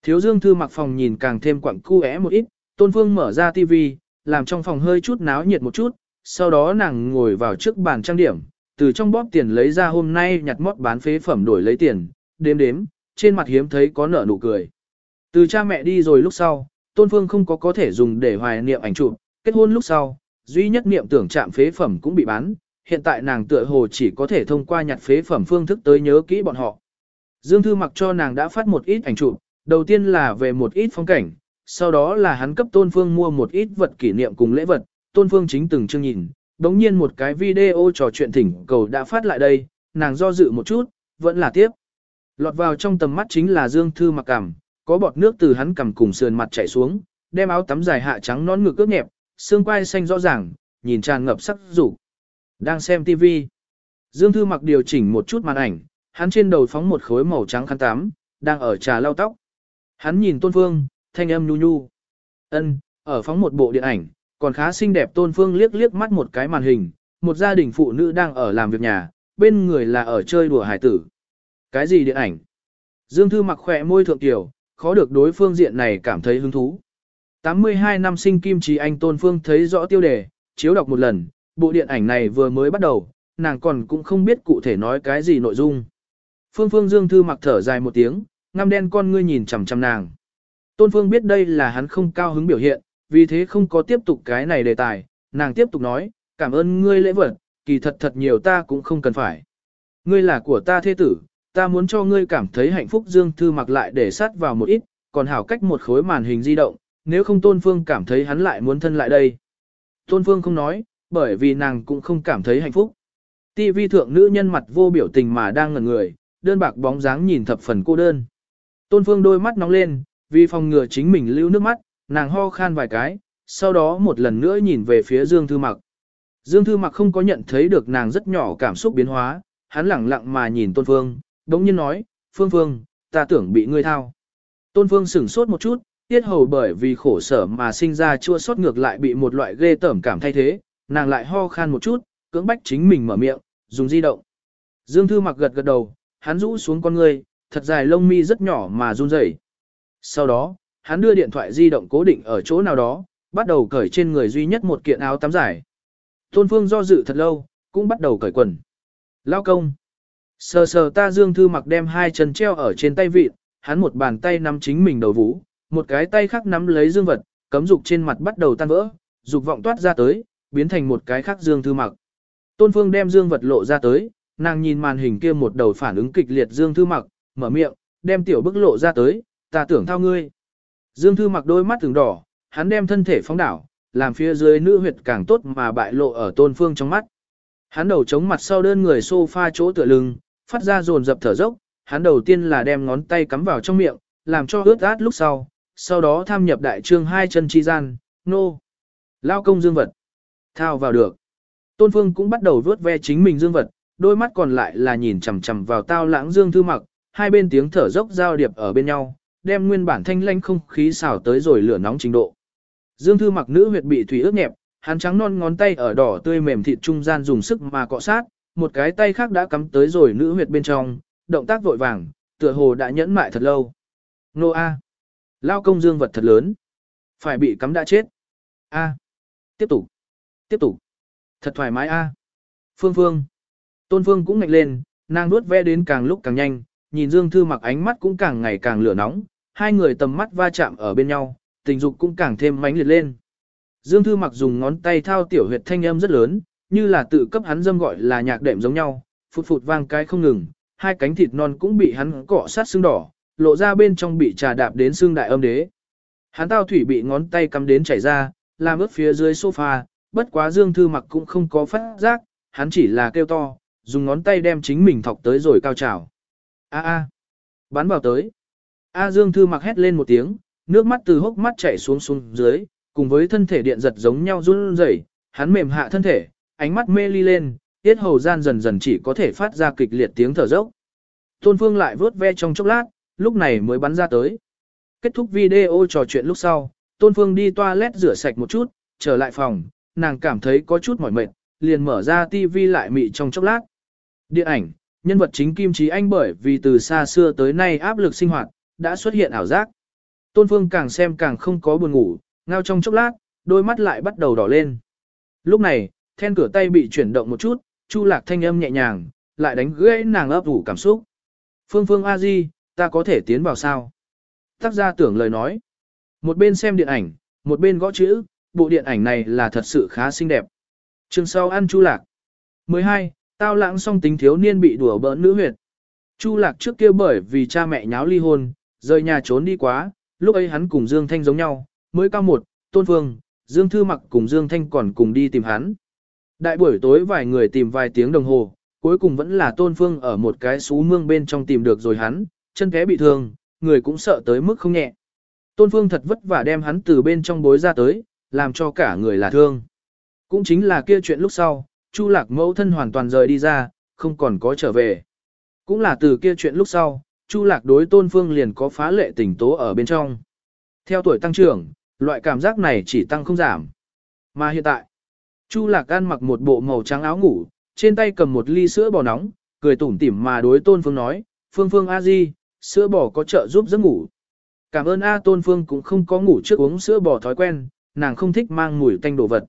Thiếu Dương Thư mặc phòng nhìn càng thêm quặng cu é một ít, Tôn Phương mở ra tivi làm trong phòng hơi chút náo nhiệt một chút, sau đó nàng ngồi vào trước bàn trang điểm, từ trong bóp tiền lấy ra hôm nay nhặt mót bán phế phẩm đổi lấy tiền, đếm đếm, trên mặt hiếm thấy có nở nụ cười. Từ cha mẹ đi rồi lúc sau, Tôn Phương không có có thể dùng để hoài niệm ảnh chụp, kết hôn lúc sau, duy nhất niệm tưởng chạm phế phẩm cũng bị bán, hiện tại nàng tựa hồ chỉ có thể thông qua nhặt phế phẩm phương thức tới nhớ kỹ bọn họ. Dương Thư mặc cho nàng đã phát một ít ảnh chụp, đầu tiên là về một ít phong cảnh, sau đó là hắn cấp Tôn Phương mua một ít vật kỷ niệm cùng lễ vật, Tôn Phương chính từng chương nhìn, đống nhiên một cái video trò chuyện thỉnh cầu đã phát lại đây, nàng do dự một chút, vẫn là tiếp. Lọt vào trong tầm mắt chính là Dương Thư mặc cằm, có bọt nước từ hắn cằm cùng sườn mặt chảy xuống, đem áo tắm dài hạ trắng nón ngực ướt nhẹp, xương quai xanh rõ ràng, nhìn tràn ngập sắc rủ. Đang xem TV. Dương Thư mặc điều chỉnh một chút màn ảnh, hắn trên đầu phóng một khối màu trắng khăn tắm, đang ở trà lau tóc. Hắn nhìn Tôn Phương, thanh âm nhu nhu. Ân, ở phóng một bộ điện ảnh, còn khá xinh đẹp Tôn Phương liếc liếc mắt một cái màn hình, một gia đình phụ nữ đang ở làm việc nhà, bên người là ở chơi đùa hải tử. Cái gì điện ảnh? Dương Thư mặc khỏe môi thượng tiểu, khó được đối phương diện này cảm thấy hứng thú. 82 năm sinh Kim Trí Anh Tôn Phương thấy rõ tiêu đề, chiếu đọc một lần, bộ điện ảnh này vừa mới bắt đầu, nàng còn cũng không biết cụ thể nói cái gì nội dung. Phương Phương Dương Thư mặc thở dài một tiếng, ngăm đen con ngươi nhìn chằm chằm nàng. Tôn Phương biết đây là hắn không cao hứng biểu hiện, vì thế không có tiếp tục cái này đề tài, nàng tiếp tục nói, cảm ơn ngươi lễ vật, kỳ thật thật nhiều ta cũng không cần phải. Ngươi là của ta thế tử, ta muốn cho ngươi cảm thấy hạnh phúc Dương Thư mặc lại để sát vào một ít, còn hảo cách một khối màn hình di động, nếu không Tôn Phương cảm thấy hắn lại muốn thân lại đây. Tôn Phương không nói, bởi vì nàng cũng không cảm thấy hạnh phúc. TV thượng nữ nhân mặt vô biểu tình mà đang ngẩn người, đơn bạc bóng dáng nhìn thập phần cô đơn. Tôn Phương đôi mắt nóng lên, vì phòng ngừa chính mình lưu nước mắt, nàng ho khan vài cái, sau đó một lần nữa nhìn về phía Dương Thư Mặc. Dương Thư Mặc không có nhận thấy được nàng rất nhỏ cảm xúc biến hóa, hắn lẳng lặng mà nhìn Tôn Phương, đống nhiên nói, Phương Phương, ta tưởng bị ngươi thao. Tôn Phương sửng sốt một chút, tiết hầu bởi vì khổ sở mà sinh ra chua sốt ngược lại bị một loại ghê tởm cảm thay thế, nàng lại ho khan một chút, cưỡng bách chính mình mở miệng, dùng di động. Dương Thư Mặc gật gật đầu, hắn rũ xuống con người, thật dài lông mi rất nhỏ mà run rẩy. Sau đó, hắn đưa điện thoại di động cố định ở chỗ nào đó, bắt đầu cởi trên người duy nhất một kiện áo tắm dài. Tôn Phương do dự thật lâu, cũng bắt đầu cởi quần. Lao công. Sờ sờ ta dương thư mặc đem hai chân treo ở trên tay vịt, hắn một bàn tay nắm chính mình đầu vũ, một cái tay khác nắm lấy dương vật, cấm dục trên mặt bắt đầu tan vỡ, dục vọng toát ra tới, biến thành một cái khác dương thư mặc. Tôn Phương đem dương vật lộ ra tới, nàng nhìn màn hình kia một đầu phản ứng kịch liệt dương thư mặc, mở miệng, đem tiểu bức lộ ra tới, ta tưởng thao ngươi. Dương thư mặc đôi mắt từng đỏ, hắn đem thân thể phóng đảo, làm phía dưới nữ huyệt càng tốt mà bại lộ ở tôn phương trong mắt. Hắn đầu chống mặt sau đơn người sofa chỗ tựa lưng, phát ra dồn dập thở dốc, hắn đầu tiên là đem ngón tay cắm vào trong miệng, làm cho ướt át lúc sau, sau đó tham nhập đại trương hai chân chi gian, nô. Lao công dương vật. Thao vào được. Tôn Phương cũng bắt đầu vớt ve chính mình dương vật, đôi mắt còn lại là nhìn chằm chằm vào tao lãng dương thư mặc, hai bên tiếng thở dốc giao điệp ở bên nhau, đem nguyên bản thanh lanh không khí xào tới rồi lửa nóng trình độ. Dương thư mặc nữ huyệt bị thủy ướt nhẹp, hắn trắng non ngón tay ở đỏ tươi mềm thịt trung gian dùng sức mà cọ sát, một cái tay khác đã cắm tới rồi nữ huyệt bên trong, động tác vội vàng, tựa hồ đã nhẫn mại thật lâu. Nô A. Lao công dương vật thật lớn. Phải bị cắm đã chết. A. Tiếp tục. Tiếp tục. Thật thoải mái A. Phương Phương. Tôn Phương cũng ngạnh lên, nàng nuốt ve đến càng lúc càng nhanh, nhìn Dương Thư mặc ánh mắt cũng càng ngày càng lửa nóng, hai người tầm mắt va chạm ở bên nhau, tình dục cũng càng thêm mãnh liệt lên. Dương Thư mặc dùng ngón tay thao tiểu huyệt thanh âm rất lớn, như là tự cấp hắn dâm gọi là nhạc đệm giống nhau, phụt phụt vang cái không ngừng, hai cánh thịt non cũng bị hắn cọ sát xương đỏ, lộ ra bên trong bị trà đạp đến xương đại âm đế. Hắn tao thủy bị ngón tay cắm đến chảy ra, làm ướt phía dưới sofa, bất quá Dương Thư mặc cũng không có phát giác, hắn chỉ là kêu to, dùng ngón tay đem chính mình thọc tới rồi cao trào. A a, bắn vào tới. A Dương Thư mặc hét lên một tiếng, nước mắt từ hốc mắt chảy xuống xuống dưới, cùng với thân thể điện giật giống nhau run rẩy, hắn mềm hạ thân thể, ánh mắt mê ly lên, tiết hầu gian dần dần chỉ có thể phát ra kịch liệt tiếng thở dốc. Tôn Phương lại vớt ve trong chốc lát, lúc này mới bắn ra tới. Kết thúc video trò chuyện lúc sau, Tôn Phương đi toilet rửa sạch một chút, trở lại phòng, nàng cảm thấy có chút mỏi mệt, liền mở ra TV lại mị trong chốc lát. Điện ảnh, nhân vật chính Kim Trí Anh bởi vì từ xa xưa tới nay áp lực sinh hoạt, đã xuất hiện ảo giác. Tôn Phương càng xem càng không có buồn ngủ, ngao trong chốc lát, đôi mắt lại bắt đầu đỏ lên. Lúc này, then cửa tay bị chuyển động một chút, Chu Lạc thanh âm nhẹ nhàng, lại đánh gãy nàng ấp ủ cảm xúc. Phương Phương A Di, ta có thể tiến vào sao? Tác gia tưởng lời nói. Một bên xem điện ảnh, một bên gõ chữ, bộ điện ảnh này là thật sự khá xinh đẹp. Chương sau ăn Chu Lạc. 12. Tao lãng song tính thiếu niên bị đùa bỡn nữ huyệt. Chu Lạc trước kia bởi vì cha mẹ nháo ly hôn, rời nhà trốn đi quá, lúc ấy hắn cùng Dương Thanh giống nhau, mới cao một, Tôn Phương, Dương Thư Mặc cùng Dương Thanh còn cùng đi tìm hắn. Đại buổi tối vài người tìm vài tiếng đồng hồ, cuối cùng vẫn là Tôn Phương ở một cái xú mương bên trong tìm được rồi hắn, chân ké bị thương, người cũng sợ tới mức không nhẹ. Tôn Phương thật vất vả đem hắn từ bên trong bối ra tới, làm cho cả người là thương. Cũng chính là kia chuyện lúc sau, Chu Lạc mẫu thân hoàn toàn rời đi ra, không còn có trở về. Cũng là từ kia chuyện lúc sau, Chu Lạc đối Tôn Phương liền có phá lệ tình tố ở bên trong. Theo tuổi tăng trưởng, loại cảm giác này chỉ tăng không giảm. Mà hiện tại, Chu Lạc ăn mặc một bộ màu trắng áo ngủ, trên tay cầm một ly sữa bò nóng, cười tủm tỉm mà đối Tôn Phương nói, Phương Phương A Di, sữa bò có trợ giúp giấc ngủ. Cảm ơn A Tôn Phương cũng không có ngủ trước uống sữa bò thói quen, nàng không thích mang mùi tanh đồ vật.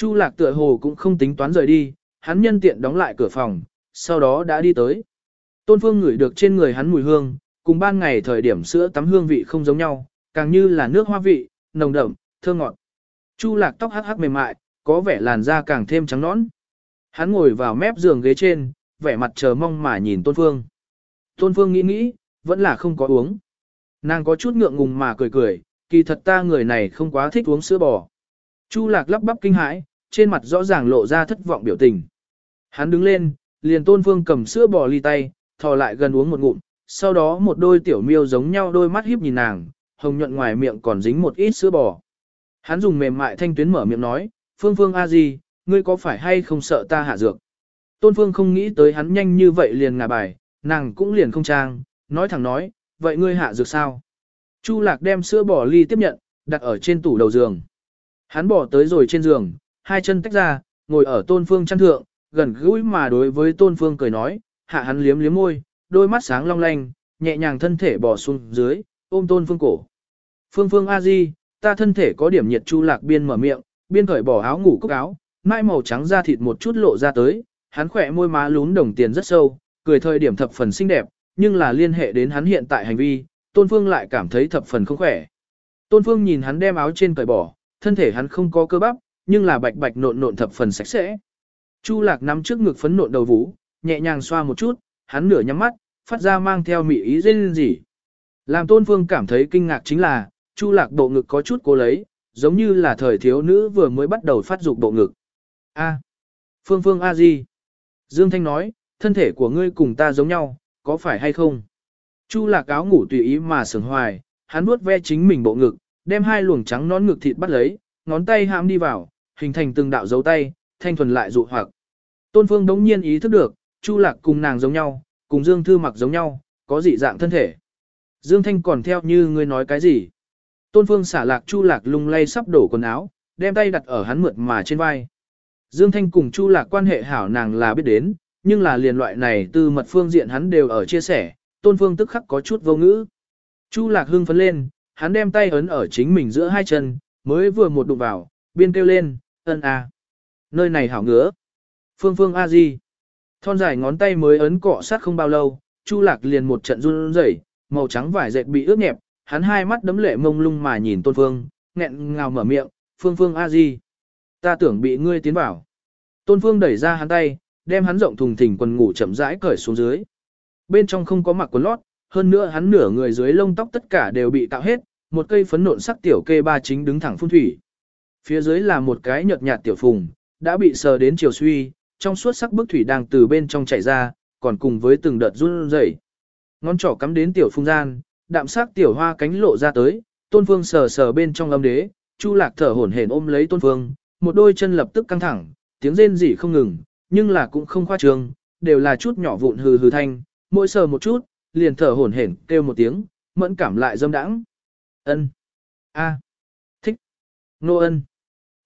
Chu Lạc tựa hồ cũng không tính toán rời đi, hắn nhân tiện đóng lại cửa phòng, sau đó đã đi tới. Tôn Phương ngửi được trên người hắn mùi hương, cùng ban ngày thời điểm sữa tắm hương vị không giống nhau, càng như là nước hoa vị, nồng đậm, thơm ngọt. Chu Lạc tóc hắc hắc mềm mại, có vẻ làn da càng thêm trắng nõn. Hắn ngồi vào mép giường ghế trên, vẻ mặt chờ mong mà nhìn Tôn Phương. Tôn Phương nghĩ nghĩ, vẫn là không có uống. Nàng có chút ngượng ngùng mà cười cười, kỳ thật ta người này không quá thích uống sữa bò. Chu lạc lắp bắp kinh hãi, trên mặt rõ ràng lộ ra thất vọng biểu tình. Hắn đứng lên, liền tôn phương cầm sữa bò ly tay, thò lại gần uống một ngụm, sau đó một đôi tiểu miêu giống nhau đôi mắt hiếp nhìn nàng, hồng nhuận ngoài miệng còn dính một ít sữa bò. Hắn dùng mềm mại thanh tuyến mở miệng nói, phương phương a gì, ngươi có phải hay không sợ ta hạ dược? Tôn phương không nghĩ tới hắn nhanh như vậy liền ngả bài, nàng cũng liền không trang, nói thẳng nói, vậy ngươi hạ dược sao? Chu lạc đem sữa bò ly tiếp nhận, đặt ở trên tủ đầu giường. Hắn bỏ tới rồi trên giường, hai chân tách ra, ngồi ở tôn phương chăn thượng, gần gũi mà đối với tôn phương cười nói, hạ hắn liếm liếm môi, đôi mắt sáng long lanh, nhẹ nhàng thân thể bỏ xuống dưới, ôm tôn phương cổ. Phương phương a di, ta thân thể có điểm nhiệt chu lạc biên mở miệng, biên cởi bỏ áo ngủ cúc áo, mai màu trắng da thịt một chút lộ ra tới, hắn khỏe môi má lún đồng tiền rất sâu, cười thời điểm thập phần xinh đẹp, nhưng là liên hệ đến hắn hiện tại hành vi, Tôn Phương lại cảm thấy thập phần không khỏe. Tôn Phương nhìn hắn đem áo trên cởi bỏ, thân thể hắn không có cơ bắp, nhưng là bạch bạch nộn nộn thập phần sạch sẽ. Chu Lạc nắm trước ngực phấn nộn đầu vũ, nhẹ nhàng xoa một chút, hắn nửa nhắm mắt, phát ra mang theo mị ý rên gì. Làm Tôn Phương cảm thấy kinh ngạc chính là, Chu Lạc bộ ngực có chút cố lấy, giống như là thời thiếu nữ vừa mới bắt đầu phát dục bộ ngực. A. Phương Phương A gì? Dương Thanh nói, thân thể của ngươi cùng ta giống nhau, có phải hay không? Chu lạc áo ngủ tùy ý mà sừng hoài, hắn nuốt ve chính mình bộ ngực, đem hai luồng trắng nón ngực thịt bắt lấy, ngón tay hãm đi vào, hình thành từng đạo dấu tay, thanh thuần lại dụ hoặc. Tôn Phương đống nhiên ý thức được, Chu lạc cùng nàng giống nhau, cùng Dương Thư mặc giống nhau, có dị dạng thân thể. Dương Thanh còn theo như ngươi nói cái gì? Tôn Phương xả lạc Chu lạc lung lay sắp đổ quần áo, đem tay đặt ở hắn mượt mà trên vai. Dương Thanh cùng Chu lạc quan hệ hảo nàng là biết đến, nhưng là liền loại này từ mật phương diện hắn đều ở chia sẻ, tôn phương tức khắc có chút vô ngữ. Chu lạc hưng phấn lên, hắn đem tay ấn ở chính mình giữa hai chân, mới vừa một đụng vào, biên kêu lên, ân a. Nơi này hảo ngứa. Phương phương a gì. Thon dài ngón tay mới ấn cọ sát không bao lâu, Chu lạc liền một trận run rẩy, màu trắng vải dệt bị ướt nhẹp, hắn hai mắt đấm lệ mông lung mà nhìn tôn phương, nghẹn ngào mở miệng, phương phương a gì. Ta tưởng bị ngươi tiến vào. Tôn phương đẩy ra hắn tay, đem hắn rộng thùng thình quần ngủ chậm rãi cởi xuống dưới. Bên trong không có mặc quần lót, hơn nữa hắn nửa người dưới lông tóc tất cả đều bị tạo hết, một cây phấn nộn sắc tiểu kê ba chính đứng thẳng phun thủy. Phía dưới là một cái nhợt nhạt tiểu phùng, đã bị sờ đến chiều suy, trong suốt sắc bức thủy đang từ bên trong chảy ra, còn cùng với từng đợt run rẩy. Ngón trỏ cắm đến tiểu phung gian, đạm sắc tiểu hoa cánh lộ ra tới, Tôn Phương sờ sờ bên trong âm đế, Chu Lạc thở hổn hển ôm lấy Tôn Phương, một đôi chân lập tức căng thẳng, tiếng rên rỉ không ngừng, nhưng là cũng không khoa trương, đều là chút nhỏ vụn hừ hừ thanh, mỗi sờ một chút, liền thở hổn hển kêu một tiếng, mẫn cảm lại dâm đãng. Ân, a, nô ân.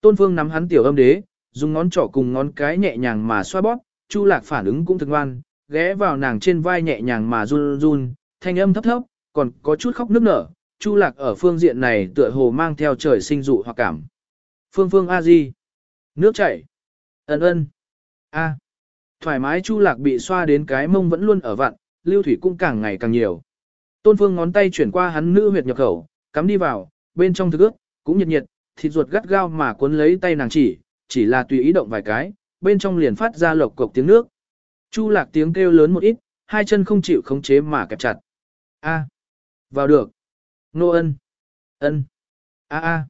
Tôn Phương nắm hắn tiểu âm đế, dùng ngón trỏ cùng ngón cái nhẹ nhàng mà xoa bóp, Chu Lạc phản ứng cũng thực ngoan, ghé vào nàng trên vai nhẹ nhàng mà run run, thanh âm thấp thấp, còn có chút khóc nức nở. Chu Lạc ở phương diện này tựa hồ mang theo trời sinh dụ hoặc cảm. Phương Phương A Di, nước chảy, ân ân. A. Thoải mái Chu Lạc bị xoa đến cái mông vẫn luôn ở vặn, lưu thủy cũng càng ngày càng nhiều. Tôn Phương ngón tay chuyển qua hắn nữ huyệt nhập khẩu, cắm đi vào, bên trong thực ước, cũng nhiệt nhiệt, thịt ruột gắt gao mà cuốn lấy tay nàng chỉ, chỉ là tùy ý động vài cái, bên trong liền phát ra lộc cộc tiếng nước. Chu Lạc tiếng kêu lớn một ít, hai chân không chịu khống chế mà kẹp chặt. A, vào được. Nô ân, ân, a a.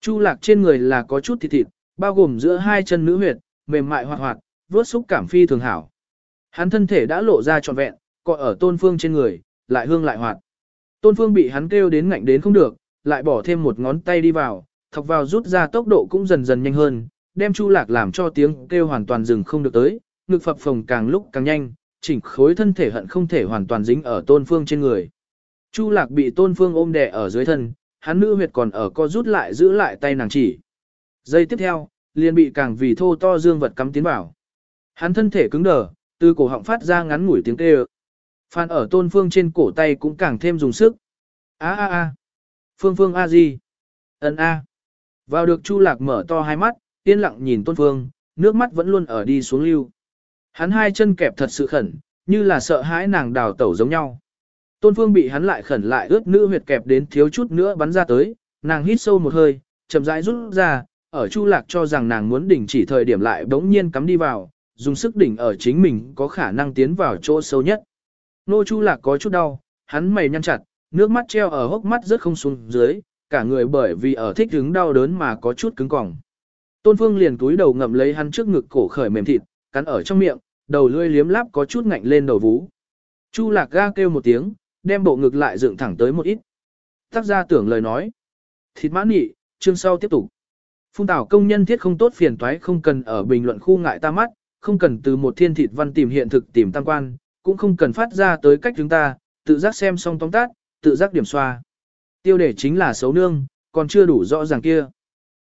Chu lạc trên người là có chút thịt thịt, bao gồm giữa hai chân nữ huyệt, mềm mại hoạt hoạt, vớt xúc cảm phi thường hảo. Hắn thân thể đã lộ ra trọn vẹn, cọ ở tôn phương trên người, lại hương lại hoạt. Tôn phương bị hắn kêu đến ngạnh đến không được, lại bỏ thêm một ngón tay đi vào, thọc vào rút ra tốc độ cũng dần dần nhanh hơn, đem Chu Lạc làm cho tiếng kêu hoàn toàn dừng không được tới, ngực phập phồng càng lúc càng nhanh, chỉnh khối thân thể hận không thể hoàn toàn dính ở Tôn Phương trên người. Chu Lạc bị Tôn Phương ôm đè ở dưới thân, hắn nữ huyệt còn ở co rút lại giữ lại tay nàng chỉ. Giây tiếp theo, liền bị càng vì thô to dương vật cắm tiến vào. Hắn thân thể cứng đờ, từ cổ họng phát ra ngắn ngủi tiếng kêu. Phan ở Tôn Phương trên cổ tay cũng càng thêm dùng sức. A a a. Phương Phương a gì? Ấn a. Vào được Chu Lạc mở to hai mắt, yên lặng nhìn Tôn Phương, nước mắt vẫn luôn ở đi xuống lưu. Hắn hai chân kẹp thật sự khẩn, như là sợ hãi nàng đào tẩu giống nhau. Tôn Phương bị hắn lại khẩn lại ướt nữ huyệt kẹp đến thiếu chút nữa bắn ra tới, nàng hít sâu một hơi, chậm rãi rút ra, ở Chu Lạc cho rằng nàng muốn đỉnh chỉ thời điểm lại bỗng nhiên cắm đi vào, dùng sức đỉnh ở chính mình có khả năng tiến vào chỗ sâu nhất. Nô Chu Lạc có chút đau, hắn mày nhăn chặt, nước mắt treo ở hốc mắt rất không xuống dưới, cả người bởi vì ở thích hứng đau đớn mà có chút cứng cỏng. Tôn Phương liền túi đầu ngậm lấy hắn trước ngực cổ khởi mềm thịt, cắn ở trong miệng, đầu lưỡi liếm láp có chút ngạnh lên đầu vú. Chu Lạc ga kêu một tiếng, đem bộ ngực lại dựng thẳng tới một ít. Tác gia tưởng lời nói. Thịt mãn nhị, chương sau tiếp tục. phung tảo công nhân thiết không tốt phiền toái không cần ở bình luận khu ngại ta mắt, không cần từ một thiên thịt văn tìm hiện thực tìm tăng quan, cũng không cần phát ra tới cách chúng ta, tự giác xem xong tóm tát, tự giác điểm xoa. Tiêu đề chính là xấu nương, còn chưa đủ rõ ràng kia.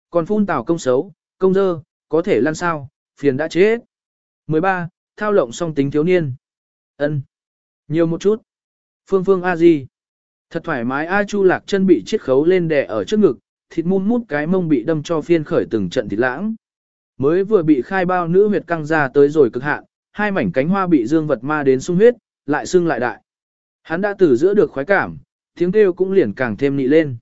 Còn phun tào công xấu, công dơ, có thể lăn sao, phiền đã chết. 13. Thao lộng song tính thiếu niên. ân Nhiều một chút. Phương phương a di. Thật thoải mái A Chu lạc chân bị chiết khấu lên đè ở trước ngực, thịt mum mút cái mông bị đâm cho phiên khởi từng trận thịt lãng. Mới vừa bị khai bao nữ huyệt căng ra tới rồi cực hạn, hai mảnh cánh hoa bị dương vật ma đến sung huyết, lại sưng lại đại. Hắn đã từ giữa được khoái cảm, tiếng kêu cũng liền càng thêm nị lên.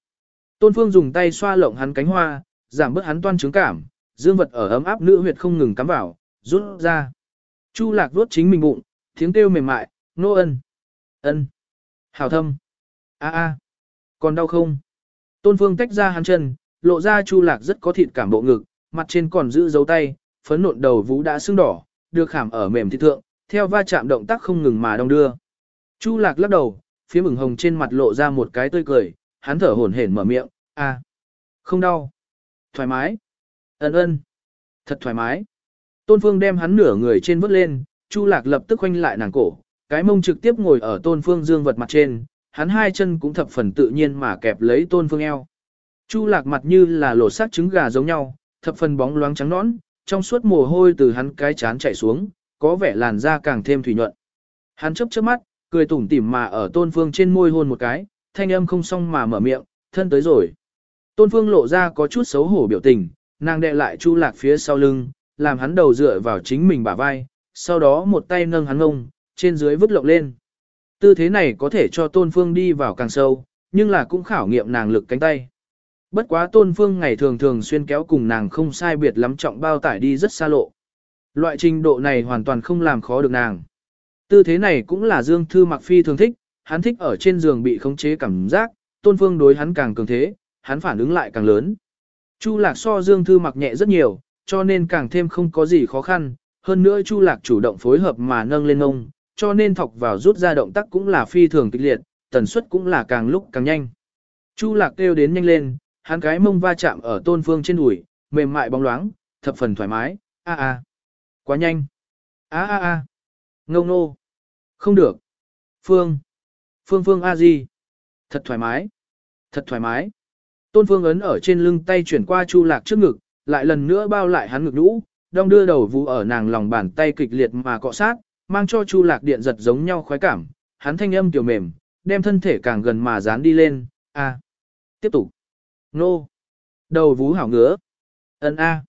Tôn Phương dùng tay xoa lộng hắn cánh hoa, giảm bớt hắn toan chứng cảm, dương vật ở ấm áp nữ huyệt không ngừng cắm vào, rút ra. Chu lạc vuốt chính mình bụng, tiếng kêu mềm mại, nô ân, ân, hào thâm, a a, còn đau không? Tôn Phương tách ra hắn chân, lộ ra Chu lạc rất có thịt cảm bộ ngực, mặt trên còn giữ dấu tay, phấn nộn đầu vũ đã sưng đỏ, được khảm ở mềm thịt thượng, theo va chạm động tác không ngừng mà đong đưa. Chu lạc lắc đầu, phía mừng hồng trên mặt lộ ra một cái tươi cười, hắn thở hổn hển mở miệng, a, không đau, thoải mái, ân ân, thật thoải mái. Tôn Phương đem hắn nửa người trên vớt lên, Chu Lạc lập tức khoanh lại nàng cổ, cái mông trực tiếp ngồi ở Tôn Phương dương vật mặt trên, hắn hai chân cũng thập phần tự nhiên mà kẹp lấy Tôn Phương eo. Chu Lạc mặt như là lột xác trứng gà giống nhau, thập phần bóng loáng trắng nõn, trong suốt mồ hôi từ hắn cái chán chảy xuống, có vẻ làn da càng thêm thủy nhuận. Hắn chớp chớp mắt, cười tủm tỉm mà ở Tôn Phương trên môi hôn một cái, thanh âm không xong mà mở miệng, thân tới rồi. Tôn Phương lộ ra có chút xấu hổ biểu tình, nàng đệ lại Chu Lạc phía sau lưng, làm hắn đầu dựa vào chính mình bả vai, sau đó một tay nâng hắn ngông, trên dưới vứt lộng lên. Tư thế này có thể cho Tôn Phương đi vào càng sâu, nhưng là cũng khảo nghiệm nàng lực cánh tay. Bất quá Tôn Phương ngày thường thường xuyên kéo cùng nàng không sai biệt lắm trọng bao tải đi rất xa lộ. Loại trình độ này hoàn toàn không làm khó được nàng. Tư thế này cũng là Dương Thư Mặc Phi thường thích, hắn thích ở trên giường bị khống chế cảm giác, Tôn Phương đối hắn càng cường thế, hắn phản ứng lại càng lớn. Chu Lạc so Dương Thư Mặc nhẹ rất nhiều, cho nên càng thêm không có gì khó khăn, hơn nữa Chu Lạc chủ động phối hợp mà nâng lên ông cho nên thọc vào rút ra động tác cũng là phi thường kịch liệt, tần suất cũng là càng lúc càng nhanh. Chu Lạc kêu đến nhanh lên, hắn cái mông va chạm ở Tôn Phương trên đùi, mềm mại bóng loáng, thập phần thoải mái, a a, quá nhanh, a a a, ngông nô, không được, Phương, Phương Phương a di, thật thoải mái, thật thoải mái. Tôn Phương ấn ở trên lưng tay chuyển qua Chu Lạc trước ngực, lại lần nữa bao lại hắn ngực nhũ, đong đưa đầu vũ ở nàng lòng bàn tay kịch liệt mà cọ sát, mang cho Chu Lạc điện giật giống nhau khoái cảm, hắn thanh âm tiểu mềm, đem thân thể càng gần mà dán đi lên, a. Tiếp tục. Nô. Đầu vú hảo ngứa. Ấn a.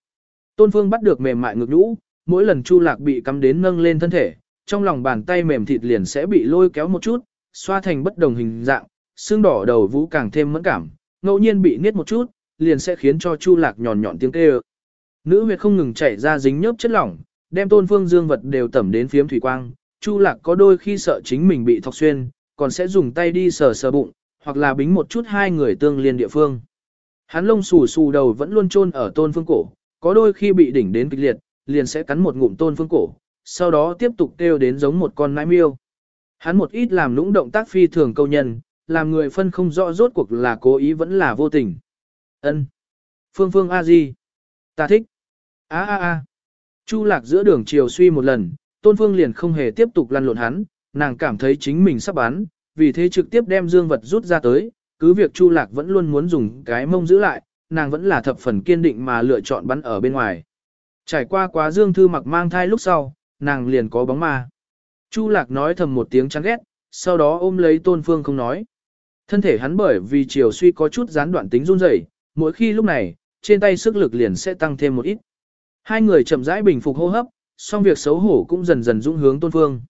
Tôn Phương bắt được mềm mại ngực nhũ, mỗi lần Chu Lạc bị cắm đến nâng lên thân thể, trong lòng bàn tay mềm thịt liền sẽ bị lôi kéo một chút, xoa thành bất đồng hình dạng, xương đỏ đầu vũ càng thêm mẫn cảm, ngẫu nhiên bị niết một chút, liền sẽ khiến cho Chu Lạc nhọn nhọn tiếng kêu. Nữ huyệt không ngừng chảy ra dính nhớp chất lỏng, đem Tôn Phương Dương vật đều tẩm đến phiếm thủy quang, Chu lạc có đôi khi sợ chính mình bị thọc xuyên, còn sẽ dùng tay đi sờ sờ bụng, hoặc là bính một chút hai người tương liên địa phương. Hắn lông xù xù đầu vẫn luôn chôn ở tôn phương cổ, có đôi khi bị đỉnh đến kịch liệt, liền sẽ cắn một ngụm tôn phương cổ, sau đó tiếp tục kêu đến giống một con nãi miêu. Hắn một ít làm lũng động tác phi thường câu nhân, làm người phân không rõ rốt cuộc là cố ý vẫn là vô tình. Ân, Phương Phương A Di. Ta thích. A a a. Chu lạc giữa đường chiều suy một lần, Tôn Phương liền không hề tiếp tục lăn lộn hắn, nàng cảm thấy chính mình sắp bán, vì thế trực tiếp đem dương vật rút ra tới, cứ việc Chu lạc vẫn luôn muốn dùng cái mông giữ lại, nàng vẫn là thập phần kiên định mà lựa chọn bắn ở bên ngoài. Trải qua quá dương thư mặc mang thai lúc sau, nàng liền có bóng ma. Chu lạc nói thầm một tiếng chán ghét, sau đó ôm lấy tôn phương không nói. Thân thể hắn bởi vì chiều suy có chút gián đoạn tính run rẩy, mỗi khi lúc này, trên tay sức lực liền sẽ tăng thêm một ít. Hai người chậm rãi bình phục hô hấp, song việc xấu hổ cũng dần dần dũng hướng tôn phương.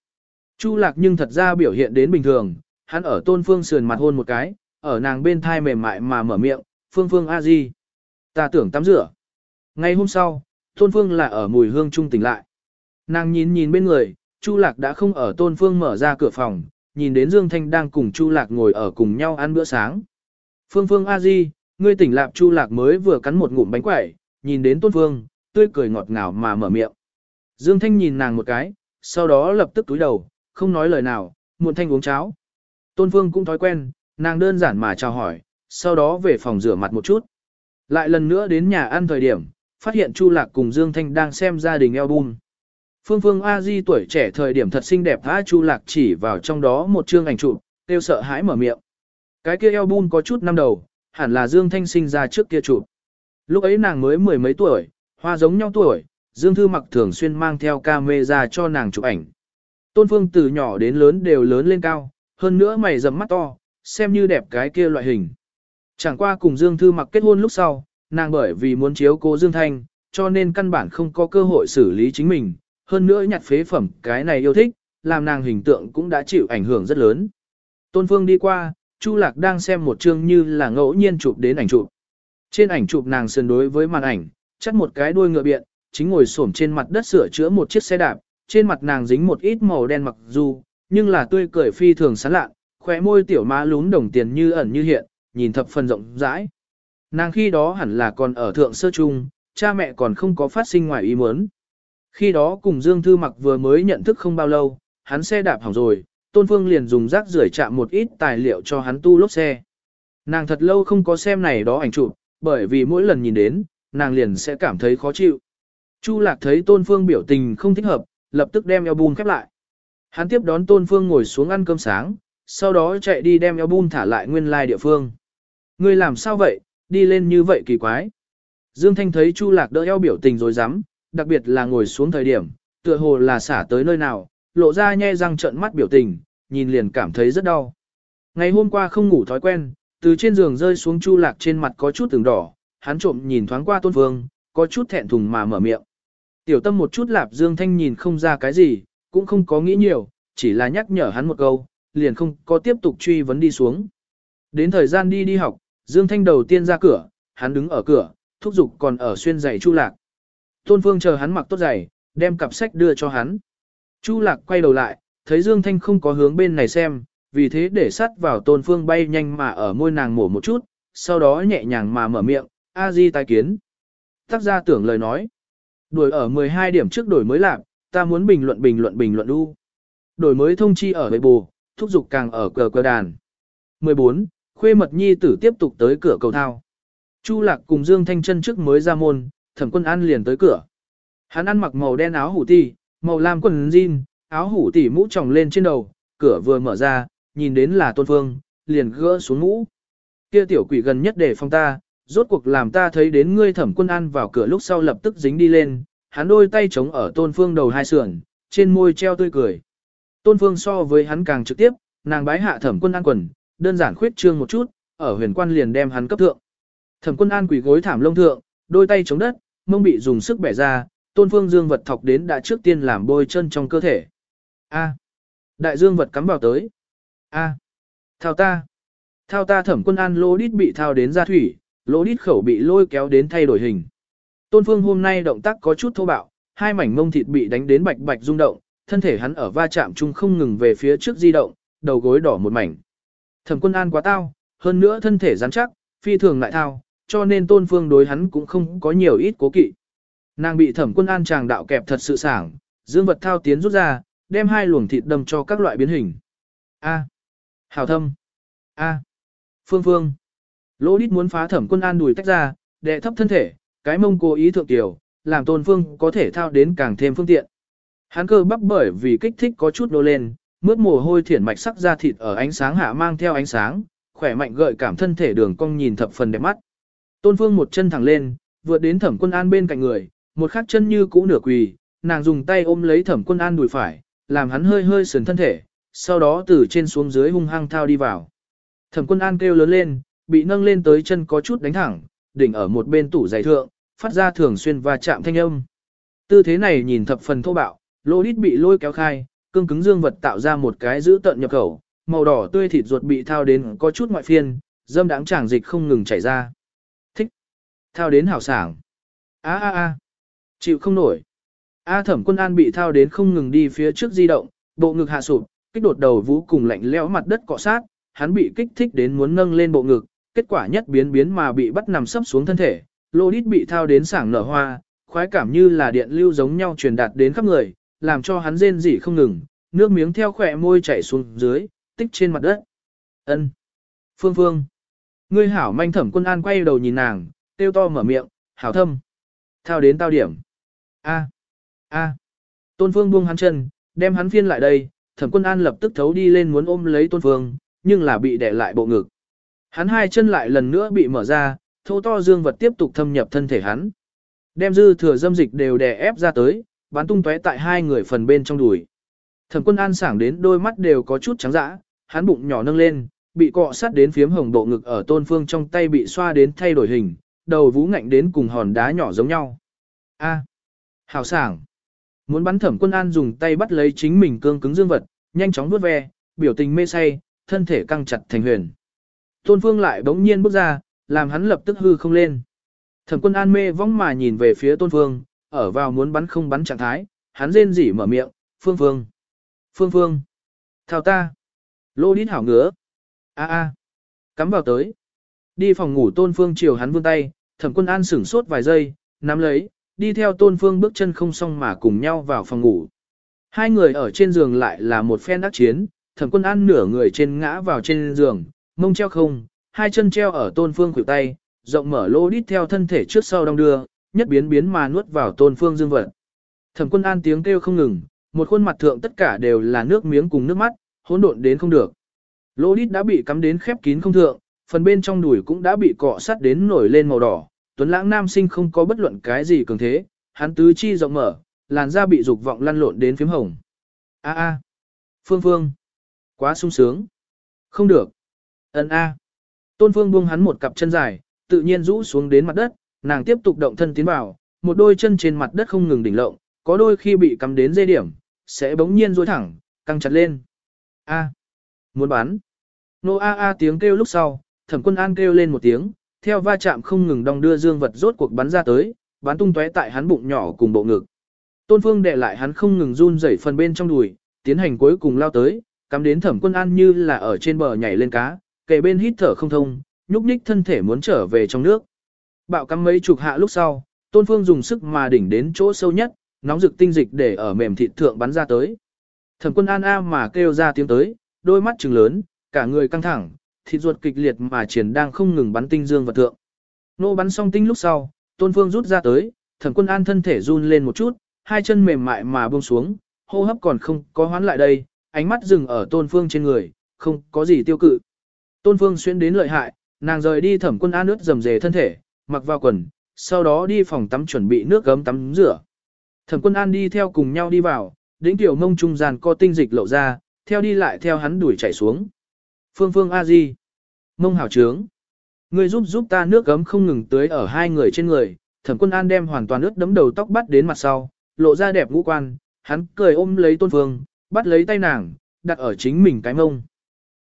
Chu lạc nhưng thật ra biểu hiện đến bình thường, hắn ở tôn phương sườn mặt hôn một cái, ở nàng bên thai mềm mại mà mở miệng, phương phương a di. Ta tưởng tắm rửa. Ngay hôm sau, tôn phương là ở mùi hương trung tỉnh lại. Nàng nhìn nhìn bên người, Chu lạc đã không ở tôn phương mở ra cửa phòng, nhìn đến Dương Thanh đang cùng Chu lạc ngồi ở cùng nhau ăn bữa sáng. Phương phương a di, ngươi tỉnh lạp Chu lạc mới vừa cắn một ngụm bánh quẩy, nhìn đến tôn phương, tươi cười ngọt ngào mà mở miệng. Dương Thanh nhìn nàng một cái, sau đó lập tức túi đầu, không nói lời nào, muộn thanh uống cháo. Tôn Phương cũng thói quen, nàng đơn giản mà chào hỏi, sau đó về phòng rửa mặt một chút. Lại lần nữa đến nhà ăn thời điểm, phát hiện Chu Lạc cùng Dương Thanh đang xem gia đình album. Phương Phương A Di tuổi trẻ thời điểm thật xinh đẹp A Chu Lạc chỉ vào trong đó một chương ảnh chụp, kêu sợ hãi mở miệng. Cái kia album có chút năm đầu, hẳn là Dương Thanh sinh ra trước kia chụp. Lúc ấy nàng mới mười mấy tuổi, hoa giống nhau tuổi, Dương Thư mặc thường xuyên mang theo camera cho nàng chụp ảnh. Tôn Phương từ nhỏ đến lớn đều lớn lên cao, hơn nữa mày rậm mắt to, xem như đẹp cái kia loại hình. Chẳng qua cùng Dương Thư mặc kết hôn lúc sau, nàng bởi vì muốn chiếu cố Dương Thanh, cho nên căn bản không có cơ hội xử lý chính mình, hơn nữa nhặt phế phẩm cái này yêu thích, làm nàng hình tượng cũng đã chịu ảnh hưởng rất lớn. Tôn Phương đi qua, Chu Lạc đang xem một chương như là ngẫu nhiên chụp đến ảnh chụp. Trên ảnh chụp nàng sườn đối với màn ảnh, chắt một cái đuôi ngựa biện, chính ngồi xổm trên mặt đất sửa chữa một chiếc xe đạp, trên mặt nàng dính một ít màu đen mặc dù, nhưng là tươi cười phi thường sán lạ, khóe môi tiểu má lún đồng tiền như ẩn như hiện, nhìn thập phần rộng rãi. Nàng khi đó hẳn là còn ở thượng sơ trung, cha mẹ còn không có phát sinh ngoài ý muốn. Khi đó cùng Dương Thư Mặc vừa mới nhận thức không bao lâu, hắn xe đạp hỏng rồi, Tôn Phương liền dùng rác rưởi chạm một ít tài liệu cho hắn tu lốp xe. Nàng thật lâu không có xem này đó ảnh chụp, bởi vì mỗi lần nhìn đến, nàng liền sẽ cảm thấy khó chịu. Chu Lạc thấy Tôn Phương biểu tình không thích hợp, lập tức đem album khép lại. Hắn tiếp đón Tôn Phương ngồi xuống ăn cơm sáng, sau đó chạy đi đem album thả lại nguyên lai like địa phương. Ngươi làm sao vậy, đi lên như vậy kỳ quái. Dương Thanh thấy Chu Lạc đỡ eo biểu tình rồi dám, đặc biệt là ngồi xuống thời điểm, tựa hồ là xả tới nơi nào, lộ ra nhe răng trợn mắt biểu tình, nhìn liền cảm thấy rất đau. Ngày hôm qua không ngủ thói quen, từ trên giường rơi xuống Chu Lạc trên mặt có chút từng đỏ, hắn trộm nhìn thoáng qua Tôn vương, có chút thẹn thùng mà mở miệng. Tiểu tâm một chút lạp Dương Thanh nhìn không ra cái gì, cũng không có nghĩ nhiều, chỉ là nhắc nhở hắn một câu, liền không có tiếp tục truy vấn đi xuống. Đến thời gian đi đi học, Dương Thanh đầu tiên ra cửa, hắn đứng ở cửa, thúc giục còn ở xuyên giày Chu Lạc. Tôn Phương chờ hắn mặc tốt giày, đem cặp sách đưa cho hắn. Chu Lạc quay đầu lại, thấy Dương Thanh không có hướng bên này xem, vì thế để sắt vào Tôn Phương bay nhanh mà ở môi nàng mổ một chút, sau đó nhẹ nhàng mà mở miệng, A Di tái kiến. Tác gia tưởng lời nói. Đuổi ở 12 điểm trước đổi mới lạc, ta muốn bình luận bình luận bình luận u. Đổi mới thông chi ở bệ bù, thúc dục càng ở cờ cờ đàn. 14. Khuê mật nhi tử tiếp tục tới cửa cầu thao. Chu lạc cùng Dương Thanh chân trước mới ra môn, thẩm quân An liền tới cửa. Hắn ăn mặc màu đen áo hủ ti, màu lam quần jean, áo hủ tỉ mũ tròng lên trên đầu, cửa vừa mở ra, nhìn đến là tôn phương, liền gỡ xuống mũ. Kia tiểu quỷ gần nhất để phong ta, rốt cuộc làm ta thấy đến ngươi thẩm quân An vào cửa lúc sau lập tức dính đi lên, hắn đôi tay chống ở tôn phương đầu hai sườn, trên môi treo tươi cười. Tôn phương so với hắn càng trực tiếp, nàng bái hạ thẩm quân An quần, đơn giản khuyết trương một chút, ở huyền quan liền đem hắn cấp thượng. Thẩm quân an quỷ gối thảm lông thượng, đôi tay chống đất, mông bị dùng sức bẻ ra, tôn phương dương vật thọc đến đã trước tiên làm bôi chân trong cơ thể. A. Đại dương vật cắm vào tới. A. Thao ta. Thao ta thẩm quân an lô đít bị thao đến ra thủy, lô đít khẩu bị lôi kéo đến thay đổi hình. Tôn Phương hôm nay động tác có chút thô bạo, hai mảnh mông thịt bị đánh đến bạch bạch rung động, thân thể hắn ở va chạm chung không ngừng về phía trước di động, đầu gối đỏ một mảnh. Thẩm quân an quá tao, hơn nữa thân thể rắn chắc, phi thường lại thao, cho nên tôn phương đối hắn cũng không có nhiều ít cố kỵ. Nàng bị thẩm quân an chàng đạo kẹp thật sự sảng, dương vật thao tiến rút ra, đem hai luồng thịt đâm cho các loại biến hình. A. Hào thâm. A. Phương phương. Lỗ đít muốn phá thẩm quân an đùi tách ra, đệ thấp thân thể, cái mông cố ý thượng tiểu, làm tôn phương có thể thao đến càng thêm phương tiện. Hắn cơ bắp bởi vì kích thích có chút nô lên, mướt mồ hôi thiển mạch sắc ra thịt ở ánh sáng hạ mang theo ánh sáng, khỏe mạnh gợi cảm thân thể đường cong nhìn thập phần đẹp mắt. Tôn Phương một chân thẳng lên, vượt đến Thẩm Quân An bên cạnh người, một khắc chân như cũ nửa quỳ, nàng dùng tay ôm lấy Thẩm Quân An đùi phải, làm hắn hơi hơi sườn thân thể, sau đó từ trên xuống dưới hung hăng thao đi vào. Thẩm Quân An kêu lớn lên, bị nâng lên tới chân có chút đánh thẳng, đỉnh ở một bên tủ giày thượng, phát ra thường xuyên và chạm thanh âm. Tư thế này nhìn thập phần thô bạo, lô đít bị lôi kéo khai, cương cứng dương vật tạo ra một cái giữ tận nhập khẩu, màu đỏ tươi thịt ruột bị thao đến có chút ngoại phiên, dâm đáng tràng dịch không ngừng chảy ra. Thao đến hảo sảng. A a a. Chịu không nổi. A thẩm quân an bị thao đến không ngừng đi phía trước di động, bộ ngực hạ sụp, kích đột đầu vũ cùng lạnh lẽo mặt đất cọ sát, hắn bị kích thích đến muốn nâng lên bộ ngực, kết quả nhất biến biến mà bị bắt nằm sấp xuống thân thể, lô đít bị thao đến sảng nở hoa, khoái cảm như là điện lưu giống nhau truyền đạt đến khắp người, làm cho hắn rên rỉ không ngừng, nước miếng theo khỏe môi chảy xuống dưới, tích trên mặt đất. Ân, Phương Phương. Ngươi hảo manh thẩm quân an quay đầu nhìn nàng, tiêu to mở miệng, hảo thâm. Thao đến tao điểm. A. A. Tôn Phương buông hắn chân, đem hắn phiên lại đây, thẩm quân an lập tức thấu đi lên muốn ôm lấy Tôn Phương, nhưng là bị đè lại bộ ngực. Hắn hai chân lại lần nữa bị mở ra, thô to dương vật tiếp tục thâm nhập thân thể hắn. Đem dư thừa dâm dịch đều đè ép ra tới, bắn tung tóe tại hai người phần bên trong đùi. Thẩm quân an sảng đến đôi mắt đều có chút trắng dã, hắn bụng nhỏ nâng lên, bị cọ sát đến phiếm hồng bộ ngực ở tôn phương trong tay bị xoa đến thay đổi hình, đầu vú ngạnh đến cùng hòn đá nhỏ giống nhau. A, hào sảng. Muốn bắn thẩm quân an dùng tay bắt lấy chính mình cương cứng dương vật, nhanh chóng vuốt ve, biểu tình mê say, thân thể căng chặt thành huyền. Tôn phương lại bỗng nhiên bước ra, làm hắn lập tức hư không lên. Thẩm quân an mê vong mà nhìn về phía tôn phương, ở vào muốn bắn không bắn trạng thái, hắn rên rỉ mở miệng, phương phương. Phương phương. Thao ta. Lô đít hảo ngứa. a a Cắm vào tới. Đi phòng ngủ tôn phương chiều hắn vươn tay, thẩm quân an sửng sốt vài giây, nắm lấy, đi theo tôn phương bước chân không xong mà cùng nhau vào phòng ngủ. Hai người ở trên giường lại là một phen đắc chiến, thẩm quân an nửa người trên ngã vào trên giường, mông treo không, hai chân treo ở tôn phương khuỷu tay, rộng mở lô đít theo thân thể trước sau đong đưa, nhất biến biến mà nuốt vào tôn phương dương vật. Thẩm quân an tiếng kêu không ngừng, một khuôn mặt thượng tất cả đều là nước miếng cùng nước mắt, hỗn độn đến không được. Lô đít đã bị cắm đến khép kín không thượng, phần bên trong đùi cũng đã bị cọ sát đến nổi lên màu đỏ. Tuấn lãng nam sinh không có bất luận cái gì cường thế, hắn tứ chi rộng mở, làn da bị dục vọng lăn lộn đến phím hồng. A a, Phương Phương, quá sung sướng. Không được. Ấn a. Tôn Phương buông hắn một cặp chân dài, tự nhiên rũ xuống đến mặt đất, nàng tiếp tục động thân tiến vào, một đôi chân trên mặt đất không ngừng đỉnh lộng, có đôi khi bị cắm đến dây điểm, sẽ bỗng nhiên duỗi thẳng, căng chặt lên. A. Muốn bắn. Nô a a tiếng kêu lúc sau, thẩm quân an kêu lên một tiếng, theo va chạm không ngừng đong đưa dương vật rốt cuộc bắn ra tới, bắn tung tóe tại hắn bụng nhỏ cùng bộ ngực. Tôn phương đệ lại hắn không ngừng run rẩy phần bên trong đùi, tiến hành cuối cùng lao tới, cắm đến thẩm quân an như là ở trên bờ nhảy lên cá, kề bên hít thở không thông, nhúc nhích thân thể muốn trở về trong nước. Bạo cắm mấy chục hạ lúc sau, tôn phương dùng sức mà đỉnh đến chỗ sâu nhất, nóng rực tinh dịch để ở mềm thịt thượng bắn ra tới. Thẩm quân an a mà kêu ra tiếng tới, đôi mắt trừng lớn, cả người căng thẳng, thịt ruột kịch liệt mà triển đang không ngừng bắn tinh dương vật thượng. Nô bắn xong tinh lúc sau, tôn phương rút ra tới, thẩm quân an thân thể run lên một chút, hai chân mềm mại mà buông xuống, hô hấp còn không có hoán lại đây, ánh mắt dừng ở tôn phương trên người, không có gì tiêu cự. Tôn phương xuyên đến lợi hại, nàng rời đi thẩm quân an nước dầm dề thân thể, mặc vào quần, sau đó đi phòng tắm chuẩn bị nước gấm tắm rửa. Thẩm quân an đi theo cùng nhau đi vào, đỉnh tiểu mông trung gian co tinh dịch lộ ra, theo đi lại theo hắn đuổi chảy xuống. Phương phương a di, mông hảo trướng. Người giúp giúp ta nước gấm không ngừng tưới ở hai người trên người, thẩm quân an đem hoàn toàn ướt đấm đầu tóc bắt đến mặt sau, lộ ra đẹp ngũ quan, hắn cười ôm lấy tôn phương, bắt lấy tay nàng, đặt ở chính mình cái mông.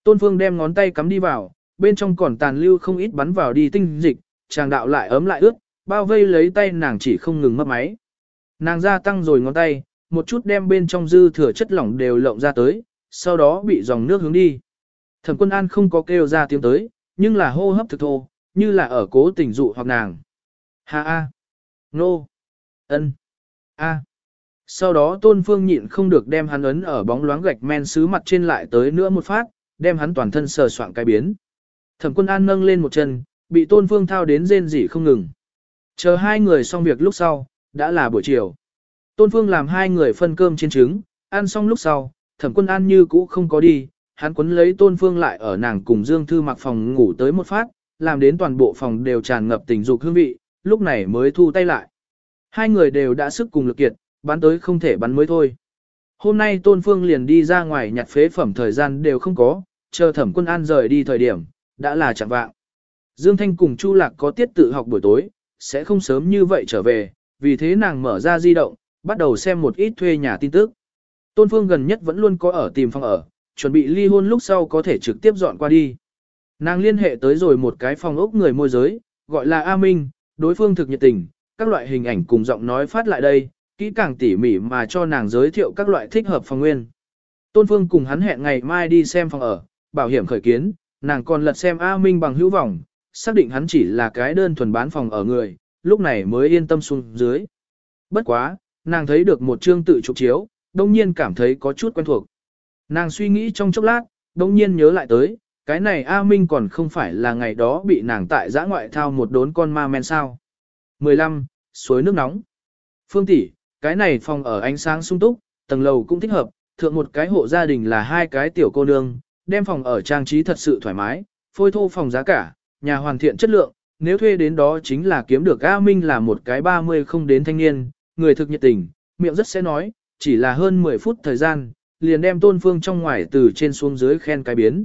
Tôn phương đem ngón tay cắm đi vào, bên trong còn tàn lưu không ít bắn vào đi tinh dịch, chàng đạo lại ấm lại ướt, bao vây lấy tay nàng chỉ không ngừng mất máy. Nàng ra tăng rồi ngón tay, một chút đem bên trong dư thừa chất lỏng đều lộng ra tới, sau đó bị dòng nước hướng đi. Thẩm quân an không có kêu ra tiếng tới, nhưng là hô hấp thực thô, như là ở cố tình dụ hoặc nàng. Ha a, nô, ân, a. Sau đó tôn phương nhịn không được đem hắn ấn ở bóng loáng gạch men sứ mặt trên lại tới nữa một phát, đem hắn toàn thân sờ soạng cái biến. Thẩm quân an nâng lên một chân, bị tôn phương thao đến rên rỉ không ngừng. Chờ hai người xong việc lúc sau, đã là buổi chiều. Tôn phương làm hai người phân cơm trên trứng, ăn xong lúc sau, thẩm quân an như cũ không có đi, hắn quấn lấy tôn phương lại ở nàng cùng Dương Thư mặc phòng ngủ tới một phát, làm đến toàn bộ phòng đều tràn ngập tình dục hương vị, lúc này mới thu tay lại. Hai người đều đã sức cùng lực kiệt, bắn tới không thể bắn mới thôi. Hôm nay tôn phương liền đi ra ngoài nhặt phế phẩm thời gian đều không có, chờ thẩm quân an rời đi thời điểm, đã là chẳng vạng. Dương Thanh cùng Chu Lạc có tiết tự học buổi tối, sẽ không sớm như vậy trở về, vì thế nàng mở ra di động, bắt đầu xem một ít thuê nhà tin tức. Tôn Phương gần nhất vẫn luôn có ở tìm phòng ở, chuẩn bị ly hôn lúc sau có thể trực tiếp dọn qua đi. Nàng liên hệ tới rồi một cái phòng ốc người môi giới, gọi là A Minh, đối phương thực nhiệt tình, các loại hình ảnh cùng giọng nói phát lại đây, kỹ càng tỉ mỉ mà cho nàng giới thiệu các loại thích hợp phòng nguyên. Tôn Phương cùng hắn hẹn ngày mai đi xem phòng ở, bảo hiểm khởi kiến, nàng còn lật xem A Minh bằng hữu vọng, xác định hắn chỉ là cái đơn thuần bán phòng ở người, lúc này mới yên tâm xuống dưới. Bất quá, nàng thấy được một chương tự chụp chiếu, đông nhiên cảm thấy có chút quen thuộc. Nàng suy nghĩ trong chốc lát, đồng nhiên nhớ lại tới, cái này A Minh còn không phải là ngày đó bị nàng tại giã ngoại thao một đốn con ma men sao. 15. Suối nước nóng. Phương tỷ, cái này phòng ở ánh sáng sung túc, tầng lầu cũng thích hợp, thượng một cái hộ gia đình là hai cái tiểu cô nương, đem phòng ở trang trí thật sự thoải mái, phôi thô phòng giá cả, nhà hoàn thiện chất lượng, nếu thuê đến đó chính là kiếm được A Minh là một cái 30 không đến thanh niên, người thực nhiệt tình, miệng rất sẽ nói, chỉ là hơn 10 phút thời gian, liền đem Tôn Phương trong ngoài từ trên xuống dưới khen cái biến.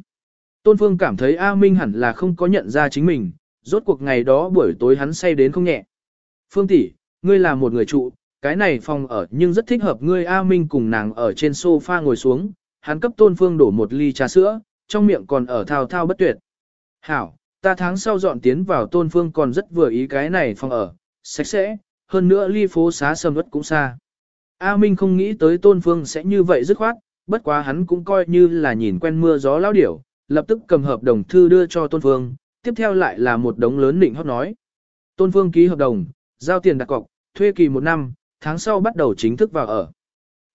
Tôn Phương cảm thấy A Minh hẳn là không có nhận ra chính mình, rốt cuộc ngày đó buổi tối hắn say đến không nhẹ. Phương tỷ, ngươi là một người trụ, cái này phòng ở nhưng rất thích hợp ngươi A Minh cùng nàng ở trên sofa ngồi xuống, hắn cấp Tôn Phương đổ một ly trà sữa, trong miệng còn ở thao thao bất tuyệt. Hảo, ta tháng sau dọn tiến vào Tôn Phương còn rất vừa ý cái này phòng ở, sạch sẽ, hơn nữa ly phố xá sầm ớt cũng xa. A Minh không nghĩ tới Tôn Phương sẽ như vậy dứt khoát, bất quá hắn cũng coi như là nhìn quen mưa gió lão điểu, lập tức cầm hợp đồng thư đưa cho Tôn Phương, tiếp theo lại là một đống lớn định hót nói. Tôn Phương ký hợp đồng, giao tiền đặt cọc, thuê kỳ một năm, tháng sau bắt đầu chính thức vào ở.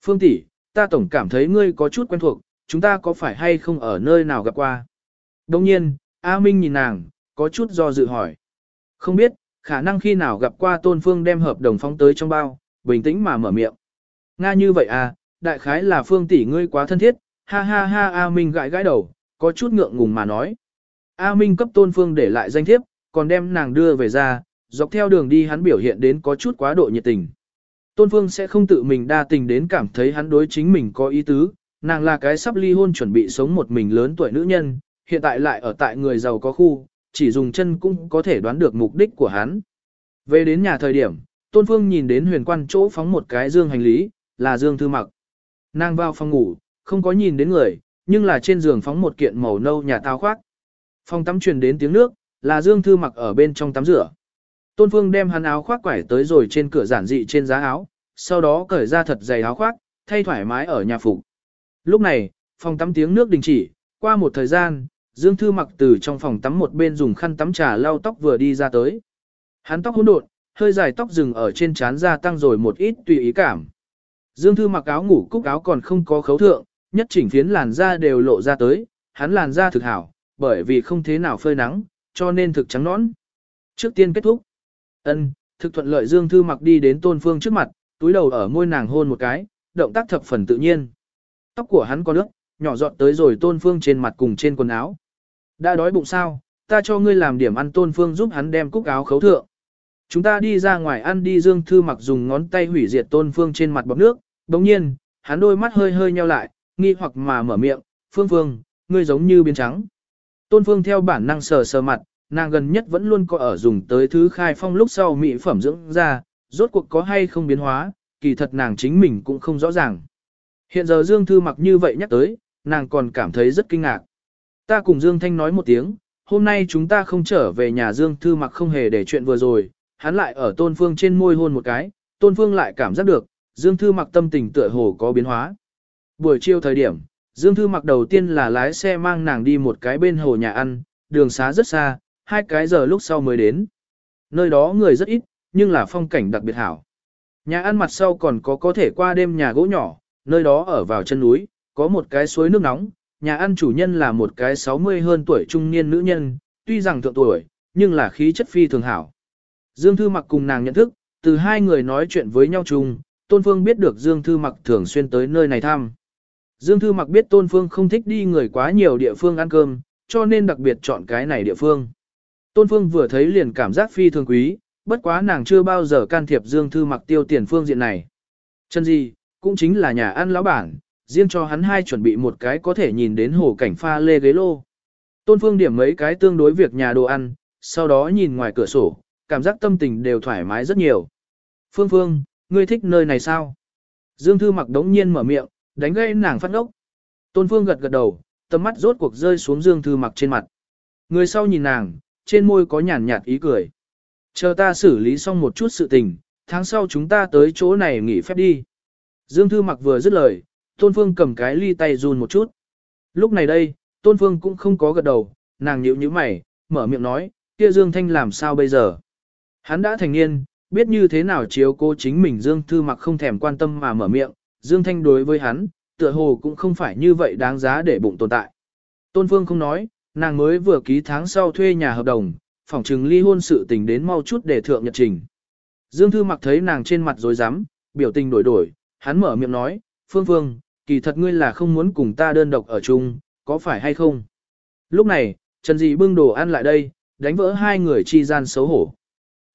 Phương tỷ, ta tổng cảm thấy ngươi có chút quen thuộc, chúng ta có phải hay không ở nơi nào gặp qua? Đồng nhiên, A Minh nhìn nàng, có chút do dự hỏi. Không biết, khả năng khi nào gặp qua Tôn Phương đem hợp đồng phóng tới trong bao, bình tĩnh mà mở miệng. Nga như vậy à, đại khái là Phương tỷ ngươi quá thân thiết, ha ha ha A Minh gãi gãi đầu, có chút ngượng ngùng mà nói. A Minh cấp Tôn Phương để lại danh thiếp, còn đem nàng đưa về ra, dọc theo đường đi hắn biểu hiện đến có chút quá độ nhiệt tình. Tôn Phương sẽ không tự mình đa tình đến cảm thấy hắn đối chính mình có ý tứ, nàng là cái sắp ly hôn chuẩn bị sống một mình lớn tuổi nữ nhân, hiện tại lại ở tại người giàu có khu, chỉ dùng chân cũng có thể đoán được mục đích của hắn. Về đến nhà thời điểm, Tôn Phương nhìn đến huyền quan chỗ phóng một cái dương hành lý, là dương thư mặc. Nàng vào phòng ngủ, không có nhìn đến người, nhưng là trên giường phóng một kiện màu nâu nhà tao khoác. Phòng tắm truyền đến tiếng nước, là dương thư mặc ở bên trong tắm rửa. Tôn Phương đem hắn áo khoác quải tới rồi trên cửa giản dị trên giá áo, sau đó cởi ra thật dày áo khoác, thay thoải mái ở nhà phục. Lúc này, phòng tắm tiếng nước đình chỉ, qua một thời gian, Dương Thư mặc từ trong phòng tắm một bên dùng khăn tắm trà lau tóc vừa đi ra tới. Hắn tóc hỗn độn, hơi dài tóc rừng ở trên trán gia tăng rồi một ít tùy ý cảm. Dương Thư mặc áo ngủ cúc áo còn không có khấu thượng, nhất chỉnh phiến làn da đều lộ ra tới, hắn làn da thực hảo, bởi vì không thế nào phơi nắng, cho nên thực trắng nõn. Trước tiên kết thúc. Ân, thực thuận lợi Dương Thư mặc đi đến Tôn Phương trước mặt, túi đầu ở môi nàng hôn một cái, động tác thập phần tự nhiên. Tóc của hắn có nước, nhỏ giọt tới rồi Tôn Phương trên mặt cùng trên quần áo. Đã đói bụng sao, ta cho ngươi làm điểm ăn Tôn Phương giúp hắn đem cúc áo khấu thượng. Chúng ta đi ra ngoài ăn đi Dương Thư mặc dùng ngón tay hủy diệt Tôn Phương trên mặt bọc nước, đồng nhiên, hắn đôi mắt hơi hơi nheo lại, nghi hoặc mà mở miệng, Phương Phương, ngươi giống như biến trắng. Tôn Phương theo bản năng sờ sờ mặt, nàng gần nhất vẫn luôn có ở dùng tới thứ khai phong lúc sau mỹ phẩm dưỡng da, rốt cuộc có hay không biến hóa, kỳ thật nàng chính mình cũng không rõ ràng. Hiện giờ Dương Thư mặc như vậy nhắc tới, nàng còn cảm thấy rất kinh ngạc. Ta cùng Dương Thanh nói một tiếng, hôm nay chúng ta không trở về nhà Dương Thư mặc không hề để chuyện vừa rồi, hắn lại ở Tôn Phương trên môi hôn một cái, Tôn Phương lại cảm giác được, Dương Thư mặc tâm tình tựa hồ có biến hóa. Buổi chiều thời điểm, Dương Thư mặc đầu tiên là lái xe mang nàng đi một cái bên hồ nhà ăn, đường xá rất xa, hai cái giờ lúc sau mới đến. Nơi đó người rất ít, nhưng là phong cảnh đặc biệt hảo. Nhà ăn mặt sau còn có có thể qua đêm nhà gỗ nhỏ, nơi đó ở vào chân núi, có một cái suối nước nóng, nhà ăn chủ nhân là một cái 60 hơn tuổi trung niên nữ nhân, tuy rằng thượng tuổi, nhưng là khí chất phi thường hảo. Dương Thư Mặc cùng nàng nhận thức, từ hai người nói chuyện với nhau chung, Tôn Phương biết được Dương Thư Mặc thường xuyên tới nơi này thăm. Dương Thư Mặc biết Tôn Phương không thích đi người quá nhiều địa phương ăn cơm, cho nên đặc biệt chọn cái này địa phương. Tôn Phương vừa thấy liền cảm giác phi thường quý, bất quá nàng chưa bao giờ can thiệp Dương Thư Mặc tiêu tiền phương diện này. Chân gì, cũng chính là nhà ăn lão bản, riêng cho hắn hai chuẩn bị một cái có thể nhìn đến hồ cảnh pha lê ghế lô. Tôn Phương điểm mấy cái tương đối việc nhà đồ ăn, sau đó nhìn ngoài cửa sổ, cảm giác tâm tình đều thoải mái rất nhiều. Phương Phương, ngươi thích nơi này sao? Dương Thư mặc đống nhiên mở miệng, đánh gây nàng phát ốc. Tôn Phương gật gật đầu, tầm mắt rốt cuộc rơi xuống Dương Thư mặc trên mặt. Người sau nhìn nàng, trên môi có nhàn nhạt ý cười. Chờ ta xử lý xong một chút sự tình, tháng sau chúng ta tới chỗ này nghỉ phép đi. Dương Thư mặc vừa dứt lời, Tôn Phương cầm cái ly tay run một chút. Lúc này đây, Tôn Phương cũng không có gật đầu, nàng nhíu nhíu mày, mở miệng nói, kia Dương Thanh làm sao bây giờ? Hắn đã thành niên, biết như thế nào chiếu cố chính mình Dương Thư mặc không thèm quan tâm mà mở miệng, Dương Thanh đối với hắn, tựa hồ cũng không phải như vậy đáng giá để bụng tồn tại. Tôn Phương không nói, nàng mới vừa ký tháng sau thuê nhà hợp đồng, phỏng chừng ly hôn sự tình đến mau chút để thượng nhật trình. Dương Thư mặc thấy nàng trên mặt rối rắm, biểu tình đổi đổi, hắn mở miệng nói, Phương Phương, kỳ thật ngươi là không muốn cùng ta đơn độc ở chung, có phải hay không? Lúc này, Trần Dị bưng đồ ăn lại đây, đánh vỡ hai người chi gian xấu hổ.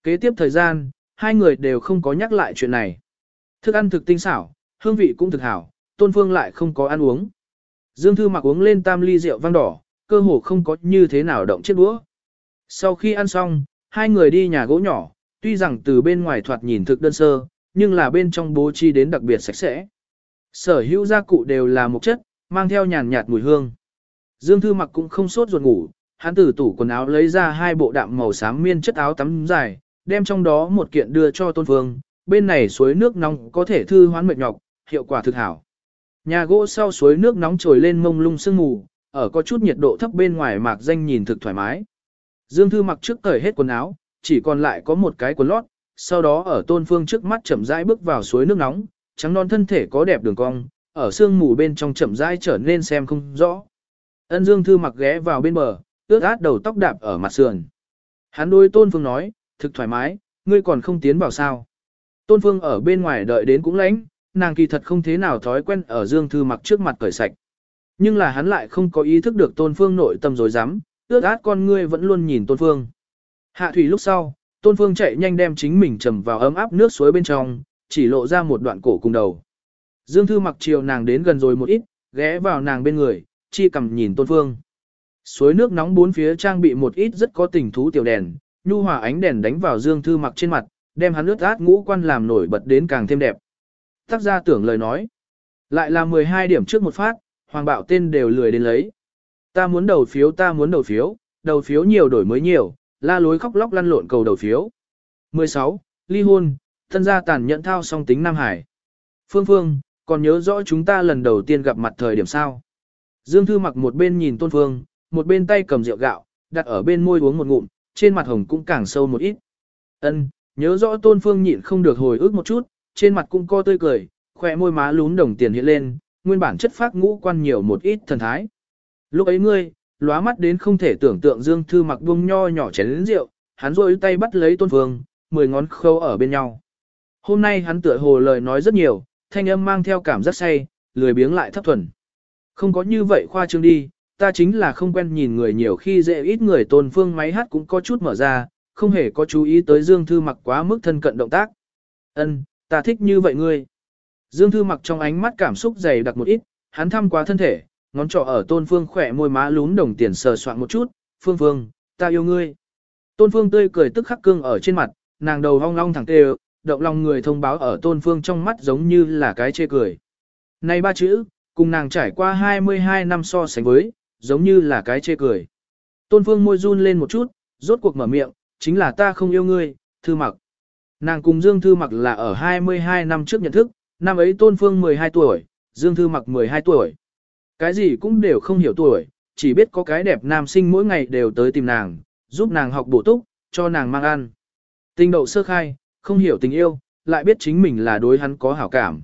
Kế tiếp thời gian, hai người đều không có nhắc lại chuyện này. Thức ăn thực tinh xảo, hương vị cũng thực hảo, Tôn Phương lại không có ăn uống. Dương Thư mặc uống lên tam ly rượu vang đỏ, cơ hồ không có như thế nào động chiếc đũa. Sau khi ăn xong, hai người đi nhà gỗ nhỏ, tuy rằng từ bên ngoài thoạt nhìn thực đơn sơ, nhưng là bên trong bố trí đến đặc biệt sạch sẽ. Sở hữu gia cụ đều là một chất, mang theo nhàn nhạt mùi hương. Dương Thư mặc cũng không sốt ruột ngủ, hắn từ tủ quần áo lấy ra hai bộ đạm màu xám miên chất áo tắm dài, đem trong đó một kiện đưa cho Tôn Phương, bên này suối nước nóng có thể thư hoán mệt nhọc, hiệu quả thực hảo. Nhà gỗ sau suối nước nóng trồi lên mông lung sương mù, ở có chút nhiệt độ thấp bên ngoài mạc danh nhìn thực thoải mái. Dương Thư mặc trước cởi hết quần áo, chỉ còn lại có một cái quần lót, sau đó ở Tôn Phương trước mắt chậm rãi bước vào suối nước nóng, trắng non thân thể có đẹp đường cong, ở sương mù bên trong chậm rãi trở nên xem không rõ. Ân Dương Thư mặc ghé vào bên bờ, ướt át đầu tóc đạp ở mặt sườn. Hắn đôi Tôn Phương nói, thực thoải mái, ngươi còn không tiến vào sao. Tôn Phương ở bên ngoài đợi đến cũng lãnh, nàng kỳ thật không thế nào thói quen ở Dương Thư mặc trước mặt cởi sạch. Nhưng là hắn lại không có ý thức được Tôn Phương nội tâm rồi dám, ước át con ngươi vẫn luôn nhìn Tôn Phương. Hạ thủy lúc sau, Tôn Phương chạy nhanh đem chính mình trầm vào ấm áp nước suối bên trong, chỉ lộ ra một đoạn cổ cùng đầu. Dương Thư mặc chiều nàng đến gần rồi một ít, ghé vào nàng bên người, chi cầm nhìn Tôn Phương. Suối nước nóng bốn phía trang bị một ít rất có tình thú tiểu đèn, nhu hòa ánh đèn đánh vào Dương Thư mặc trên mặt, đem hắn ướt át ngũ quan làm nổi bật đến càng thêm đẹp. Tác gia tưởng lời nói. Lại là 12 điểm trước một phát, hoàng bạo tên đều lười đến lấy. Ta muốn đầu phiếu ta muốn đầu phiếu, đầu phiếu nhiều đổi mới nhiều, la lối khóc lóc lăn lộn cầu đầu phiếu. 16. Ly hôn, thân gia tàn nhẫn thao song tính Nam Hải. Phương Phương, còn nhớ rõ chúng ta lần đầu tiên gặp mặt thời điểm sao. Dương Thư mặc một bên nhìn Tôn Phương, một bên tay cầm rượu gạo, đặt ở bên môi uống một ngụm, trên mặt hồng cũng càng sâu một ít. Ân, nhớ rõ Tôn Phương nhịn không được hồi ức một chút, trên mặt cũng co tươi cười, khỏe môi má lún đồng tiền hiện lên, nguyên bản chất phát ngũ quan nhiều một ít thần thái. Lúc ấy ngươi, lóa mắt đến không thể tưởng tượng Dương Thư mặc buông nho nhỏ chén lĩnh rượu, hắn rôi tay bắt lấy Tôn Phương, mười ngón khâu ở bên nhau. Hôm nay hắn tựa hồ lời nói rất nhiều, thanh âm mang theo cảm giác say, lười biếng lại thấp thuần. Không có như vậy khoa trương đi, ta chính là không quen nhìn người nhiều khi dễ ít người tôn phương máy hát cũng có chút mở ra, không hề có chú ý tới Dương Thư mặc quá mức thân cận động tác. Ân, ta thích như vậy ngươi. Dương Thư mặc trong ánh mắt cảm xúc dày đặc một ít, hắn thăm quá thân thể, ngón trỏ ở tôn phương khỏe môi má lún đồng tiền sờ soạn một chút, phương phương, ta yêu ngươi. Tôn phương tươi cười tức khắc cương ở trên mặt, nàng đầu hong long thẳng tê động lòng người thông báo ở tôn phương trong mắt giống như là cái chê cười. Này ba chữ, cùng nàng trải qua 22 năm so sánh với, giống như là cái chê cười. Tôn phương môi run lên một chút, rốt cuộc mở miệng, chính là ta không yêu ngươi, thư mặc. Nàng cùng Dương Thư mặc là ở 22 năm trước nhận thức, Năm ấy Tôn Phương 12 tuổi, Dương Thư Mặc 12 tuổi. Cái gì cũng đều không hiểu tuổi, chỉ biết có cái đẹp nam sinh mỗi ngày đều tới tìm nàng, giúp nàng học bổ túc, cho nàng mang ăn. Tình đậu sơ khai, không hiểu tình yêu, lại biết chính mình là đối hắn có hảo cảm.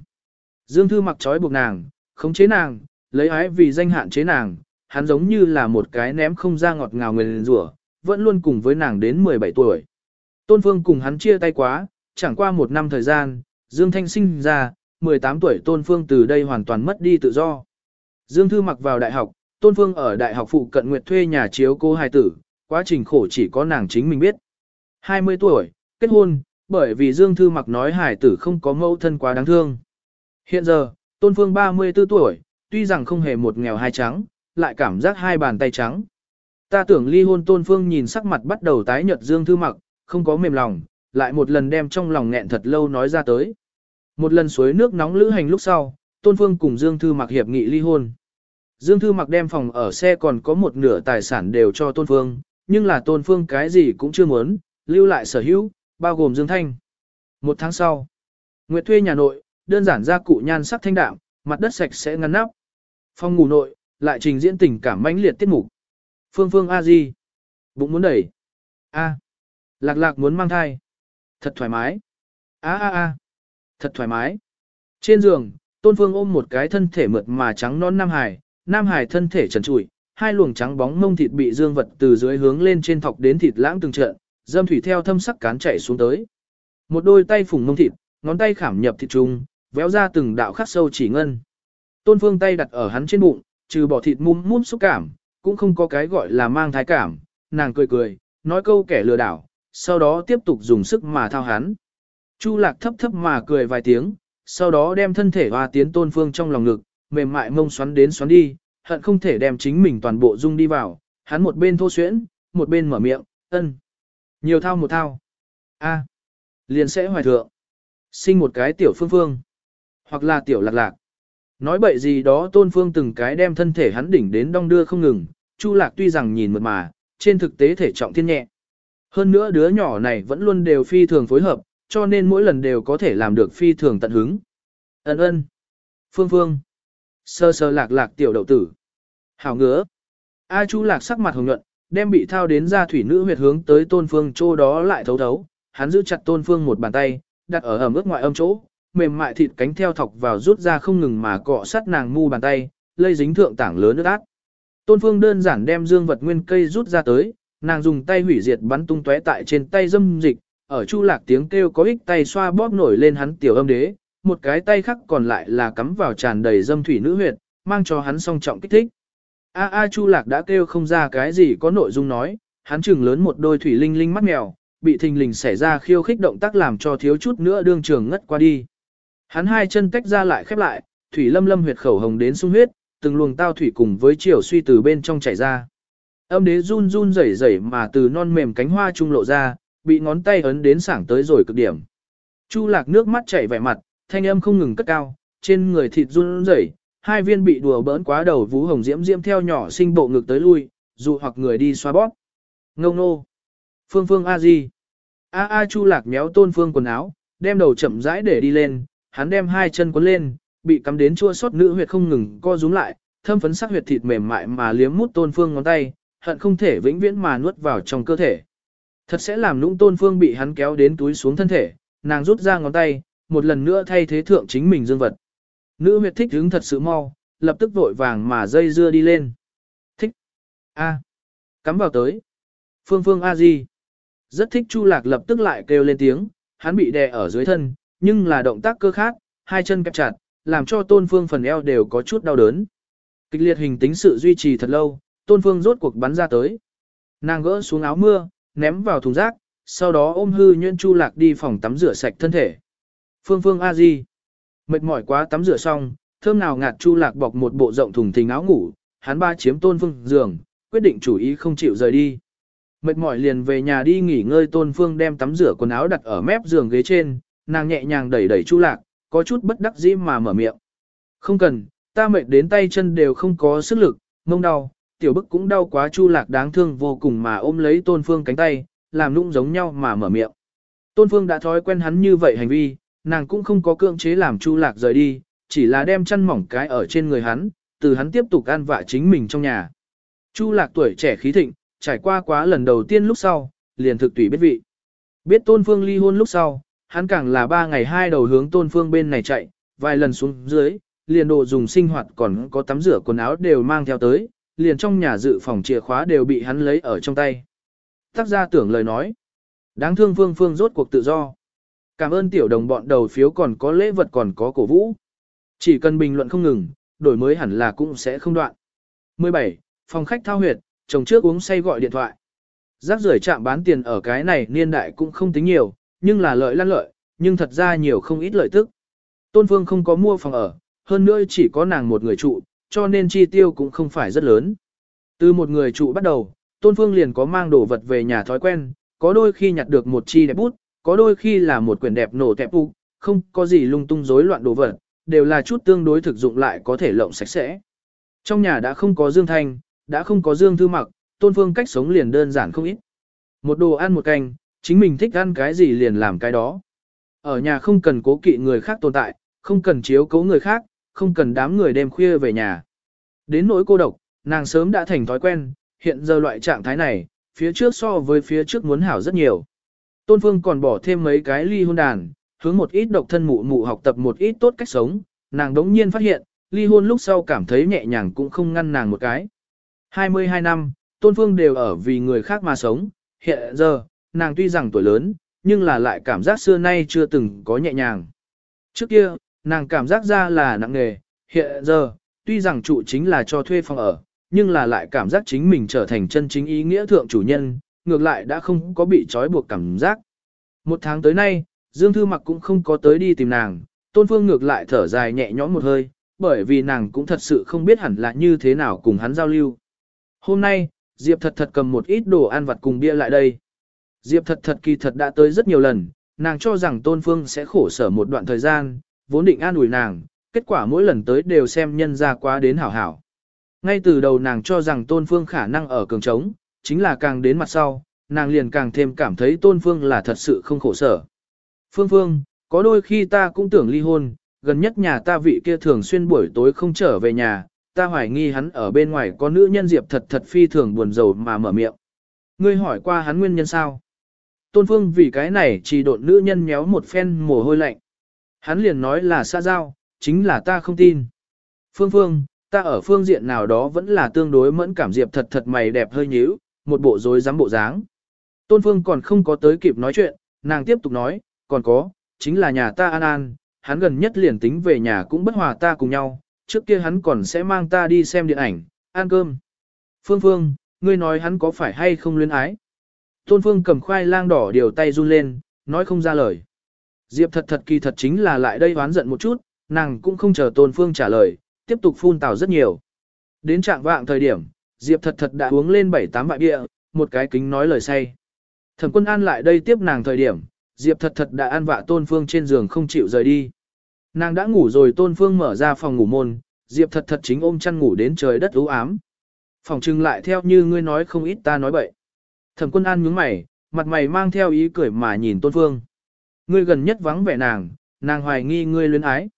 Dương Thư mặc trói buộc nàng, khống chế nàng, lấy ái vì danh hạn chế nàng, hắn giống như là một cái ném không ra ngọt ngào người rủa, vẫn luôn cùng với nàng đến 17 tuổi. Tôn Phương cùng hắn chia tay quá, chẳng qua một năm thời gian, Dương Thanh sinh ra, 18 tuổi Tôn Phương từ đây hoàn toàn mất đi tự do. Dương Thư mặc vào đại học, Tôn Phương ở đại học phụ cận nguyệt thuê nhà chiếu cô hài tử, quá trình khổ chỉ có nàng chính mình biết. 20 tuổi, kết hôn, bởi vì Dương Thư mặc nói hài tử không có mẫu thân quá đáng thương. Hiện giờ, Tôn Phương 34 tuổi, tuy rằng không hề một nghèo hai trắng, lại cảm giác hai bàn tay trắng. Ta tưởng ly hôn Tôn Phương nhìn sắc mặt bắt đầu tái nhợt Dương Thư mặc, không có mềm lòng, lại một lần đem trong lòng nghẹn thật lâu nói ra tới. Một lần suối nước nóng lữ hành lúc sau, Tôn Phương cùng Dương Thư mặc hiệp nghị ly hôn. Dương Thư mặc đem phòng ở xe còn có một nửa tài sản đều cho Tôn Phương, nhưng là Tôn Phương cái gì cũng chưa muốn, lưu lại sở hữu, bao gồm Dương Thanh. Một tháng sau, Nguyệt thuê nhà nội, đơn giản gia cụ nhan sắc thanh đạm, mặt đất sạch sẽ ngăn nắp. Phòng ngủ nội, lại trình diễn tình cảm mãnh liệt tiết mục. Phương Phương A Di, bụng muốn đẩy. A. Lạc lạc muốn mang thai. Thật thoải mái. A a a. Thật thoải mái. Trên giường, Tôn Phương ôm một cái thân thể mượt mà trắng non Nam Hải, Nam Hải thân thể trần trụi, hai luồng trắng bóng mông thịt bị dương vật từ dưới hướng lên trên thọc đến thịt lãng từng trận, dâm thủy theo thâm sắc cán chảy xuống tới. Một đôi tay phủng mông thịt, ngón tay khảm nhập thịt trùng, véo ra từng đạo khắc sâu chỉ ngân. Tôn Phương tay đặt ở hắn trên bụng, trừ bỏ thịt mum mum xúc cảm, cũng không có cái gọi là mang thái cảm, nàng cười cười, nói câu kẻ lừa đảo, sau đó tiếp tục dùng sức mà thao hắn. Chu lạc thấp thấp mà cười vài tiếng, sau đó đem thân thể hoa tiến Tôn Phương trong lòng ngực, mềm mại mông xoắn đến xoắn đi, hận không thể đem chính mình toàn bộ dung đi vào, hắn một bên thô xuyễn, một bên mở miệng, ân. Nhiều thao một thao. a liền sẽ hoài thượng. Sinh một cái tiểu phương phương. Hoặc là tiểu lạc lạc. Nói bậy gì đó tôn phương từng cái đem thân thể hắn đỉnh đến đong đưa không ngừng, chu lạc tuy rằng nhìn mượt mà, trên thực tế thể trọng thiên nhẹ. Hơn nữa đứa nhỏ này vẫn luôn đều phi thường phối hợp, cho nên mỗi lần đều có thể làm được phi thường tận hứng. Ân ân. Phương phương. Sơ sơ lạc lạc tiểu đậu tử. Hảo ngứa. A chu lạc sắc mặt hồng nhuận, đem bị thao đến ra thủy nữ huyệt hướng tới tôn phương chỗ đó lại thấu thấu. Hắn giữ chặt tôn phương một bàn tay, đặt ở ẩm ướt ngoại âm chỗ, mềm mại thịt cánh theo thọc vào rút ra không ngừng mà cọ sát nàng mu bàn tay, lây dính thượng tảng lớn nước át. Tôn phương đơn giản đem dương vật nguyên cây rút ra tới, nàng dùng tay hủy diệt bắn tung tóe tại trên tay dâm dịch, ở chu lạc tiếng kêu có ích tay xoa bóp nổi lên hắn tiểu âm đế, một cái tay khác còn lại là cắm vào tràn đầy dâm thủy nữ huyệt, mang cho hắn song trọng kích thích. A A Chu Lạc đã kêu không ra cái gì có nội dung nói, hắn chừng lớn một đôi thủy linh linh mắt mèo, bị thình lình xảy ra khiêu khích động tác làm cho thiếu chút nữa đương trường ngất qua đi. Hắn hai chân tách ra lại khép lại, thủy lâm lâm huyệt khẩu hồng đến sung huyết, từng luồng tao thủy cùng với chiều suy từ bên trong chảy ra. Âm đế run run rẩy rẩy mà từ non mềm cánh hoa trung lộ ra, bị ngón tay ấn đến sảng tới rồi cực điểm. Chu lạc nước mắt chảy vẻ mặt, thanh âm không ngừng cất cao, trên người thịt run rẩy, hai viên bị đùa bỡn quá đầu vú hồng diễm diễm theo nhỏ sinh bộ ngực tới lui, dụ hoặc người đi xoa bóp. Ngông nô. Phương phương A Di. A A Chu lạc méo tôn phương quần áo, đem đầu chậm rãi để đi lên, hắn đem hai chân quấn lên, bị cắm đến chua xót nữ huyệt không ngừng co rúm lại, thâm phấn sắc huyệt thịt mềm mại mà liếm mút tôn phương ngón tay, hận không thể vĩnh viễn mà nuốt vào trong cơ thể. Thật sẽ làm nũng tôn phương bị hắn kéo đến túi xuống thân thể, nàng rút ra ngón tay, một lần nữa thay thế thượng chính mình dương vật. Nữ huyệt thích hứng thật sự mau, lập tức vội vàng mà dây dưa đi lên. Thích. A. Cắm vào tới. Phương phương A Di. Rất thích Chu Lạc lập tức lại kêu lên tiếng, hắn bị đè ở dưới thân, nhưng là động tác cơ khác, hai chân kẹp chặt, làm cho tôn phương phần eo đều có chút đau đớn. Kịch liệt hình tính sự duy trì thật lâu, tôn phương rốt cuộc bắn ra tới. Nàng gỡ xuống áo mưa, ném vào thùng rác, sau đó ôm hư nhuyễn Chu Lạc đi phòng tắm rửa sạch thân thể. Phương Phương A Di. Mệt mỏi quá tắm rửa xong, thơm nào ngạt Chu Lạc bọc một bộ rộng thùng thình áo ngủ, hắn ba chiếm Tôn Phương giường, quyết định chủ ý không chịu rời đi. Mệt mỏi liền về nhà đi nghỉ ngơi Tôn Phương đem tắm rửa quần áo đặt ở mép giường ghế trên, nàng nhẹ nhàng đẩy đẩy Chu Lạc, có chút bất đắc dĩ mà mở miệng. Không cần, ta mệt đến tay chân đều không có sức lực, mông đau, tiểu bức cũng đau quá Chu Lạc đáng thương vô cùng mà ôm lấy Tôn Phương cánh tay, làm nũng giống nhau mà mở miệng. Tôn Phương đã thói quen hắn như vậy hành vi, nàng cũng không có cưỡng chế làm Chu Lạc rời đi, chỉ là đem chăn mỏng cái ở trên người hắn, từ hắn tiếp tục ăn vạ chính mình trong nhà. Chu Lạc tuổi trẻ khí thịnh, trải qua quá lần đầu tiên lúc sau, liền thực tùy biết vị. Biết Tôn Phương ly hôn lúc sau, hắn càng là ba ngày hai đầu hướng Tôn Phương bên này chạy, vài lần xuống dưới, liền đồ dùng sinh hoạt còn có tắm rửa quần áo đều mang theo tới, liền trong nhà dự phòng chìa khóa đều bị hắn lấy ở trong tay. Tác gia tưởng lời nói. Đáng thương Phương Phương rốt cuộc tự do. Cảm ơn tiểu đồng bọn đầu phiếu còn có lễ vật còn có cổ vũ. Chỉ cần bình luận không ngừng, đổi mới hẳn là cũng sẽ không đoạn. 17. Phòng khách thao huyệt, chồng trước uống say gọi điện thoại. Rác rưởi chạm bán tiền ở cái này niên đại cũng không tính nhiều, nhưng là lợi lăn lợi, nhưng thật ra nhiều không ít lợi tức. Tôn Phương không có mua phòng ở, hơn nữa chỉ có nàng một người trụ, cho nên chi tiêu cũng không phải rất lớn. Từ một người trụ bắt đầu, Tôn Phương liền có mang đồ vật về nhà thói quen, có đôi khi nhặt được một chi đẹp bút, có đôi khi là một quyển đẹp nổ tẹp bụng, không có gì lung tung rối loạn đồ vật, đều là chút tương đối thực dụng lại có thể lộng sạch sẽ. Trong nhà đã không có Dương Thanh, đã không có Dương Thư Mặc, Tôn Phương cách sống liền đơn giản không ít. Một đồ ăn một canh, chính mình thích ăn cái gì liền làm cái đó. Ở nhà không cần cố kỵ người khác tồn tại, không cần chiếu cố người khác, không cần đám người đêm khuya về nhà. Đến nỗi cô độc, nàng sớm đã thành thói quen, hiện giờ loại trạng thái này, phía trước so với phía trước muốn hảo rất nhiều. Tôn Phương còn bỏ thêm mấy cái ly hôn đàn, hướng một ít độc thân mụ mụ học tập một ít tốt cách sống, nàng đống nhiên phát hiện, ly hôn lúc sau cảm thấy nhẹ nhàng cũng không ngăn nàng một cái. 22 năm, Tôn Phương đều ở vì người khác mà sống, hiện giờ, nàng tuy rằng tuổi lớn, nhưng là lại cảm giác xưa nay chưa từng có nhẹ nhàng. Trước kia, nàng cảm giác ra là nặng nghề, hiện giờ, tuy rằng trụ chính là cho thuê phòng ở, nhưng là lại cảm giác chính mình trở thành chân chính ý nghĩa thượng chủ nhân, ngược lại đã không có bị trói buộc cảm giác. Một tháng tới nay, Dương Thư Mặc cũng không có tới đi tìm nàng, Tôn Phương ngược lại thở dài nhẹ nhõm một hơi, bởi vì nàng cũng thật sự không biết hẳn là như thế nào cùng hắn giao lưu. Hôm nay, Diệp thật thật cầm một ít đồ ăn vặt cùng bia lại đây. Diệp thật thật kỳ thật đã tới rất nhiều lần, nàng cho rằng Tôn Phương sẽ khổ sở một đoạn thời gian, vốn định an ủi nàng, kết quả mỗi lần tới đều xem nhân ra quá đến hảo hảo. Ngay từ đầu nàng cho rằng Tôn Phương khả năng ở cường trống, chính là càng đến mặt sau, nàng liền càng thêm cảm thấy Tôn Phương là thật sự không khổ sở. Phương Phương, có đôi khi ta cũng tưởng ly hôn, gần nhất nhà ta vị kia thường xuyên buổi tối không trở về nhà, ta hoài nghi hắn ở bên ngoài có nữ nhân Diệp thật thật phi thường buồn rầu mà mở miệng. Ngươi hỏi qua hắn nguyên nhân sao? Tôn Phương vì cái này chỉ độn nữ nhân nhéo một phen mồ hôi lạnh. Hắn liền nói là xa giao, chính là ta không tin. Phương Phương, ta ở phương diện nào đó vẫn là tương đối mẫn cảm Diệp thật thật mày đẹp hơi nhíu, một bộ rối rắm bộ dáng. Tôn Phương còn không có tới kịp nói chuyện, nàng tiếp tục nói, còn có, chính là nhà ta an an, hắn gần nhất liền tính về nhà cũng bất hòa ta cùng nhau, trước kia hắn còn sẽ mang ta đi xem điện ảnh, ăn cơm. Phương Phương, ngươi nói hắn có phải hay không luyến ái? Tôn Phương cầm khoai lang đỏ điều tay run lên, nói không ra lời. Diệp thật thật kỳ thật chính là lại đây oán giận một chút, nàng cũng không chờ Tôn Phương trả lời, tiếp tục phun tào rất nhiều. Đến trạng vạng thời điểm, Diệp thật thật đã uống lên 7-8 vại bia, một cái kính nói lời say. Thẩm quân an lại đây tiếp nàng thời điểm, Diệp thật thật đã an vạ Tôn Phương trên giường không chịu rời đi. Nàng đã ngủ rồi Tôn Phương mở ra phòng ngủ môn, Diệp thật thật chính ôm chăn ngủ đến trời đất u ám. Phòng trưng lại theo như ngươi nói không ít ta nói bậy. Thẩm quân an nhướng mày, mặt mày mang theo ý cười mà nhìn Tôn Phương. Ngươi gần nhất vắng vẻ nàng, nàng hoài nghi ngươi luyến ái.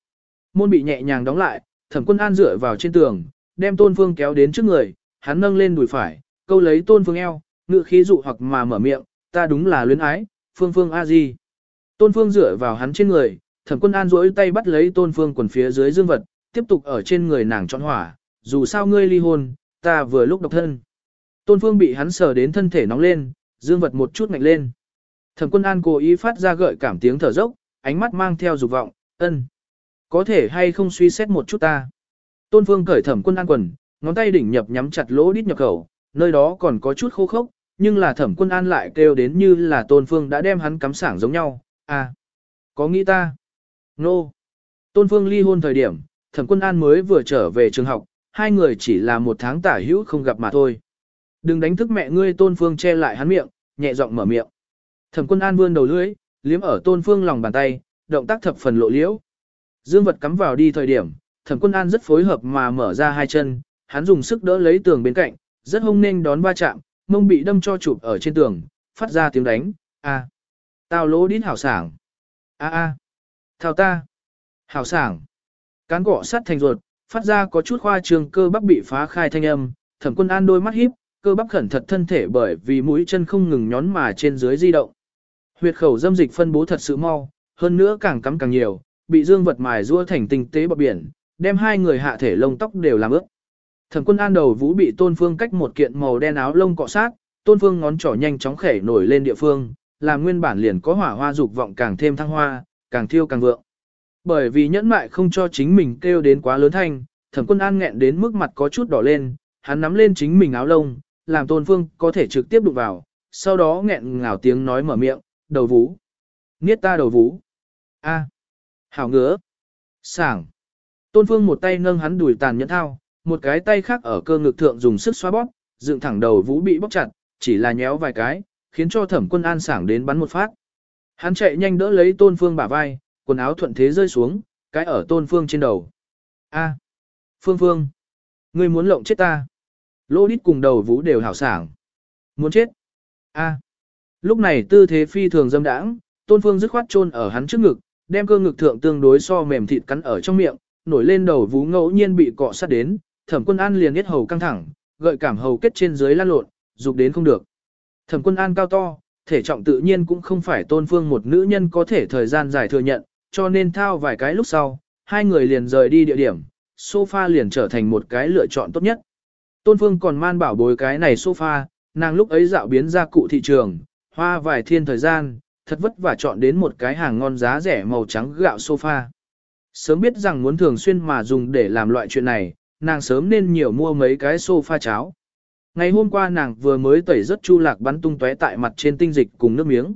Môn bị nhẹ nhàng đóng lại, thẩm quân an dựa vào trên tường, đem Tôn Phương kéo đến trước người, hắn nâng lên đùi phải, câu lấy Tôn Phương eo, ngự khí dụ hoặc mà mở miệng, ta đúng là luyến ái, Phương Phương a di. Tôn Phương dựa vào hắn trên người, thẩm quân an duỗi tay bắt lấy Tôn Phương quần phía dưới dương vật, tiếp tục ở trên người nàng trọn hỏa, dù sao ngươi ly hôn, ta vừa lúc độc thân. Tôn Phương bị hắn sờ đến thân thể nóng lên, dương vật một chút mạnh lên. Thẩm quân an cố ý phát ra gợi cảm tiếng thở dốc, ánh mắt mang theo dục vọng, ân. Có thể hay không suy xét một chút ta. Tôn Phương cởi thẩm quân an quần, ngón tay đỉnh nhập nhắm chặt lỗ đít nhập khẩu, nơi đó còn có chút khô khốc, nhưng là thẩm quân an lại kêu đến như là Tôn Phương đã đem hắn cắm sảng giống nhau, à. Có nghĩ ta? Nô. No. Tôn Phương ly hôn thời điểm, thẩm quân an mới vừa trở về trường học, hai người chỉ là một tháng tả hữu không gặp mà thôi. Đừng đánh thức mẹ ngươi Tôn Phương che lại hắn miệng, nhẹ giọng mở miệng. Thẩm quân an vươn đầu lưỡi, liếm ở Tôn Phương lòng bàn tay, động tác thập phần lộ liễu. Dương vật cắm vào đi thời điểm, thẩm quân an rất phối hợp mà mở ra hai chân, hắn dùng sức đỡ lấy tường bên cạnh, rất hung nên đón va chạm, mông bị đâm cho chụp ở trên tường, phát ra tiếng đánh, a, tao lỗ đít hảo sảng, a a, thao ta. Hảo sảng. Cán cọ sắt thành ruột, phát ra có chút khoa trương cơ bắp bị phá khai thanh âm, thẩm quân an đôi mắt híp, cơ bắp khẩn thật thân thể bởi vì mũi chân không ngừng nhón mà trên dưới di động. Huyệt khẩu dâm dịch phân bố thật sự mau, hơn nữa càng cắm càng nhiều, bị dương vật mài rua thành tinh tế bọt biển, đem hai người hạ thể lông tóc đều làm ướt. Thẩm quân an đầu vũ bị tôn phương cách một kiện màu đen áo lông cọ sát, tôn phương ngón trỏ nhanh chóng khẻ nổi lên địa phương, làm nguyên bản liền có hỏa hoa dục vọng càng thêm thăng hoa, càng thiêu càng vượng. Bởi vì nhẫn mại không cho chính mình kêu đến quá lớn thanh, thẩm quân an nghẹn đến mức mặt có chút đỏ lên, hắn nắm lên chính mình áo lông, làm tôn phương có thể trực tiếp đụng vào, sau đó nghẹn ngào tiếng nói mở miệng, đầu vũ. Niết ta đầu vũ. a Hảo ngứa. Sảng. Tôn phương một tay nâng hắn đùi tàn nhẫn thao, một cái tay khác ở cơ ngực thượng dùng sức xoa bóp, dựng thẳng đầu vũ bị bóp chặt, chỉ là nhéo vài cái, khiến cho thẩm quân an sảng đến bắn một phát. Hắn chạy nhanh đỡ lấy tôn phương bả vai, quần áo thuận thế rơi xuống, cái ở tôn phương trên đầu. A, Phương Phương, ngươi muốn lộng chết ta. Lô đít cùng đầu vũ đều hảo sảng. Muốn chết. A. Lúc này tư thế phi thường dâm đãng, tôn phương dứt khoát chôn ở hắn trước ngực, đem cơ ngực thượng tương đối so mềm thịt cắn ở trong miệng, nổi lên đầu vú ngẫu nhiên bị cọ sát đến, thẩm quân an liền hết hầu căng thẳng, gợi cảm hầu kết trên dưới lan lộn, dục đến không được. Thẩm quân an cao to, thể trọng tự nhiên cũng không phải tôn phương một nữ nhân có thể thời gian dài thừa nhận, cho nên thao vài cái lúc sau, hai người liền rời đi địa điểm, sofa liền trở thành một cái lựa chọn tốt nhất. Tôn phương còn man bảo bối cái này sofa, nàng lúc ấy dạo biến ra cụ thị trường, hoa vài thiên thời gian, thật vất vả chọn đến một cái hàng ngon giá rẻ màu trắng gạo sofa. Sớm biết rằng muốn thường xuyên mà dùng để làm loại chuyện này, nàng sớm nên nhiều mua mấy cái sofa cháo. Ngày hôm qua nàng vừa mới tẩy rất chu lạc bắn tung tóe tại mặt trên tinh dịch cùng nước miếng.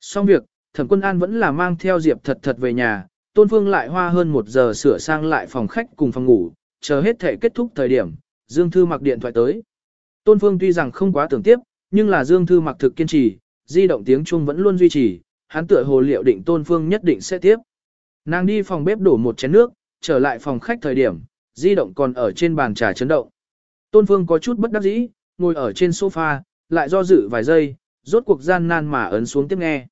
Xong việc, thẩm quân an vẫn là mang theo Diệp thật thật về nhà, tôn phương lại hoa hơn một giờ sửa sang lại phòng khách cùng phòng ngủ, chờ hết thể kết thúc thời điểm, Dương Thư mặc điện thoại tới. Tôn phương tuy rằng không quá tưởng tiếp, nhưng là Dương Thư mặc thực kiên trì, di động tiếng chuông vẫn luôn duy trì, hắn tựa hồ liệu định tôn phương nhất định sẽ tiếp. Nàng đi phòng bếp đổ một chén nước, trở lại phòng khách thời điểm, di động còn ở trên bàn trà chấn động. Tôn phương có chút bất đắc dĩ, ngồi ở trên sofa, lại do dự vài giây, rốt cuộc gian nan mà ấn xuống tiếp nghe.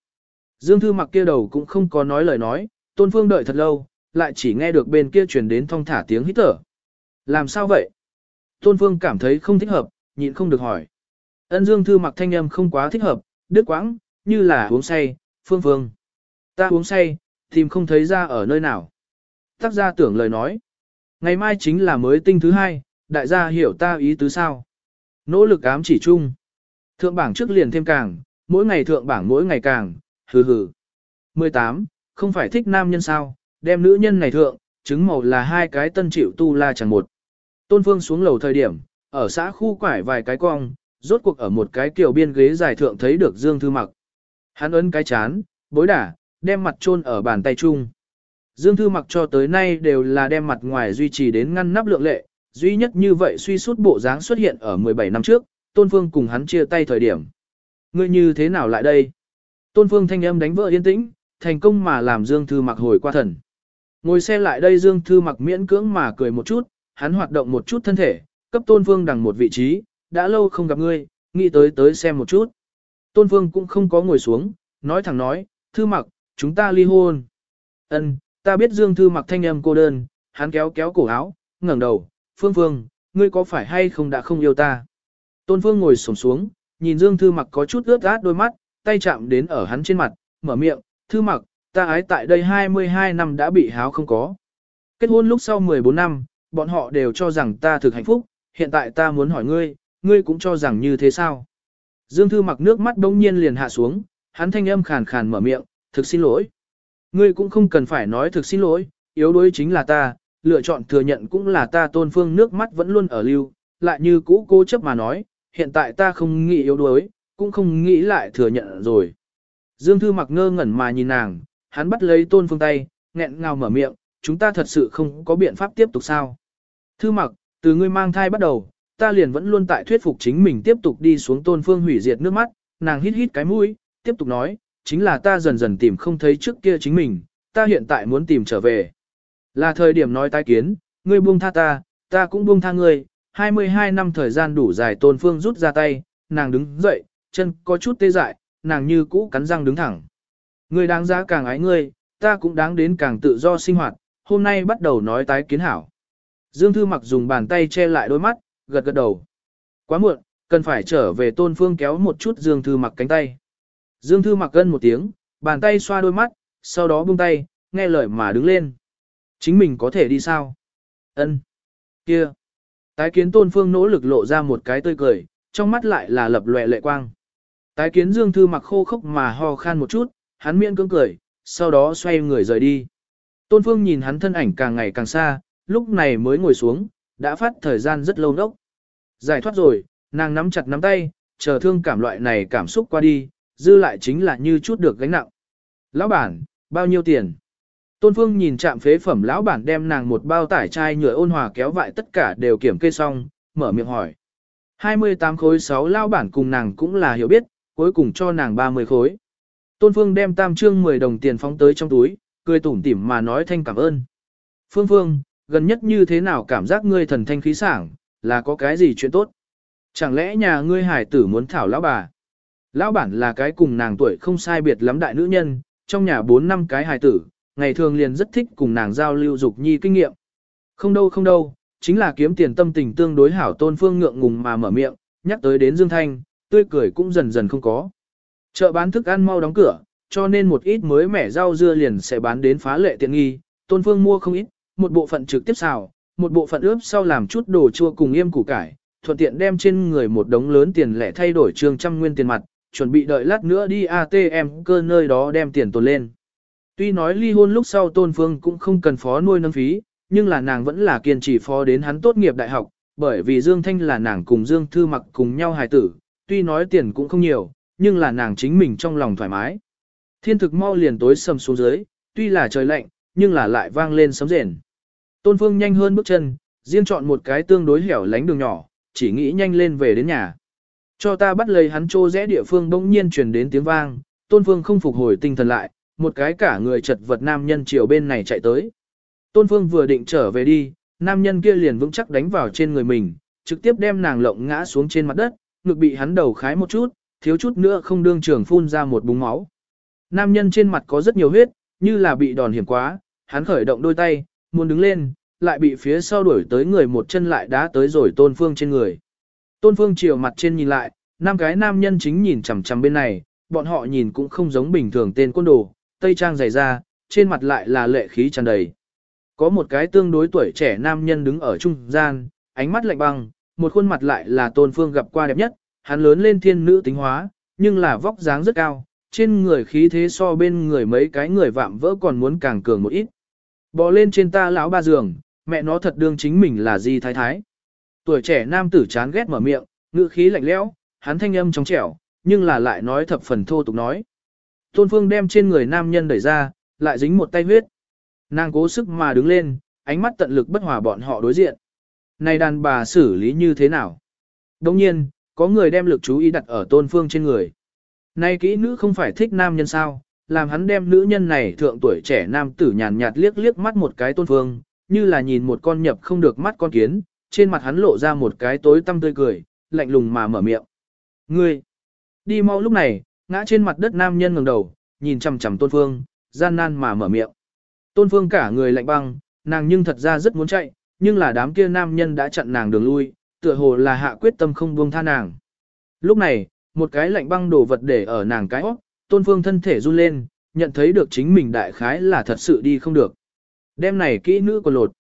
Dương Thư mặc kia đầu cũng không có nói lời nói, Tôn Phương đợi thật lâu, lại chỉ nghe được bên kia truyền đến thong thả tiếng hít thở. Làm sao vậy? Tôn Phương cảm thấy không thích hợp, nhịn không được hỏi. Ân Dương Thư mặc thanh âm không quá thích hợp, đứt quãng, như là uống say, Phương Phương. Ta uống say, tìm không thấy ra ở nơi nào. Tác gia tưởng lời nói. Ngày mai chính là mới tinh thứ hai, đại gia hiểu ta ý tứ sao. Nỗ lực ám chỉ chung. Thượng bảng trước liền thêm càng, mỗi ngày thượng bảng mỗi ngày càng, hừ hừ. 18. Không phải thích nam nhân sao, đem nữ nhân này thượng, chứng màu là hai cái tân chịu tu la chẳng một. Tôn Phương xuống lầu thời điểm, ở xã khu quải vài cái cong, rốt cuộc ở một cái kiểu biên ghế dài thượng thấy được Dương Thư Mặc. Hắn ấn cái chán, bối đả, đem mặt chôn ở bàn tay chung. Dương Thư Mặc cho tới nay đều là đem mặt ngoài duy trì đến ngăn nắp lượng lệ, duy nhất như vậy suy sút bộ dáng xuất hiện ở 17 năm trước, Tôn Phương cùng hắn chia tay thời điểm. Ngươi như thế nào lại đây? Tôn Phương thanh âm đánh vỡ yên tĩnh, thành công mà làm Dương Thư Mặc hồi qua thần. Ngồi xe lại đây Dương Thư Mặc miễn cưỡng mà cười một chút, hắn hoạt động một chút thân thể, cấp Tôn vương đằng một vị trí, đã lâu không gặp ngươi, nghĩ tới tới xem một chút. Tôn vương cũng không có ngồi xuống, nói thẳng nói, Thư Mặc, chúng ta ly hôn. Ân, ta biết Dương Thư Mặc thanh âm cô đơn, hắn kéo kéo cổ áo, ngẩng đầu, Phương Phương, ngươi có phải hay không đã không yêu ta? Tôn Phương ngồi xổm xuống, nhìn Dương Thư Mặc có chút ướt át đôi mắt, tay chạm đến ở hắn trên mặt, mở miệng, Thư Mặc, ta ái tại đây 22 năm đã bị háo không có. Kết hôn lúc sau 14 năm, bọn họ đều cho rằng ta thực hạnh phúc, hiện tại ta muốn hỏi ngươi, ngươi cũng cho rằng như thế sao? Dương Thư Mặc nước mắt đông nhiên liền hạ xuống, hắn thanh âm khàn khàn mở miệng, thực xin lỗi. Ngươi cũng không cần phải nói thực xin lỗi, yếu đuối chính là ta, lựa chọn thừa nhận cũng là ta tôn phương nước mắt vẫn luôn ở lưu, lại như cũ cố chấp mà nói, hiện tại ta không nghĩ yếu đuối, cũng không nghĩ lại thừa nhận rồi. Dương Thư mặc ngơ ngẩn mà nhìn nàng, hắn bắt lấy tôn phương tay, nghẹn ngào mở miệng, chúng ta thật sự không có biện pháp tiếp tục sao. Thư mặc, từ ngươi mang thai bắt đầu, ta liền vẫn luôn tại thuyết phục chính mình tiếp tục đi xuống tôn phương hủy diệt nước mắt, nàng hít hít cái mũi, tiếp tục nói, chính là ta dần dần tìm không thấy trước kia chính mình, ta hiện tại muốn tìm trở về. Là thời điểm nói tái kiến, ngươi buông tha ta, ta cũng buông tha ngươi, 22 năm thời gian đủ dài tôn phương rút ra tay, nàng đứng dậy, chân có chút tê dại, nàng như cũ cắn răng đứng thẳng. Ngươi đáng giá càng ái ngươi, ta cũng đáng đến càng tự do sinh hoạt, hôm nay bắt đầu nói tái kiến hảo. Dương Thư mặc dùng bàn tay che lại đôi mắt, gật gật đầu. Quá muộn, cần phải trở về tôn phương kéo một chút Dương Thư mặc cánh tay. Dương Thư mặc gân một tiếng, bàn tay xoa đôi mắt, sau đó buông tay, nghe lời mà đứng lên. Chính mình có thể đi sao? Ân. Kia. Tái kiến tôn phương nỗ lực lộ ra một cái tươi cười, trong mắt lại là lập lòe lệ quang. Tái kiến Dương Thư mặc khô khốc mà ho khan một chút, hắn miễn cưỡng cười, sau đó xoay người rời đi. Tôn Phương nhìn hắn thân ảnh càng ngày càng xa, lúc này mới ngồi xuống, đã phát thời gian rất lâu nốc. Giải thoát rồi, nàng nắm chặt nắm tay, chờ thương cảm loại này cảm xúc qua đi, dư lại chính là như chút được gánh nặng. Lão bản, bao nhiêu tiền? Tôn Phương nhìn chạm phế phẩm lão bản đem nàng một bao tải chai nhựa ôn hòa kéo vại tất cả đều kiểm kê xong, mở miệng hỏi. 28 khối 6 lão bản cùng nàng cũng là hiểu biết, cuối cùng cho nàng 30 khối. Tôn Phương đem tam trương 10 đồng tiền phóng tới trong túi, cười tủm tỉm mà nói thanh cảm ơn. Phương Phương, gần nhất như thế nào cảm giác ngươi thần thanh khí sảng, là có cái gì chuyện tốt? Chẳng lẽ nhà ngươi hải tử muốn thảo lão bà? Lão bản là cái cùng nàng tuổi không sai biệt lắm đại nữ nhân, trong nhà 4 năm cái hài tử, ngày thường liền rất thích cùng nàng giao lưu dục nhi kinh nghiệm. Không đâu không đâu, chính là kiếm tiền tâm tình tương đối hảo tôn phương ngượng ngùng mà mở miệng, nhắc tới đến Dương Thanh, tươi cười cũng dần dần không có. Chợ bán thức ăn mau đóng cửa, cho nên một ít mới mẻ rau dưa liền sẽ bán đến phá lệ tiện nghi, tôn phương mua không ít, một bộ phận trực tiếp xào, một bộ phận ướp sau làm chút đồ chua cùng yêm củ cải, thuận tiện đem trên người một đống lớn tiền lẻ thay đổi trường trăm nguyên tiền mặt, chuẩn bị đợi lát nữa đi ATM cơ nơi đó đem tiền tồn lên. Tuy nói ly hôn lúc sau tôn phương cũng không cần phó nuôi nâng phí, nhưng là nàng vẫn là kiên trì phó đến hắn tốt nghiệp đại học, bởi vì Dương Thanh là nàng cùng Dương Thư mặc cùng nhau hài tử, tuy nói tiền cũng không nhiều, nhưng là nàng chính mình trong lòng thoải mái. Thiên thực mau liền tối sầm xuống dưới, tuy là trời lạnh, nhưng là lại vang lên sấm rền. Tôn Phương nhanh hơn bước chân, riêng chọn một cái tương đối hẻo lánh đường nhỏ, chỉ nghĩ nhanh lên về đến nhà. Cho ta bắt lấy hắn trô rẽ địa phương bỗng nhiên truyền đến tiếng vang, Tôn Phương không phục hồi tinh thần lại, một cái cả người chật vật nam nhân chiều bên này chạy tới. Tôn Phương vừa định trở về đi, nam nhân kia liền vững chắc đánh vào trên người mình, trực tiếp đem nàng lộng ngã xuống trên mặt đất, ngực bị hắn đầu khái một chút, thiếu chút nữa không đương trường phun ra một búng máu. Nam nhân trên mặt có rất nhiều huyết, như là bị đòn hiểm quá, hắn khởi động đôi tay, muốn đứng lên, lại bị phía sau đuổi tới người một chân lại đá tới rồi tôn phương trên người. Tôn phương chiều mặt trên nhìn lại, năm cái nam nhân chính nhìn chằm chằm bên này, bọn họ nhìn cũng không giống bình thường tên quân đồ, tây trang dày ra, trên mặt lại là lệ khí tràn đầy. Có một cái tương đối tuổi trẻ nam nhân đứng ở trung gian, ánh mắt lạnh băng, một khuôn mặt lại là tôn phương gặp qua đẹp nhất, hắn lớn lên thiên nữ tính hóa, nhưng là vóc dáng rất cao, trên người khí thế so bên người mấy cái người vạm vỡ còn muốn càng cường một ít. Bò lên trên ta lão ba giường, mẹ nó thật đương chính mình là gì thái thái. Tuổi trẻ nam tử chán ghét mở miệng, ngữ khí lạnh lẽo, hắn thanh âm trong trẻo, nhưng là lại nói thập phần thô tục nói. Tôn Phương đem trên người nam nhân đẩy ra, lại dính một tay huyết. Nàng cố sức mà đứng lên, ánh mắt tận lực bất hòa bọn họ đối diện. Này đàn bà xử lý như thế nào? Đồng nhiên, có người đem lực chú ý đặt ở Tôn Phương trên người nay kỹ nữ không phải thích nam nhân sao, làm hắn đem nữ nhân này thượng tuổi trẻ nam tử nhàn nhạt liếc liếc mắt một cái Tôn Phương, như là nhìn một con nhập không được mắt con kiến, trên mặt hắn lộ ra một cái tối tăm tươi cười, lạnh lùng mà mở miệng. Ngươi! Đi mau lúc này, ngã trên mặt đất nam nhân ngẩng đầu, nhìn chằm chằm Tôn Phương, gian nan mà mở miệng. Tôn Phương cả người lạnh băng, nàng nhưng thật ra rất muốn chạy, nhưng là đám kia nam nhân đã chặn nàng đường lui, tựa hồ là hạ quyết tâm không buông tha nàng. Lúc này, một cái lạnh băng đồ vật để ở nàng cái óc, Tôn Phương thân thể run lên, nhận thấy được chính mình đại khái là thật sự đi không được. Đêm này kỹ nữ còn lột.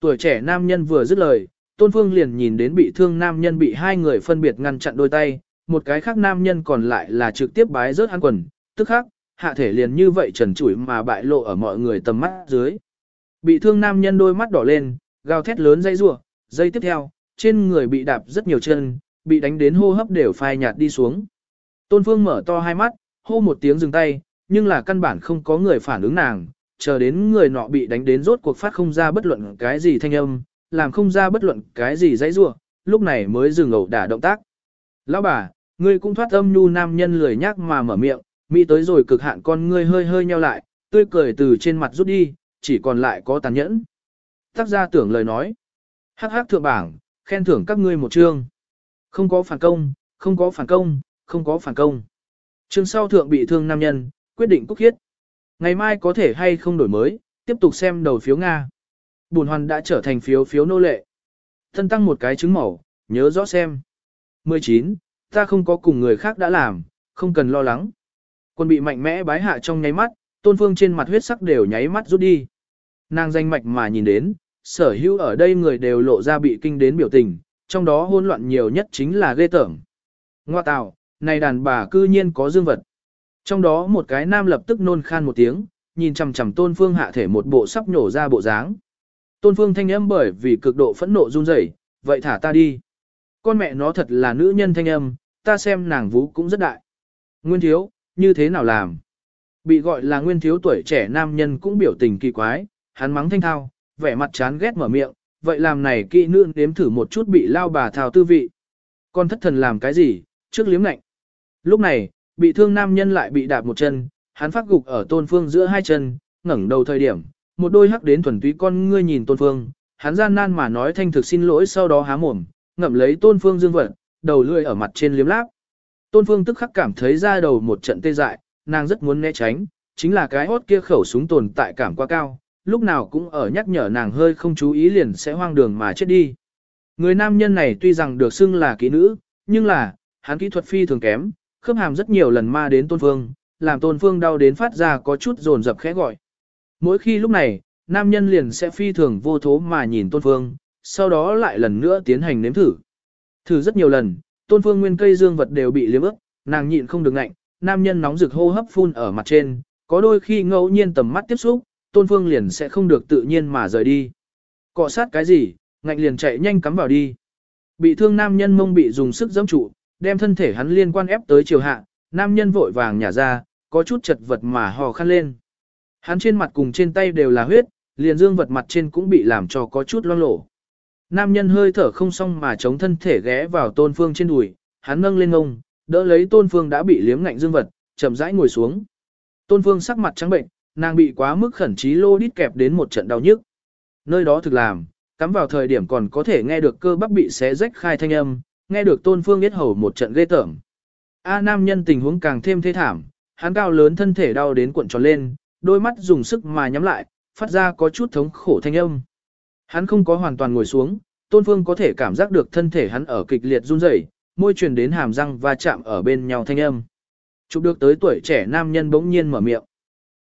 Tuổi trẻ nam nhân vừa dứt lời, Tôn Phương liền nhìn đến bị thương nam nhân bị hai người phân biệt ngăn chặn đôi tay, một cái khác nam nhân còn lại là trực tiếp bái rớt ăn quần, tức khác, hạ thể liền như vậy trần trụi mà bại lộ ở mọi người tầm mắt dưới. Bị thương nam nhân đôi mắt đỏ lên, gào thét lớn dây rủa, dây tiếp theo, trên người bị đạp rất nhiều chân, bị đánh đến hô hấp đều phai nhạt đi xuống. Tôn Phương mở to hai mắt, hô một tiếng dừng tay, nhưng là căn bản không có người phản ứng nàng, chờ đến người nọ bị đánh đến rốt cuộc phát không ra bất luận cái gì thanh âm, làm không ra bất luận cái gì dãy rủa, lúc này mới dừng ẩu đả động tác. Lão bà, ngươi cũng thoát âm nhu nam nhân lười nhác mà mở miệng, mỹ tới rồi cực hạn con ngươi hơi hơi nheo lại, tươi cười từ trên mặt rút đi, chỉ còn lại có tàn nhẫn. Tác gia tưởng lời nói. Hắc hắc thượng bảng, khen thưởng các ngươi một chương. Không có phản công, không có phản công, không có phản công. Trường sau thượng bị thương nam nhân, quyết định cúc khiết. Ngày mai có thể hay không đổi mới, tiếp tục xem đầu phiếu Nga. Bùn hoàn đã trở thành phiếu phiếu nô lệ. Thân tăng một cái trứng màu, nhớ rõ xem. 19. Ta không có cùng người khác đã làm, không cần lo lắng. Quân bị mạnh mẽ bái hạ trong nháy mắt, tôn phương trên mặt huyết sắc đều nháy mắt rút đi. Nàng danh mạch mà nhìn đến, sở hữu ở đây người đều lộ ra bị kinh đến biểu tình, trong đó hỗn loạn nhiều nhất chính là ghê tởm. Ngoa tạo, này đàn bà cư nhiên có dương vật. Trong đó một cái nam lập tức nôn khan một tiếng, nhìn chằm chằm tôn phương hạ thể một bộ sắp nhổ ra bộ dáng. Tôn phương thanh âm bởi vì cực độ phẫn nộ run rẩy, vậy thả ta đi. Con mẹ nó thật là nữ nhân thanh âm, ta xem nàng vú cũng rất đại. Nguyên thiếu, như thế nào làm? Bị gọi là nguyên thiếu tuổi trẻ nam nhân cũng biểu tình kỳ quái, hắn mắng thanh thao, vẻ mặt chán ghét mở miệng, vậy làm này kỹ nữ nếm thử một chút bị lao bà thao tư vị. Con thất thần làm cái gì, trước liếm lạnh. Lúc này, bị thương nam nhân lại bị đạp một chân, hắn phát gục ở tôn phương giữa hai chân, ngẩng đầu thời điểm, một đôi hắc đến thuần túy con ngươi nhìn tôn phương, hắn gian nan mà nói thanh thực xin lỗi sau đó há mồm, ngậm lấy tôn phương dương vật, đầu lưỡi ở mặt trên liếm láp. Tôn phương tức khắc cảm thấy ra đầu một trận tê dại, nàng rất muốn né tránh, chính là cái hốt kia khẩu súng tồn tại cảm quá cao, lúc nào cũng ở nhắc nhở nàng hơi không chú ý liền sẽ hoang đường mà chết đi. Người nam nhân này tuy rằng được xưng là kỹ nữ, nhưng là, hắn kỹ thuật phi thường kém, khớp hàm rất nhiều lần ma đến tôn phương, làm tôn phương đau đến phát ra có chút dồn dập khẽ gọi. Mỗi khi lúc này, nam nhân liền sẽ phi thường vô thố mà nhìn tôn phương, sau đó lại lần nữa tiến hành nếm thử. Thử rất nhiều lần, tôn phương nguyên cây dương vật đều bị liếm ướt, nàng nhịn không được ngạnh, nam nhân nóng rực hô hấp phun ở mặt trên, có đôi khi ngẫu nhiên tầm mắt tiếp xúc, tôn phương liền sẽ không được tự nhiên mà rời đi. Cọ sát cái gì, ngạnh liền chạy nhanh cắm vào đi. Bị thương nam nhân mông bị dùng sức giẫm trụ, đem thân thể hắn liên quan ép tới chiều hạ, nam nhân vội vàng nhả ra, có chút chật vật mà hò khăn lên. Hắn trên mặt cùng trên tay đều là huyết, liền dương vật mặt trên cũng bị làm cho có chút loang lổ. Nam nhân hơi thở không xong mà chống thân thể ghé vào tôn phương trên đùi, hắn nâng lên ngông, đỡ lấy tôn phương đã bị liếm ngạnh dương vật, chậm rãi ngồi xuống. Tôn phương sắc mặt trắng bệnh, nàng bị quá mức khẩn trí lô đít kẹp đến một trận đau nhức. Nơi đó thực làm, cắm vào thời điểm còn có thể nghe được cơ bắp bị xé rách khai thanh âm, nghe được tôn phương biết hầu một trận ghê tởm. A nam nhân tình huống càng thêm thê thảm, hắn cao lớn thân thể đau đến cuộn tròn lên, đôi mắt dùng sức mà nhắm lại, phát ra có chút thống khổ thanh âm. Hắn không có hoàn toàn ngồi xuống, tôn phương có thể cảm giác được thân thể hắn ở kịch liệt run rẩy, môi truyền đến hàm răng và chạm ở bên nhau thanh âm. Chụp được tới tuổi trẻ nam nhân bỗng nhiên mở miệng.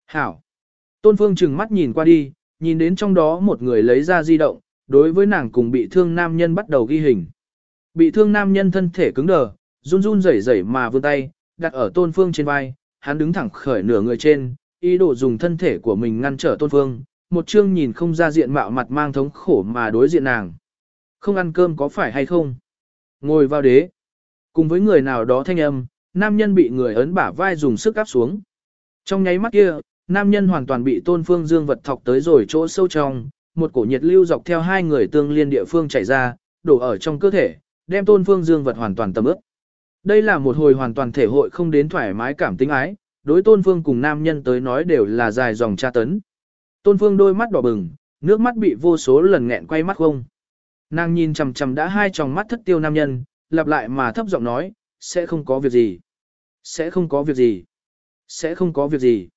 Hảo. Tôn phương chừng mắt nhìn qua đi, nhìn đến trong đó một người lấy ra di động, đối với nàng cùng bị thương nam nhân bắt đầu ghi hình. Bị thương nam nhân thân thể cứng đờ, run run rẩy rẩy mà vươn tay, đặt ở tôn phương trên vai, hắn đứng thẳng khởi nửa người trên, ý đồ dùng thân thể của mình ngăn trở tôn phương, một chương nhìn không ra diện mạo mặt mang thống khổ mà đối diện nàng. Không ăn cơm có phải hay không? Ngồi vào đế. Cùng với người nào đó thanh âm, nam nhân bị người ấn bả vai dùng sức áp xuống. Trong nháy mắt kia, nam nhân hoàn toàn bị tôn phương dương vật thọc tới rồi chỗ sâu trong, một cổ nhiệt lưu dọc theo hai người tương liên địa phương chảy ra, đổ ở trong cơ thể, đem tôn phương dương vật hoàn toàn tầm ướp. Đây là một hồi hoàn toàn thể hội không đến thoải mái cảm tính ái, đối tôn phương cùng nam nhân tới nói đều là dài dòng tra tấn. Tôn phương đôi mắt đỏ bừng, nước mắt bị vô số lần nghẹn quay mắt không. Nàng nhìn chằm chằm đã hai tròng mắt thất tiêu nam nhân, lặp lại mà thấp giọng nói, sẽ không có việc gì. Sẽ không có việc gì. Sẽ không có việc gì.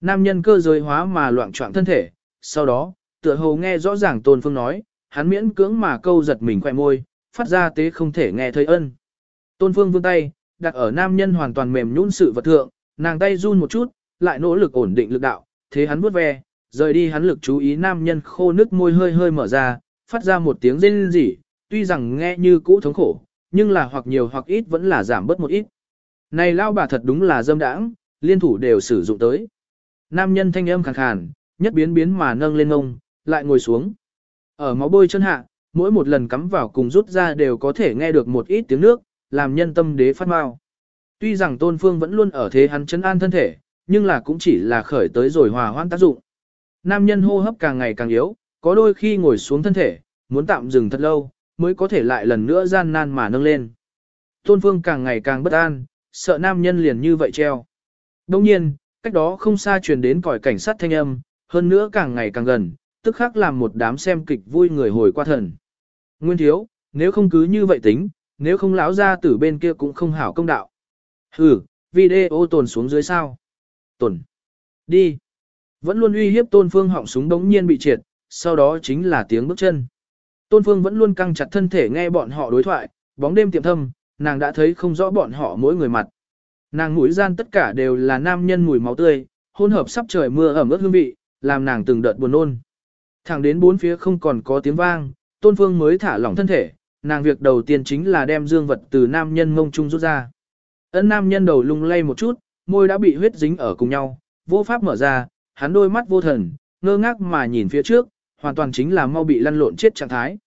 Nam nhân cơ giới hóa mà loạn trọng thân thể, sau đó, tựa hồ nghe rõ ràng tôn phương nói, hắn miễn cưỡng mà câu giật mình khỏe môi, phát ra tế không thể nghe thấy ân. Tôn phương vươn tay, đặt ở nam nhân hoàn toàn mềm nhũn sự vật thượng, nàng tay run một chút, lại nỗ lực ổn định lực đạo, thế hắn vuốt ve, rời đi hắn lực chú ý nam nhân khô nước môi hơi hơi mở ra, phát ra một tiếng rên rỉ, tuy rằng nghe như cũ thống khổ, nhưng là hoặc nhiều hoặc ít vẫn là giảm bớt một ít. Này lao bà thật đúng là dâm đãng, liên thủ đều sử dụng tới. Nam nhân thanh âm khàn khàn, nhất biến biến mà nâng lên ngông, lại ngồi xuống. Ở máu bôi chân hạ, mỗi một lần cắm vào cùng rút ra đều có thể nghe được một ít tiếng nước, làm nhân tâm đế phát mau. Tuy rằng tôn phương vẫn luôn ở thế hắn chấn an thân thể, nhưng là cũng chỉ là khởi tới rồi hòa hoãn tác dụng. Nam nhân hô hấp càng ngày càng yếu, có đôi khi ngồi xuống thân thể, muốn tạm dừng thật lâu, mới có thể lại lần nữa gian nan mà nâng lên. Tôn phương càng ngày càng bất an, sợ nam nhân liền như vậy treo. Đông nhiên, cách đó không xa truyền đến còi cảnh sát thanh âm, hơn nữa càng ngày càng gần, tức khắc làm một đám xem kịch vui người hồi qua thần. Nguyên thiếu, nếu không cứ như vậy tính, nếu không lão ra tử bên kia cũng không hảo công đạo. Hừ, video tồn xuống dưới sao. Tồn. Đi. Vẫn luôn uy hiếp Tôn Phương họng súng đống nhiên bị triệt, sau đó chính là tiếng bước chân. Tôn Phương vẫn luôn căng chặt thân thể nghe bọn họ đối thoại, bóng đêm tiệm thâm, nàng đã thấy không rõ bọn họ mỗi người mặt. Nàng mũi gian tất cả đều là nam nhân mùi máu tươi, hỗn hợp sắp trời mưa ẩm ướt hương vị, làm nàng từng đợt buồn nôn. Thẳng đến bốn phía không còn có tiếng vang, Tôn Phương mới thả lỏng thân thể, nàng việc đầu tiên chính là đem dương vật từ nam nhân ngông trung rút ra. Ấn nam nhân đầu lung lay một chút, môi đã bị huyết dính ở cùng nhau, vô pháp mở ra, hắn đôi mắt vô thần, ngơ ngác mà nhìn phía trước, hoàn toàn chính là mau bị lăn lộn chết trạng thái.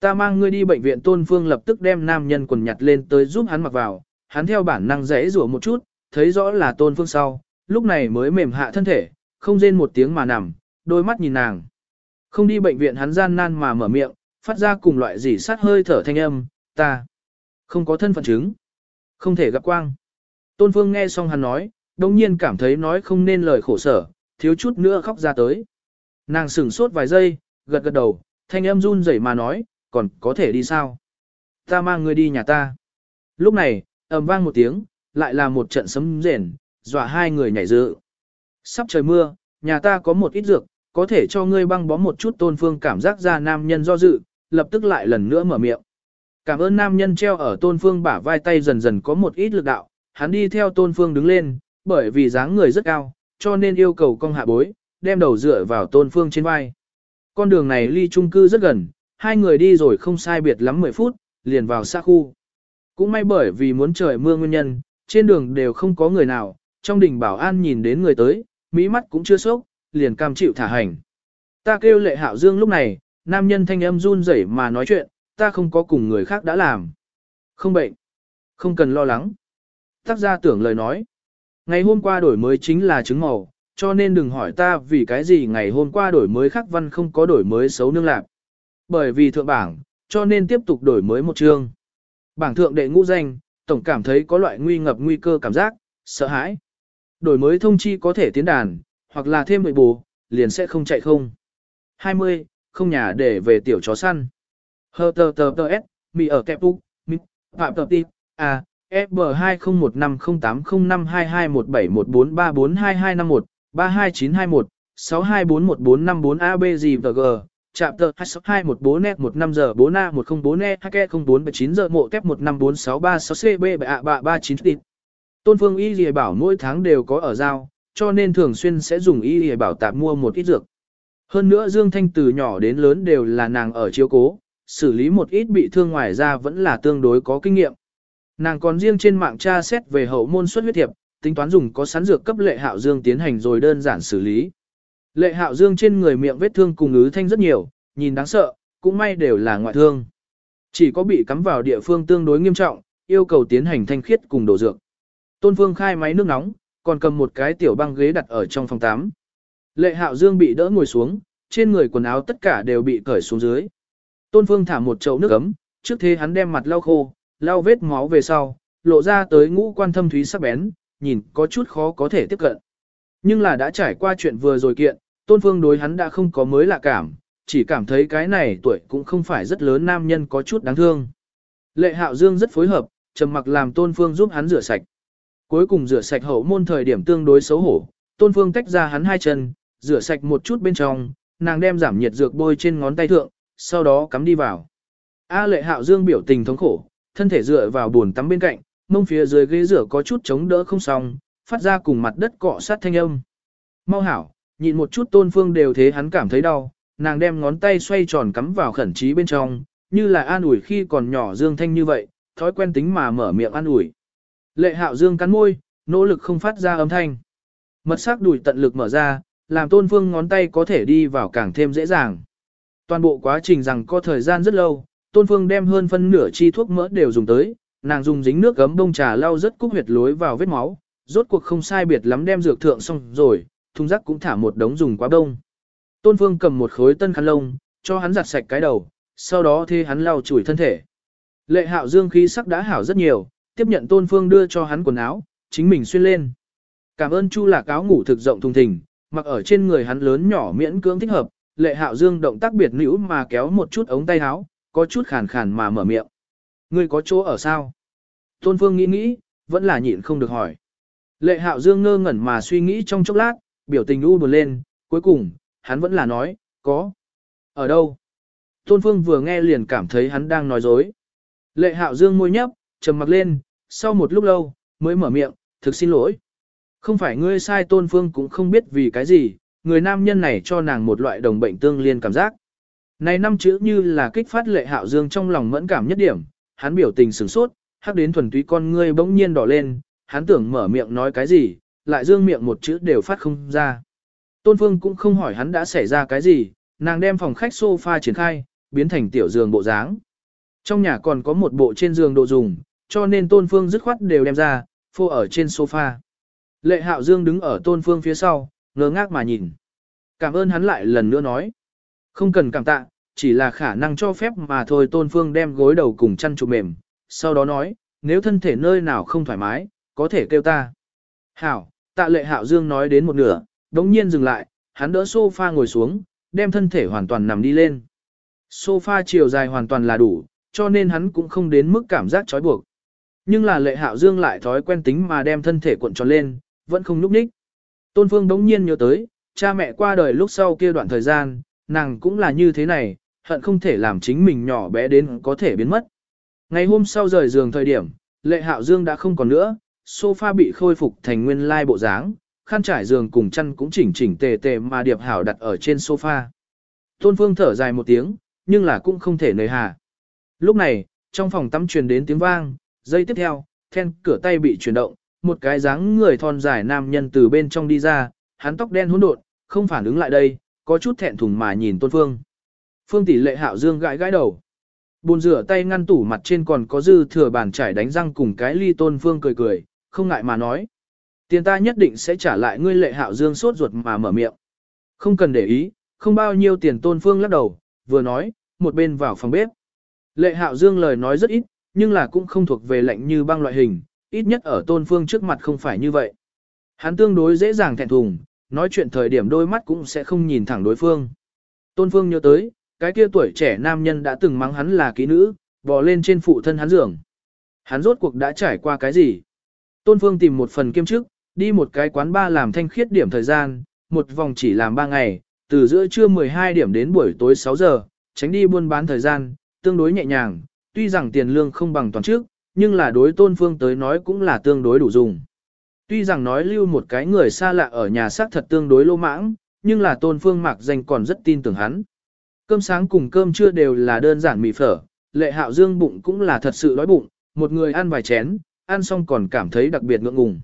Ta mang ngươi đi bệnh viện Tôn Phương lập tức đem nam nhân quần nhặt lên tới giúp hắn mặc vào, hắn theo bản năng rẽ rủa một chút, thấy rõ là Tôn Phương sau, lúc này mới mềm hạ thân thể, không rên một tiếng mà nằm, đôi mắt nhìn nàng. Không đi bệnh viện hắn gian nan mà mở miệng, phát ra cùng loại gì sát hơi thở thanh âm, ta không có thân phận chứng, không thể gặp quang. Tôn Phương nghe xong hắn nói, đồng nhiên cảm thấy nói không nên lời khổ sở, thiếu chút nữa khóc ra tới. Nàng sửng sốt vài giây, gật gật đầu, thanh âm run rẩy mà nói, còn có thể đi sao? Ta mang người đi nhà ta. Lúc này, ầm vang một tiếng, lại là một trận sấm rền, dọa hai người nhảy dự. Sắp trời mưa, nhà ta có một ít dược, có thể cho ngươi băng bó một chút tôn phương cảm giác ra nam nhân do dự, lập tức lại lần nữa mở miệng. Cảm ơn nam nhân treo ở tôn phương bả vai tay dần dần có một ít lực đạo, hắn đi theo tôn phương đứng lên, bởi vì dáng người rất cao, cho nên yêu cầu cong hạ bối, đem đầu dựa vào tôn phương trên vai. Con đường này ly trung cư rất gần, hai người đi rồi không sai biệt lắm 10 phút, liền vào xa khu. Cũng may bởi vì muốn trời mưa nguyên nhân, trên đường đều không có người nào, trong đình bảo an nhìn đến người tới, mỹ mắt cũng chưa sốc, liền cam chịu thả hành. Ta kêu lệ hạo dương lúc này, nam nhân thanh âm run rẩy mà nói chuyện, ta không có cùng người khác đã làm. Không bệnh. Không cần lo lắng. Tác gia tưởng lời nói. Ngày hôm qua đổi mới chính là trứng màu, cho nên đừng hỏi ta vì cái gì ngày hôm qua đổi mới khắc văn không có đổi mới xấu nương lạc. Bởi vì thượng bảng, cho nên tiếp tục đổi mới một chương. Bảng thượng đệ ngũ danh, tổng cảm thấy có loại nguy ngập nguy cơ cảm giác, sợ hãi. Đổi mới thông chi có thể tiến đàn, hoặc là thêm mười bù, liền sẽ không chạy không. 20. Không nhà để về tiểu chó săn. Hơ tờ tờ tờ S, mì ở kẹp úc, mì, phạm tờ tịp, à, FB20150805221714342251, 32921, 62414454AB gì và G, chạm tờ 214 e, giờ 4 a 104 e 2 04 9 giờ mộ kép 154636 cb bạ bạ 39 tịt. Tôn Phương Y Lìa Bảo mỗi tháng đều có ở giao, cho nên thường xuyên sẽ dùng Y Lìa Bảo tạp mua một ít dược. Hơn nữa Dương Thanh từ nhỏ đến lớn đều là nàng ở chiếu cố, xử lý một ít bị thương ngoài ra vẫn là tương đối có kinh nghiệm. Nàng còn riêng trên mạng tra xét về hậu môn xuất huyết thiệp, tính toán dùng có sẵn dược cấp lệ hạo dương tiến hành rồi đơn giản xử lý. Lệ hạo dương trên người miệng vết thương cùng ứ thanh rất nhiều, nhìn đáng sợ, cũng may đều là ngoại thương. Chỉ có bị cắm vào địa phương tương đối nghiêm trọng, yêu cầu tiến hành thanh khiết cùng đổ dược. Tôn Phương khai máy nước nóng, còn cầm một cái tiểu băng ghế đặt ở trong phòng 8. Lệ hạo dương bị đỡ ngồi xuống, trên người quần áo tất cả đều bị cởi xuống dưới. Tôn Phương thả một chậu nước ấm, trước thế hắn đem mặt lau khô, lau vết máu về sau, lộ ra tới ngũ quan thâm thúy sắc bén, nhìn có chút khó có thể tiếp cận. Nhưng là đã trải qua chuyện vừa rồi kiện, Tôn Phương đối hắn đã không có mới lạ cảm, chỉ cảm thấy cái này tuổi cũng không phải rất lớn nam nhân có chút đáng thương. Lệ Hạo Dương rất phối hợp, trầm mặc làm Tôn Phương giúp hắn rửa sạch. Cuối cùng rửa sạch hậu môn thời điểm tương đối xấu hổ, Tôn Phương tách ra hắn hai chân, rửa sạch một chút bên trong, nàng đem giảm nhiệt dược bôi trên ngón tay thượng, sau đó cắm đi vào. A Lệ Hạo Dương biểu tình thống khổ, thân thể dựa vào bồn tắm bên cạnh, mông phía dưới ghế rửa có chút chống đỡ không xong, phát ra cùng mặt đất cọ sát thanh âm. Mau hảo, nhịn một chút tôn phương đều thế hắn cảm thấy đau, nàng đem ngón tay xoay tròn cắm vào khẩn trí bên trong, như là an ủi khi còn nhỏ Dương Thanh như vậy, thói quen tính mà mở miệng an ủi. Lệ hạo Dương cắn môi, nỗ lực không phát ra âm thanh. Mật sắc đùi tận lực mở ra, làm tôn phương ngón tay có thể đi vào càng thêm dễ dàng. Toàn bộ quá trình rằng có thời gian rất lâu, tôn phương đem hơn phân nửa chi thuốc mỡ đều dùng tới, nàng dùng dính nước gấm bông trà lau rất cúc huyệt lối vào vết máu, rốt cuộc không sai biệt lắm đem dược thượng xong rồi, thùng rác cũng thả một đống dùng quá đông. Tôn Phương cầm một khối tân khăn lông, cho hắn giặt sạch cái đầu, sau đó thế hắn lau chùi thân thể. Lệ hạo dương khí sắc đã hảo rất nhiều, tiếp nhận Tôn Phương đưa cho hắn quần áo, chính mình xuyên lên. Cảm ơn Chu lạc áo ngủ thực rộng thùng thình, mặc ở trên người hắn lớn nhỏ miễn cưỡng thích hợp, lệ hạo dương động tác biệt nữ mà kéo một chút ống tay áo, có chút khàn khàn mà mở miệng. Ngươi có chỗ ở sao? Tôn Phương nghĩ nghĩ, vẫn là nhịn không được hỏi. Lệ hạo dương ngơ ngẩn mà suy nghĩ trong chốc lát, biểu tình u buồn lên, Cuối cùng, hắn vẫn là nói, có. Ở đâu? Tôn Phương vừa nghe liền cảm thấy hắn đang nói dối. Lệ hạo dương môi nhấp, trầm mặc lên, sau một lúc lâu, mới mở miệng, thực xin lỗi. Không phải ngươi sai Tôn Phương cũng không biết vì cái gì, người nam nhân này cho nàng một loại đồng bệnh tương liên cảm giác. Này năm chữ như là kích phát lệ hạo dương trong lòng mẫn cảm nhất điểm, hắn biểu tình sửng sốt, hắc đến thuần túy con ngươi bỗng nhiên đỏ lên, hắn tưởng mở miệng nói cái gì, lại dương miệng một chữ đều phát không ra. Tôn Phương cũng không hỏi hắn đã xảy ra cái gì, nàng đem phòng khách sofa triển khai, biến thành tiểu giường bộ dáng. Trong nhà còn có một bộ trên giường đồ dùng, cho nên Tôn Phương dứt khoát đều đem ra, phô ở trên sofa. Lệ Hạo Dương đứng ở Tôn Phương phía sau, ngơ ngác mà nhìn. Cảm ơn hắn lại lần nữa nói. Không cần cảm tạ, chỉ là khả năng cho phép mà thôi Tôn Phương đem gối đầu cùng chăn trụ mềm, sau đó nói, nếu thân thể nơi nào không thoải mái, có thể kêu ta. Hảo, tạ lệ Hạo Dương nói đến một nửa, đống nhiên dừng lại, hắn đỡ sofa ngồi xuống, đem thân thể hoàn toàn nằm đi lên. Sofa chiều dài hoàn toàn là đủ, cho nên hắn cũng không đến mức cảm giác trói buộc. Nhưng là lệ hạo dương lại thói quen tính mà đem thân thể cuộn tròn lên, vẫn không núp ních. Tôn Phương đống nhiên nhớ tới, cha mẹ qua đời lúc sau kia đoạn thời gian, nàng cũng là như thế này, hận không thể làm chính mình nhỏ bé đến có thể biến mất. Ngày hôm sau rời giường thời điểm, lệ hạo dương đã không còn nữa, sofa bị khôi phục thành nguyên lai bộ dáng, khăn trải giường cùng chăn cũng chỉnh chỉnh tề tề mà điệp hảo đặt ở trên sofa. Tôn Phương thở dài một tiếng, nhưng là cũng không thể nời hà. Lúc này, trong phòng tắm truyền đến tiếng vang, giây tiếp theo, then cửa tay bị chuyển động, một cái dáng người thon dài nam nhân từ bên trong đi ra, hắn tóc đen hỗn độn, không phản ứng lại đây, có chút thẹn thùng mà nhìn Tôn Phương. Phương tỷ lệ hạo dương gãi gãi đầu. Bồn rửa tay ngăn tủ mặt trên còn có dư thừa bàn chải đánh răng cùng cái ly Tôn Phương cười cười, không ngại mà nói. Tiền ta nhất định sẽ trả lại ngươi lệ hạo dương sốt ruột mà mở miệng. Không cần để ý, không bao nhiêu tiền tôn phương lắc đầu, vừa nói, một bên vào phòng bếp. Lệ hạo dương lời nói rất ít, nhưng là cũng không thuộc về lệnh như băng loại hình, ít nhất ở tôn phương trước mặt không phải như vậy. Hắn tương đối dễ dàng thẹn thùng, nói chuyện thời điểm đôi mắt cũng sẽ không nhìn thẳng đối phương. Tôn phương nhớ tới, cái kia tuổi trẻ nam nhân đã từng mắng hắn là kỹ nữ, bò lên trên phụ thân hắn giường. Hắn rốt cuộc đã trải qua cái gì? Tôn phương tìm một phần kiêm chức, đi một cái quán ba làm thanh khiết điểm thời gian, một vòng chỉ làm 3 ngày, từ giữa trưa 12 điểm đến buổi tối 6 giờ, tránh đi buôn bán thời gian, tương đối nhẹ nhàng, tuy rằng tiền lương không bằng toàn trước, nhưng là đối tôn phương tới nói cũng là tương đối đủ dùng. Tuy rằng nói lưu một cái người xa lạ ở nhà xác thật tương đối lô mãng, nhưng là tôn phương mạc danh còn rất tin tưởng hắn. Cơm sáng cùng cơm trưa đều là đơn giản mì phở, lệ hạo dương bụng cũng là thật sự đói bụng, một người ăn vài chén, ăn xong còn cảm thấy đặc biệt ngượng ngùng.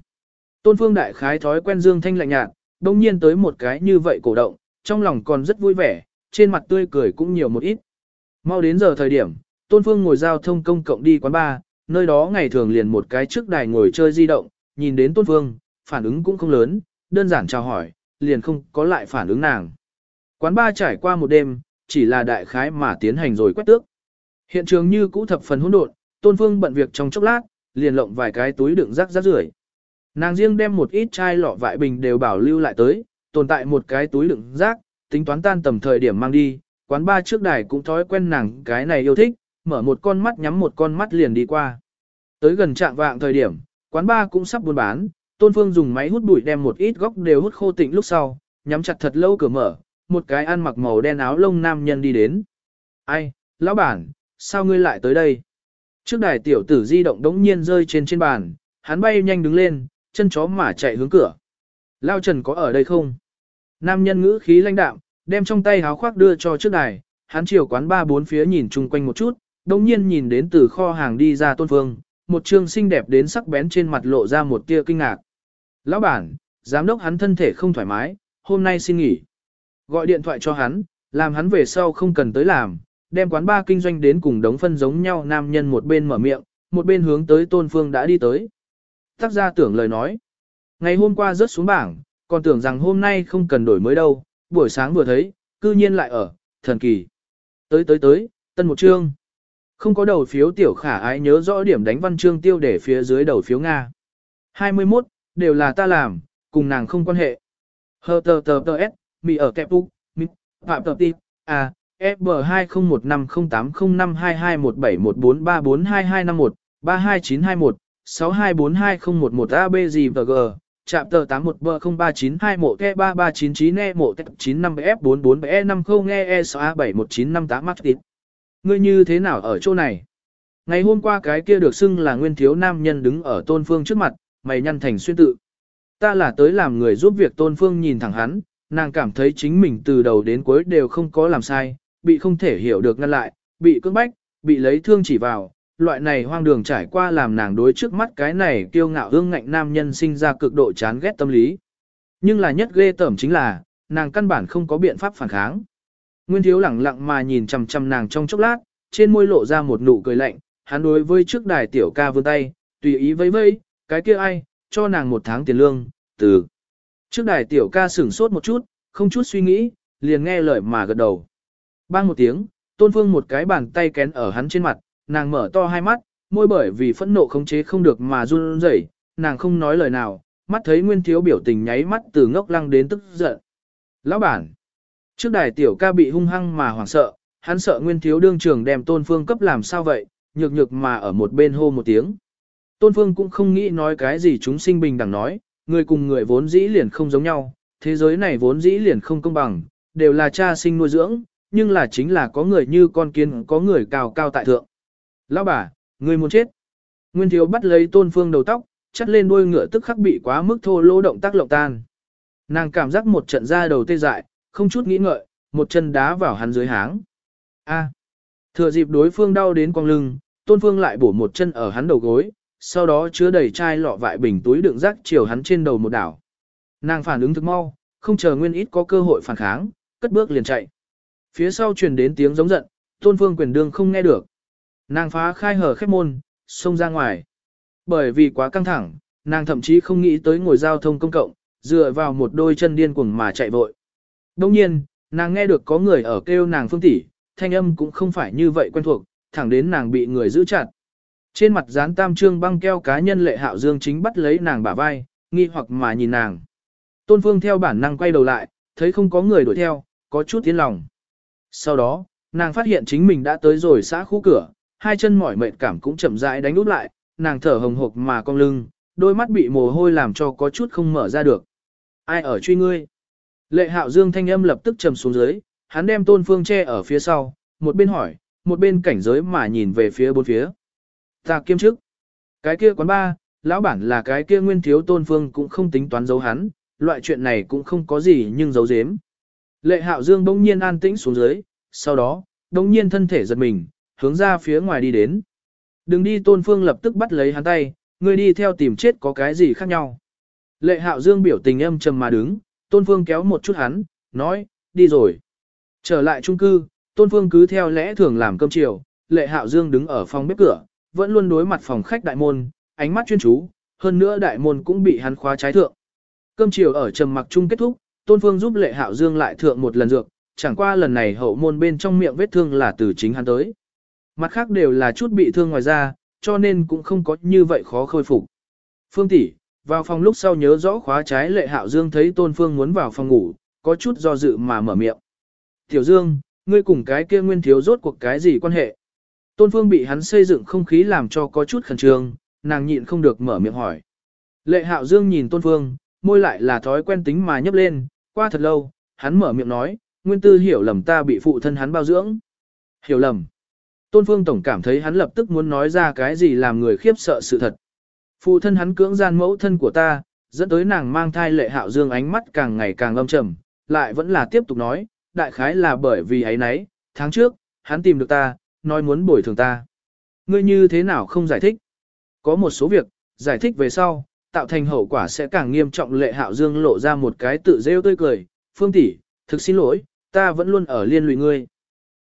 Tôn Phương đại khái thói quen Dương Thanh lạnh nhạt, đông nhiên tới một cái như vậy cổ động, trong lòng còn rất vui vẻ, trên mặt tươi cười cũng nhiều một ít. Mau đến giờ thời điểm, Tôn Phương ngồi giao thông công cộng đi quán bar, nơi đó ngày thường liền một cái trước đài ngồi chơi di động, nhìn đến Tôn Phương, phản ứng cũng không lớn, đơn giản chào hỏi, liền không có lại phản ứng nàng. Quán bar trải qua một đêm, chỉ là đại khái mà tiến hành rồi quét tước. Hiện trường như cũ thập phần hỗn độn, Tôn Phương bận việc trong chốc lát, liền lộng vài cái túi đựng rác rác rưởi. Nàng riêng đem một ít chai lọ vại bình đều bảo lưu lại tới, tồn tại một cái túi đựng rác, tính toán tan tầm thời điểm mang đi, quán ba trước đài cũng thói quen nàng cái này yêu thích, mở một con mắt nhắm một con mắt liền đi qua. Tới gần trạng vạng thời điểm, quán ba cũng sắp buôn bán, Tôn Phương dùng máy hút bụi đem một ít góc đều hút khô tịnh lúc sau, nhắm chặt thật lâu cửa mở, một cái ăn mặc màu đen áo lông nam nhân đi đến. Ai, lão bản, sao ngươi lại tới đây? Trước đài tiểu tử di động đống nhiên rơi trên trên bàn, hắn bay nhanh đứng lên, chân chó mà chạy hướng cửa. Lao Trần có ở đây không? Nam nhân ngữ khí lãnh đạm, đem trong tay háo khoác đưa cho trước đài, hắn chiều quán ba bốn phía nhìn chung quanh một chút, đồng nhiên nhìn đến từ kho hàng đi ra tôn phương, một trương xinh đẹp đến sắc bén trên mặt lộ ra một tia kinh ngạc. Lão bản, giám đốc hắn thân thể không thoải mái, hôm nay xin nghỉ. Gọi điện thoại cho hắn, làm hắn về sau không cần tới làm, đem quán ba kinh doanh đến cùng đống phân giống nhau nam nhân một bên mở miệng, một bên hướng tới tôn phương đã đi tới tác gia tưởng lời nói. Ngày hôm qua rớt xuống bảng, còn tưởng rằng hôm nay không cần đổi mới đâu, buổi sáng vừa thấy, cư nhiên lại ở, thần kỳ. Tới tới tới, tân một chương. Không có đầu phiếu tiểu khả ái nhớ rõ điểm đánh văn chương tiêu để phía dưới đầu phiếu Nga. 21, đều là ta làm, cùng nàng không quan hệ. Hờ tờ tờ tờ S, mì ở kẹp úc, mì, phạm tờ ti, à, FB201505221714342251, 32921, 6242011AB chạm tờ 81 bờ 0392 mộ ke 3399 e mộ tech 95 f 44 e 50 nghe e 6 71958 mắt. Ngươi như thế nào ở chỗ này? Ngày hôm qua cái kia được xưng là nguyên thiếu nam nhân đứng ở tôn phương trước mặt, mày nhăn thành xuyên tự. Ta là tới làm người giúp việc tôn phương nhìn thẳng hắn, nàng cảm thấy chính mình từ đầu đến cuối đều không có làm sai, bị không thể hiểu được ngăn lại, bị cưỡng bách, bị lấy thương chỉ vào, loại này hoang đường trải qua làm nàng đối trước mắt cái này kiêu ngạo hương ngạnh nam nhân sinh ra cực độ chán ghét tâm lý. Nhưng là nhất ghê tởm chính là, nàng căn bản không có biện pháp phản kháng. Nguyên thiếu lẳng lặng mà nhìn chằm chằm nàng trong chốc lát, trên môi lộ ra một nụ cười lạnh, hắn đối với trước đài tiểu ca vươn tay, tùy ý vẫy vẫy, cái kia ai, cho nàng một tháng tiền lương, từ. Trước đài tiểu ca sửng sốt một chút, không chút suy nghĩ, liền nghe lời mà gật đầu. Bang một tiếng, tôn phương một cái bàn tay kén ở hắn trên mặt, nàng mở to hai mắt, môi bởi vì phẫn nộ khống chế không được mà run rẩy, nàng không nói lời nào, mắt thấy nguyên thiếu biểu tình nháy mắt từ ngốc lăng đến tức giận. Lão bản, trước đài tiểu ca bị hung hăng mà hoảng sợ, hắn sợ nguyên thiếu đương trường đem tôn phương cấp làm sao vậy, nhược nhược mà ở một bên hô một tiếng. Tôn phương cũng không nghĩ nói cái gì chúng sinh bình đẳng nói, người cùng người vốn dĩ liền không giống nhau, thế giới này vốn dĩ liền không công bằng, đều là cha sinh nuôi dưỡng, nhưng là chính là có người như con kiến có người cao cao tại thượng. Lão bà, người muốn chết. Nguyên thiếu bắt lấy tôn phương đầu tóc, chắt lên đuôi ngựa tức khắc bị quá mức thô lỗ động tác lộng tan. Nàng cảm giác một trận ra đầu tê dại, không chút nghĩ ngợi, một chân đá vào hắn dưới háng. A. Thừa dịp đối phương đau đến quang lưng, tôn phương lại bổ một chân ở hắn đầu gối, sau đó chứa đầy chai lọ vại bình túi đựng rác chiều hắn trên đầu một đảo. Nàng phản ứng thực mau, không chờ nguyên ít có cơ hội phản kháng, cất bước liền chạy. Phía sau truyền đến tiếng giống giận, tôn phương quyền đương không nghe được. Nàng phá khai hở khép môn, xông ra ngoài. Bởi vì quá căng thẳng, nàng thậm chí không nghĩ tới ngồi giao thông công cộng, dựa vào một đôi chân điên cuồng mà chạy vội. Đồng nhiên, nàng nghe được có người ở kêu nàng phương tỷ, thanh âm cũng không phải như vậy quen thuộc, thẳng đến nàng bị người giữ chặt. Trên mặt dán tam trương băng keo cá nhân lệ hạo dương chính bắt lấy nàng bả vai, nghi hoặc mà nhìn nàng. Tôn phương theo bản năng quay đầu lại, thấy không có người đuổi theo, có chút tiến lòng. Sau đó, nàng phát hiện chính mình đã tới rồi xã khu cửa, hai chân mỏi mệt cảm cũng chậm rãi đánh úp lại, nàng thở hồng hộc mà cong lưng, đôi mắt bị mồ hôi làm cho có chút không mở ra được. Ai ở truy ngươi? Lệ hạo dương thanh âm lập tức trầm xuống dưới, hắn đem tôn phương che ở phía sau, một bên hỏi, một bên cảnh giới mà nhìn về phía bốn phía. Ta kiêm chức. Cái kia quán ba, lão bản là cái kia nguyên thiếu tôn phương cũng không tính toán giấu hắn, loại chuyện này cũng không có gì nhưng giấu giếm. Lệ hạo dương bỗng nhiên an tĩnh xuống dưới, sau đó, bỗng nhiên thân thể giật mình, hướng ra phía ngoài đi đến. Đừng đi tôn phương lập tức bắt lấy hắn tay, ngươi đi theo tìm chết có cái gì khác nhau. Lệ hạo dương biểu tình âm trầm mà đứng, tôn phương kéo một chút hắn, nói, đi rồi. Trở lại trung cư, tôn phương cứ theo lẽ thường làm cơm chiều, lệ hạo dương đứng ở phòng bếp cửa, vẫn luôn đối mặt phòng khách đại môn, ánh mắt chuyên chú, hơn nữa đại môn cũng bị hắn khóa trái thượng. Cơm chiều ở trầm mặc chung kết thúc, tôn phương giúp lệ hạo dương lại thượng một lần dược, chẳng qua lần này hậu môn bên trong miệng vết thương là từ chính hắn tới. Mặt khác đều là chút bị thương ngoài da, cho nên cũng không có như vậy khó khôi phục. Phương tỷ vào phòng lúc sau nhớ rõ khóa trái lệ hạo dương thấy tôn phương muốn vào phòng ngủ, có chút do dự mà mở miệng. Tiểu dương, ngươi cùng cái kia nguyên thiếu rốt cuộc cái gì quan hệ? Tôn phương bị hắn xây dựng không khí làm cho có chút khẩn trương, nàng nhịn không được mở miệng hỏi. Lệ hạo dương nhìn tôn phương, môi lại là thói quen tính mà nhấp lên, qua thật lâu, hắn mở miệng nói, nguyên tư hiểu lầm ta bị phụ thân hắn bao dưỡng. Hiểu lầm. Tôn Phương Tổng cảm thấy hắn lập tức muốn nói ra cái gì làm người khiếp sợ sự thật. Phụ thân hắn cưỡng gian mẫu thân của ta, dẫn tới nàng mang thai lệ hạo dương ánh mắt càng ngày càng âm trầm, lại vẫn là tiếp tục nói, đại khái là bởi vì ấy nấy, tháng trước, hắn tìm được ta, nói muốn bồi thường ta. Ngươi như thế nào không giải thích? Có một số việc, giải thích về sau, tạo thành hậu quả sẽ càng nghiêm trọng lệ hạo dương lộ ra một cái tự rêu tươi cười. Phương tỷ, thực xin lỗi, ta vẫn luôn ở liên lụy ngươi.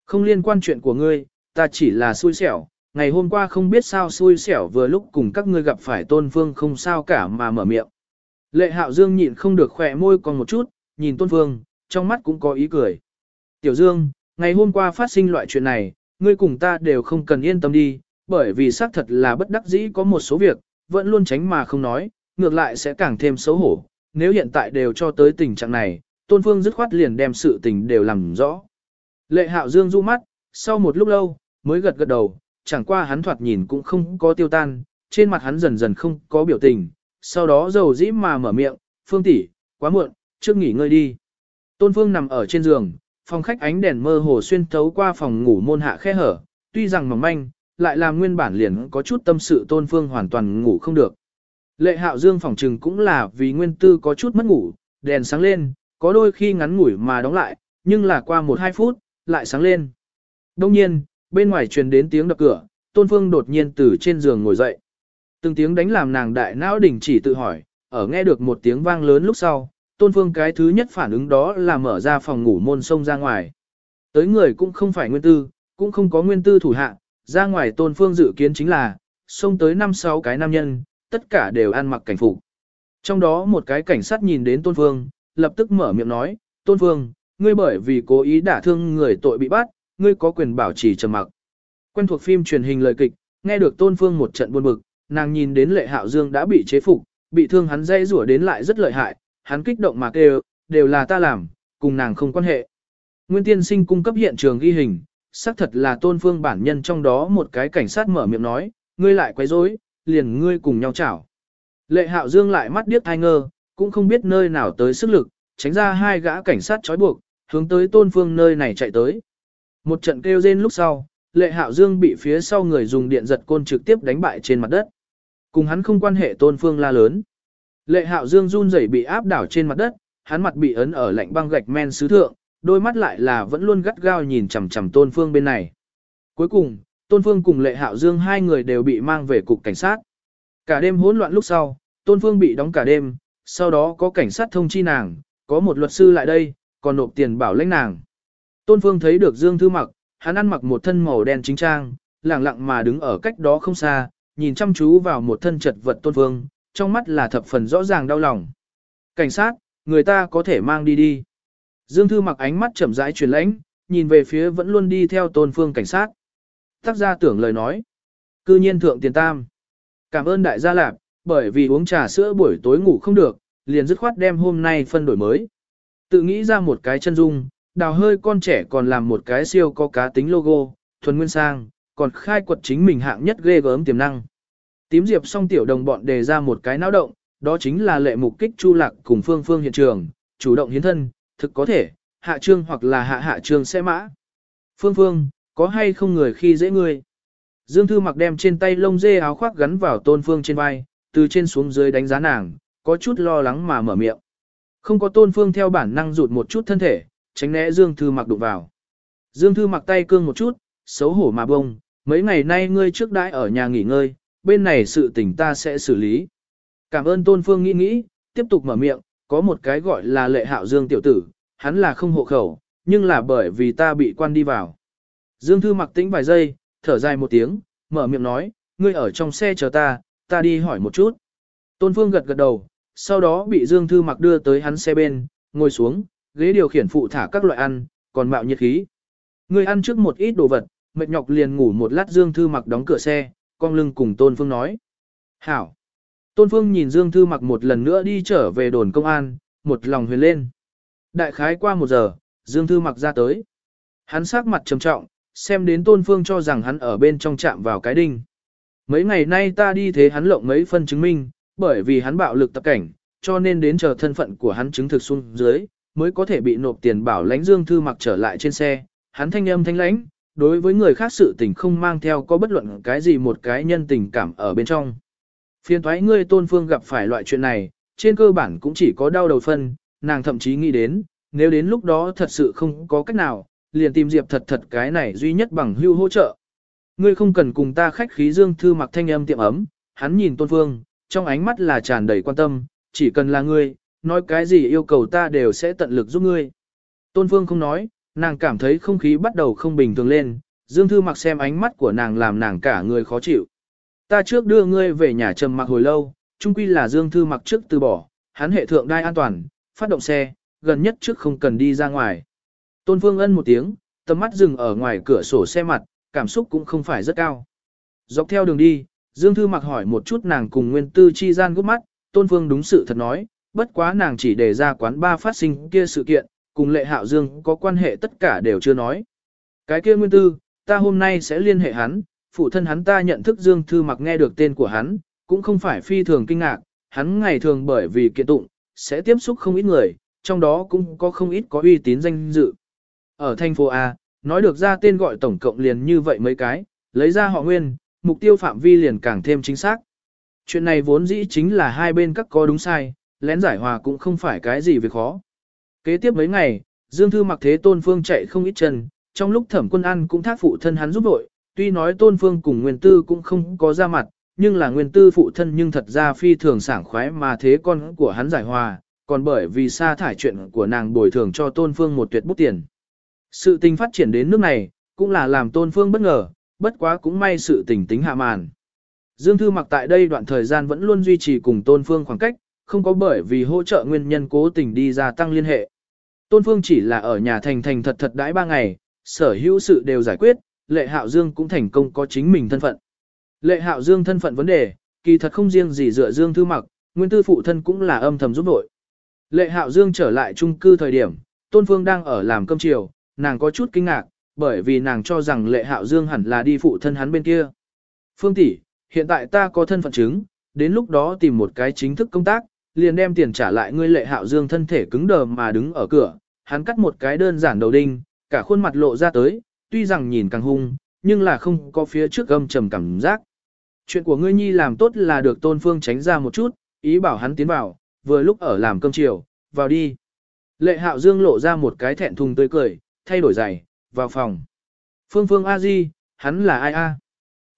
Không liên quan chuyện của ngươi, ta chỉ là xui xẻo, ngày hôm qua không biết sao xui xẻo vừa lúc cùng các ngươi gặp phải tôn phương không sao cả mà mở miệng. Lệ hạo dương nhịn không được khỏe môi còn một chút, nhìn tôn phương, trong mắt cũng có ý cười. Tiểu dương, ngày hôm qua phát sinh loại chuyện này, ngươi cùng ta đều không cần yên tâm đi, bởi vì xác thật là bất đắc dĩ có một số việc, vẫn luôn tránh mà không nói, ngược lại sẽ càng thêm xấu hổ. Nếu hiện tại đều cho tới tình trạng này, tôn phương dứt khoát liền đem sự tình đều làm rõ. Lệ hạo dương du mắt, sau một lúc lâu, mới gật gật đầu, chẳng qua hắn thoạt nhìn cũng không có tiêu tan, trên mặt hắn dần dần không có biểu tình, sau đó dầu dĩ mà mở miệng, Phương tỷ, quá muộn, trước nghỉ ngơi đi. Tôn Phương nằm ở trên giường, phòng khách ánh đèn mơ hồ xuyên thấu qua phòng ngủ môn hạ khe hở, tuy rằng mỏng manh, lại làm nguyên bản liền có chút tâm sự Tôn Phương hoàn toàn ngủ không được. Lệ Hạo Dương phòng trừng cũng là vì nguyên tư có chút mất ngủ, đèn sáng lên, có đôi khi ngắn ngủi mà đóng lại, nhưng là qua 1-2 phút, lại sáng lên. Đông nhiên, bên ngoài truyền đến tiếng đập cửa, Tôn Phương đột nhiên từ trên giường ngồi dậy. Từng tiếng đánh làm nàng đại não đỉnh chỉ tự hỏi, ở nghe được một tiếng vang lớn lúc sau, Tôn Phương cái thứ nhất phản ứng đó là mở ra phòng ngủ môn sông ra ngoài. Tới người cũng không phải nguyên tư, cũng không có nguyên tư thủ hạ, ra ngoài Tôn Phương dự kiến chính là, xông tới 5-6 cái nam nhân, tất cả đều ăn mặc cảnh phục. Trong đó một cái cảnh sát nhìn đến Tôn Phương, lập tức mở miệng nói, Tôn Phương, ngươi bởi vì cố ý đả thương người tội bị bắt, ngươi có quyền bảo trì trầm mặc. Quen thuộc phim truyền hình lời kịch, nghe được Tôn Phương một trận buồn bực, nàng nhìn đến Lệ Hạo Dương đã bị chế phục, bị thương hắn dây rủa đến lại rất lợi hại, hắn kích động mà kêu, đều là ta làm, cùng nàng không quan hệ. Nguyên tiên sinh cung cấp hiện trường ghi hình, xác thật là Tôn Phương bản nhân trong đó một cái cảnh sát mở miệng nói, ngươi lại quấy rối, liền ngươi cùng nhau chảo. Lệ Hạo Dương lại mắt điếc thai ngơ, cũng không biết nơi nào tới sức lực, tránh ra hai gã cảnh sát trói buộc, hướng tới Tôn Phương nơi này chạy tới. Một trận kêu rên lúc sau, Lệ Hạo Dương bị phía sau người dùng điện giật côn trực tiếp đánh bại trên mặt đất. Cùng hắn không quan hệ Tôn Phương la lớn. Lệ Hạo Dương run rẩy bị áp đảo trên mặt đất, hắn mặt bị ấn ở lạnh băng gạch men sứ thượng, đôi mắt lại là vẫn luôn gắt gao nhìn chằm chằm Tôn Phương bên này. Cuối cùng, Tôn Phương cùng Lệ Hạo Dương hai người đều bị mang về cục cảnh sát. Cả đêm hỗn loạn lúc sau, Tôn Phương bị đóng cả đêm, sau đó có cảnh sát thông chi nàng, có một luật sư lại đây, còn nộp tiền bảo lãnh nàng. Tôn Phương thấy được Dương Thư Mặc, hắn ăn mặc một thân màu đen chính trang, lặng lặng mà đứng ở cách đó không xa, nhìn chăm chú vào một thân chật vật Tôn Phương, trong mắt là thập phần rõ ràng đau lòng. Cảnh sát, người ta có thể mang đi đi. Dương Thư Mặc ánh mắt chậm rãi truyền lãnh, nhìn về phía vẫn luôn đi theo Tôn Phương cảnh sát. Tác gia tưởng lời nói. Cư nhiên thượng tiền tam. Cảm ơn đại gia lạp, bởi vì uống trà sữa buổi tối ngủ không được, liền dứt khoát đem hôm nay phân đổi mới. Tự nghĩ ra một cái chân dung, đào hơi con trẻ còn làm một cái siêu có cá tính logo, thuần nguyên sang, còn khai quật chính mình hạng nhất ghê gớm tiềm năng. Tím diệp song tiểu đồng bọn đề ra một cái náo động, đó chính là lệ mục kích chu lạc cùng phương phương hiện trường, chủ động hiến thân, thực có thể, hạ trương hoặc là hạ hạ trương xe mã. Phương phương, có hay không người khi dễ ngươi? Dương Thư mặc đem trên tay lông dê áo khoác gắn vào tôn phương trên vai, từ trên xuống dưới đánh giá nàng, có chút lo lắng mà mở miệng. Không có tôn phương theo bản năng rụt một chút thân thể, tránh né Dương Thư mặc đụng vào. Dương Thư mặc tay cương một chút, xấu hổ mà bông, mấy ngày nay ngươi trước đãi ở nhà nghỉ ngơi, bên này sự tình ta sẽ xử lý. Cảm ơn tôn phương nghĩ nghĩ, tiếp tục mở miệng, có một cái gọi là lệ hạo Dương tiểu tử, hắn là không hộ khẩu, nhưng là bởi vì ta bị quan đi vào. Dương Thư mặc tĩnh vài giây, thở dài một tiếng, mở miệng nói, ngươi ở trong xe chờ ta, ta đi hỏi một chút. Tôn Phương gật gật đầu, sau đó bị Dương Thư mặc đưa tới hắn xe bên, ngồi xuống, ghế điều khiển phụ thả các loại ăn, còn mạo nhiệt khí. Ngươi ăn trước một ít đồ vật, mệt nhọc liền ngủ một lát Dương Thư mặc đóng cửa xe, con lưng cùng Tôn Phương nói. Hảo. Tôn Phương nhìn Dương Thư mặc một lần nữa đi trở về đồn công an, một lòng huyền lên. Đại khái qua một giờ, Dương Thư mặc ra tới. Hắn sắc mặt trầm trọng, xem đến Tôn Phương cho rằng hắn ở bên trong chạm vào cái đinh. Mấy ngày nay ta đi thế hắn lộng mấy phân chứng minh, bởi vì hắn bạo lực tập cảnh, cho nên đến chờ thân phận của hắn chứng thực xuống dưới, mới có thể bị nộp tiền bảo lãnh Dương Thư mặc trở lại trên xe. Hắn thanh âm thanh lãnh, đối với người khác sự tình không mang theo có bất luận cái gì một cái nhân tình cảm ở bên trong. Phiên thoái ngươi tôn phương gặp phải loại chuyện này, trên cơ bản cũng chỉ có đau đầu phân, nàng thậm chí nghĩ đến, nếu đến lúc đó thật sự không có cách nào, liền tìm Diệp thật thật cái này duy nhất bằng hưu hỗ trợ. Ngươi không cần cùng ta khách khí dương thư mặc thanh âm tiệm ấm, hắn nhìn tôn phương, trong ánh mắt là tràn đầy quan tâm, chỉ cần là ngươi, nói cái gì yêu cầu ta đều sẽ tận lực giúp ngươi. Tôn phương không nói, nàng cảm thấy không khí bắt đầu không bình thường lên, dương thư mặc xem ánh mắt của nàng làm nàng cả người khó chịu. Ta trước đưa ngươi về nhà trầm mặc hồi lâu, chung quy là dương thư mặc trước từ bỏ, hắn hệ thượng đai an toàn, phát động xe, gần nhất trước không cần đi ra ngoài. Tôn Phương ân một tiếng, tầm mắt dừng ở ngoài cửa sổ xe mặt, cảm xúc cũng không phải rất cao. Dọc theo đường đi, Dương Thư mặc hỏi một chút nàng cùng Nguyên Tư chi gian gấp mắt, Tôn Phương đúng sự thật nói, bất quá nàng chỉ đề ra quán ba phát sinh kia sự kiện, cùng lệ hạo Dương có quan hệ tất cả đều chưa nói. Cái kia Nguyên Tư, ta hôm nay sẽ liên hệ hắn, phụ thân hắn ta nhận thức Dương Thư mặc nghe được tên của hắn, cũng không phải phi thường kinh ngạc, hắn ngày thường bởi vì kiện tụng, sẽ tiếp xúc không ít người, trong đó cũng có không ít có uy tín danh dự. Ở thành phố A, nói được ra tên gọi tổng cộng liền như vậy mấy cái, lấy ra họ nguyên, mục tiêu phạm vi liền càng thêm chính xác. Chuyện này vốn dĩ chính là hai bên các có đúng sai, lén giải hòa cũng không phải cái gì việc khó. Kế tiếp mấy ngày, Dương Thư mặc thế Tôn Phương chạy không ít chân, trong lúc thẩm quân ăn cũng thác phụ thân hắn giúp đội, tuy nói Tôn Phương cùng Nguyên Tư cũng không có ra mặt, nhưng là Nguyên Tư phụ thân nhưng thật ra phi thường sảng khoái mà thế con của hắn giải hòa, còn bởi vì sa thải chuyện của nàng bồi thường cho Tôn Phương một tuyệt bút tiền. Sự tình phát triển đến nước này, cũng là làm Tôn Phương bất ngờ, bất quá cũng may sự tình tính hạ màn. Dương Thư mặc tại đây đoạn thời gian vẫn luôn duy trì cùng Tôn Phương khoảng cách, không có bởi vì hỗ trợ nguyên nhân cố tình đi ra tăng liên hệ. Tôn Phương chỉ là ở nhà thành thành thật thật đãi ba ngày, sở hữu sự đều giải quyết, Lệ Hạo Dương cũng thành công có chính mình thân phận. Lệ Hạo Dương thân phận vấn đề, kỳ thật không riêng gì dựa Dương Thư mặc, nguyên tư phụ thân cũng là âm thầm giúp đội. Lệ Hạo Dương trở lại trung cư thời điểm, Tôn Phương đang ở làm cơm chiều, nàng có chút kinh ngạc, bởi vì nàng cho rằng Lệ Hạo Dương hẳn là đi phụ thân hắn bên kia. Phương tỷ, hiện tại ta có thân phận chứng, đến lúc đó tìm một cái chính thức công tác, liền đem tiền trả lại ngươi Lệ Hạo Dương thân thể cứng đờ mà đứng ở cửa, hắn cắt một cái đơn giản đầu đinh, cả khuôn mặt lộ ra tới, tuy rằng nhìn càng hung, nhưng là không có phía trước gâm trầm cảm giác. Chuyện của ngươi nhi làm tốt là được Tôn Phương tránh ra một chút, ý bảo hắn tiến vào, vừa lúc ở làm cơm chiều, vào đi. Lệ Hạo Dương lộ ra một cái thẹn thùng tươi cười, thay đổi giày, vào phòng. Phương Phương A Di, hắn là ai a?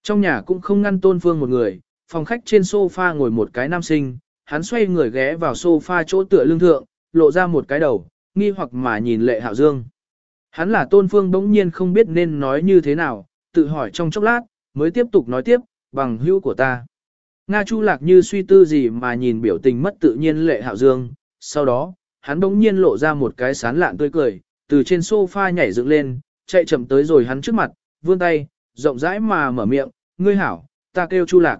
Trong nhà cũng không ngăn Tôn Phương một người, phòng khách trên sofa ngồi một cái nam sinh, hắn xoay người ghé vào sofa chỗ tựa lưng thượng, lộ ra một cái đầu, nghi hoặc mà nhìn Lệ Hạo Dương. Hắn là Tôn Phương bỗng nhiên không biết nên nói như thế nào, tự hỏi trong chốc lát, mới tiếp tục nói tiếp, bằng hữu của ta. Nga Chu Lạc như suy tư gì mà nhìn biểu tình mất tự nhiên lệ hạo dương, sau đó, hắn bỗng nhiên lộ ra một cái sán lạn tươi cười, từ trên sofa nhảy dựng lên, chạy chậm tới rồi hắn trước mặt, vươn tay, rộng rãi mà mở miệng, ngươi hảo, ta kêu Chu Lạc.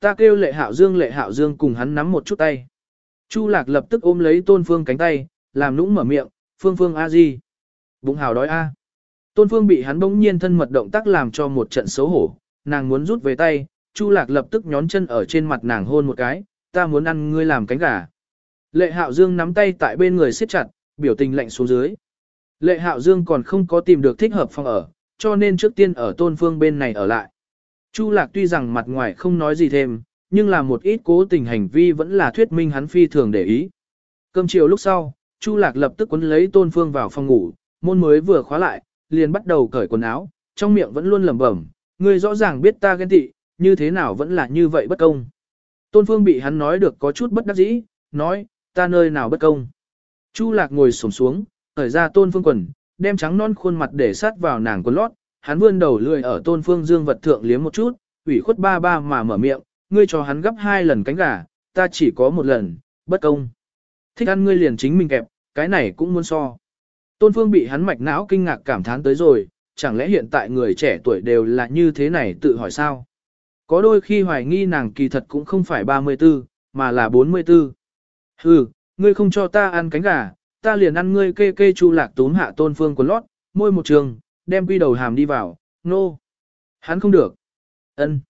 Ta kêu lệ hạo dương lệ hạo dương cùng hắn nắm một chút tay. Chu Lạc lập tức ôm lấy tôn phương cánh tay, làm nũng mở miệng, phương phương a di. Bụng hào đói a. Tôn phương bị hắn bỗng nhiên thân mật động tác làm cho một trận xấu hổ, nàng muốn rút về tay, Chu Lạc lập tức nhón chân ở trên mặt nàng hôn một cái, ta muốn ăn ngươi làm cánh gà. Lệ Hạo Dương nắm tay tại bên người siết chặt, biểu tình lạnh xuống dưới. Lệ Hạo Dương còn không có tìm được thích hợp phòng ở, cho nên trước tiên ở Tôn Phương bên này ở lại. Chu Lạc tuy rằng mặt ngoài không nói gì thêm, nhưng là một ít cố tình hành vi vẫn là thuyết minh hắn phi thường để ý. Cơm chiều lúc sau, Chu Lạc lập tức quấn lấy Tôn Phương vào phòng ngủ, môn mới vừa khóa lại, liền bắt đầu cởi quần áo, trong miệng vẫn luôn lẩm bẩm, ngươi rõ ràng biết ta ghen tị, như thế nào vẫn là như vậy bất công. Tôn Phương bị hắn nói được có chút bất đắc dĩ, nói, ta nơi nào bất công. Chu Lạc ngồi xổm xuống, thở ra Tôn Phương quần, đem trắng non khuôn mặt để sát vào nàng quần lót, hắn vươn đầu lười ở Tôn Phương dương vật thượng liếm một chút, ủy khuất ba ba mà mở miệng, ngươi cho hắn gấp hai lần cánh gà, ta chỉ có một lần, bất công. Thích ăn ngươi liền chính mình kẹp, cái này cũng muốn so. Tôn Phương bị hắn mạch não kinh ngạc cảm thán tới rồi, chẳng lẽ hiện tại người trẻ tuổi đều là như thế này tự hỏi sao? Có đôi khi hoài nghi nàng kỳ thật cũng không phải 34, mà là 44. Hừ, ngươi không cho ta ăn cánh gà, ta liền ăn ngươi kê kê chu lạc tốn hạ tôn phương quần lót, môi một trường, đem quy đầu hàm đi vào, nô. No. Hắn không được. ân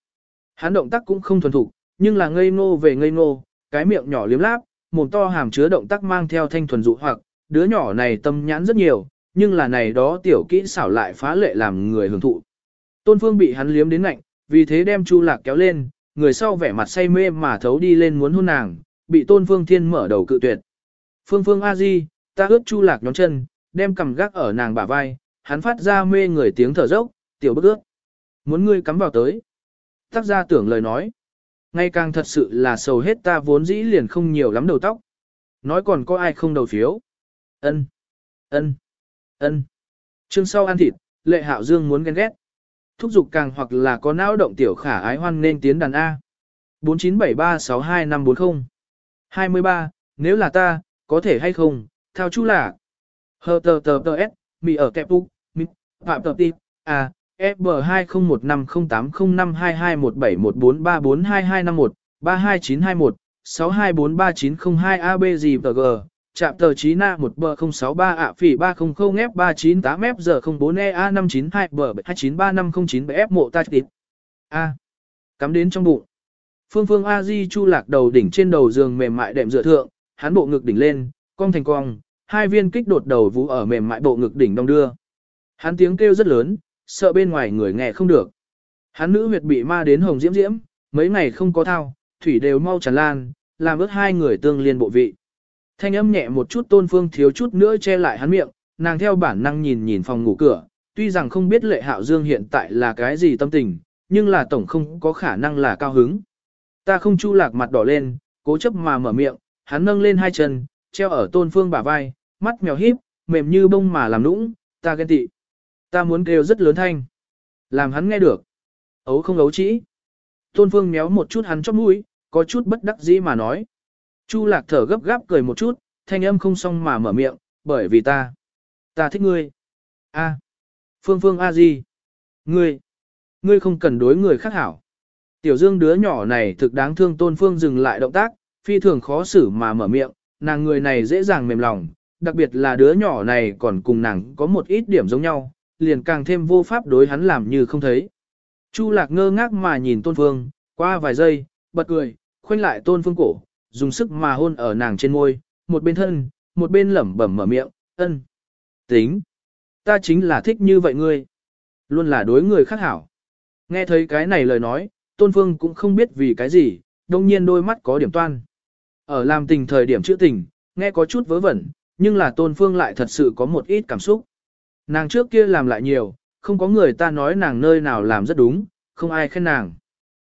Hắn động tác cũng không thuần thục, nhưng là ngây ngô về ngây ngô, cái miệng nhỏ liếm láp, mồm to hàm chứa động tác mang theo thanh thuần dụ hoặc, đứa nhỏ này tâm nhãn rất nhiều, nhưng là này đó tiểu kỹ xảo lại phá lệ làm người hưởng thụ. Tôn Phương bị hắn liếm đến lạnh, vì thế đem Chu Lạc kéo lên, người sau vẻ mặt say mê mà thấu đi lên muốn hôn nàng, bị Tôn Phương Thiên mở đầu cự tuyệt. Phương Phương A Di, ta ướt Chu Lạc nhóm chân, đem cầm gác ở nàng bả vai, hắn phát ra mê người tiếng thở dốc, tiểu bức ướt. Muốn ngươi cắm vào tới. Tác gia tưởng lời nói. Ngay càng thật sự là sầu hết ta vốn dĩ liền không nhiều lắm đầu tóc. Nói còn có ai không đầu phiếu. Ân, ân, ân. Chương sau ăn thịt, lệ hạo dương muốn ghen ghét thúc giục càng hoặc là có não động tiểu khả ái hoan nên tiến đàn A. 4973625540 23. Nếu là ta, có thể hay không, Thao chú là Hờ tờ tờ tờ S, mì ở kẹp úc, mì, phạm tờ tịp, à, A, FB 20150805221714342251, 32921, 62439002AB gì tờ G, Chạm tờ trí na 1 sáu 063 ạ phỉ 300 f 398 f giờ 04 e a 592 chín 2935097 f mộ ta tịt. A. Cắm đến trong bụng. Phương Phương A Di Chu Lạc đầu đỉnh trên đầu giường mềm mại đệm dựa thượng, hắn bộ ngực đỉnh lên, cong thành cong, hai viên kích đột đầu vũ ở mềm mại bộ ngực đỉnh đông đưa. Hắn tiếng kêu rất lớn, sợ bên ngoài người nghe không được. Hắn nữ huyệt bị ma đến hồng diễm diễm, mấy ngày không có thao, thủy đều mau tràn lan, làm ướt hai người tương liên bộ vị. Thanh âm nhẹ một chút tôn phương thiếu chút nữa che lại hắn miệng, nàng theo bản năng nhìn nhìn phòng ngủ cửa, tuy rằng không biết lệ hạo dương hiện tại là cái gì tâm tình, nhưng là tổng không có khả năng là cao hứng. Ta không chu lạc mặt đỏ lên, cố chấp mà mở miệng, hắn nâng lên hai chân, treo ở tôn phương bả vai, mắt mèo híp, mềm như bông mà làm nũng, ta ghen tị. Ta muốn kêu rất lớn thanh. Làm hắn nghe được. Ấu không ấu chỉ. Tôn phương méo một chút hắn chóp mũi, có chút bất đắc dĩ mà nói. Chu lạc thở gấp gáp cười một chút, thanh âm không xong mà mở miệng, bởi vì ta. Ta thích ngươi. A. Phương phương A gì? Ngươi. Ngươi không cần đối người khác hảo. Tiểu dương đứa nhỏ này thực đáng thương tôn phương dừng lại động tác, phi thường khó xử mà mở miệng, nàng người này dễ dàng mềm lòng, đặc biệt là đứa nhỏ này còn cùng nàng có một ít điểm giống nhau, liền càng thêm vô pháp đối hắn làm như không thấy. Chu lạc ngơ ngác mà nhìn tôn phương, qua vài giây, bật cười, khoanh lại tôn phương cổ, dùng sức mà hôn ở nàng trên môi, một bên thân, một bên lẩm bẩm mở miệng, ân. Tính. Ta chính là thích như vậy ngươi. Luôn là đối người khác hảo. Nghe thấy cái này lời nói, tôn phương cũng không biết vì cái gì, đông nhiên đôi mắt có điểm toan. Ở làm tình thời điểm chữa tình, nghe có chút vớ vẩn, nhưng là tôn phương lại thật sự có một ít cảm xúc. Nàng trước kia làm lại nhiều, không có người ta nói nàng nơi nào làm rất đúng, không ai khen nàng.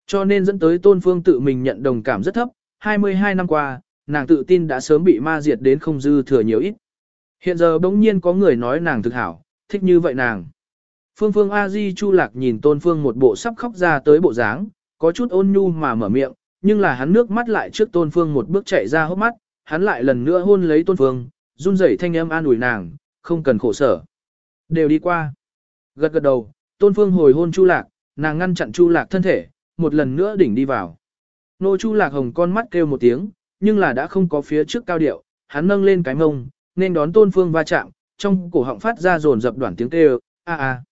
Cho nên dẫn tới tôn phương tự mình nhận đồng cảm rất thấp, 22 năm qua, nàng tự tin đã sớm bị ma diệt đến không dư thừa nhiều ít. Hiện giờ bỗng nhiên có người nói nàng thực hảo, thích như vậy nàng. Phương Phương A Di Chu Lạc nhìn Tôn Phương một bộ sắp khóc ra tới bộ dáng, có chút ôn nhu mà mở miệng, nhưng là hắn nước mắt lại trước Tôn Phương một bước chạy ra hốc mắt, hắn lại lần nữa hôn lấy Tôn Phương, run rẩy thanh âm an ủi nàng, không cần khổ sở. Đều đi qua. Gật gật đầu, Tôn Phương hồi hôn Chu Lạc, nàng ngăn chặn Chu Lạc thân thể, một lần nữa đỉnh đi vào. Nô Chu Lạc Hồng con mắt kêu một tiếng, nhưng là đã không có phía trước cao điệu, hắn nâng lên cái mông, nên đón Tôn Phương va chạm, trong cổ họng phát ra rồn dập đoạn tiếng kêu, a a,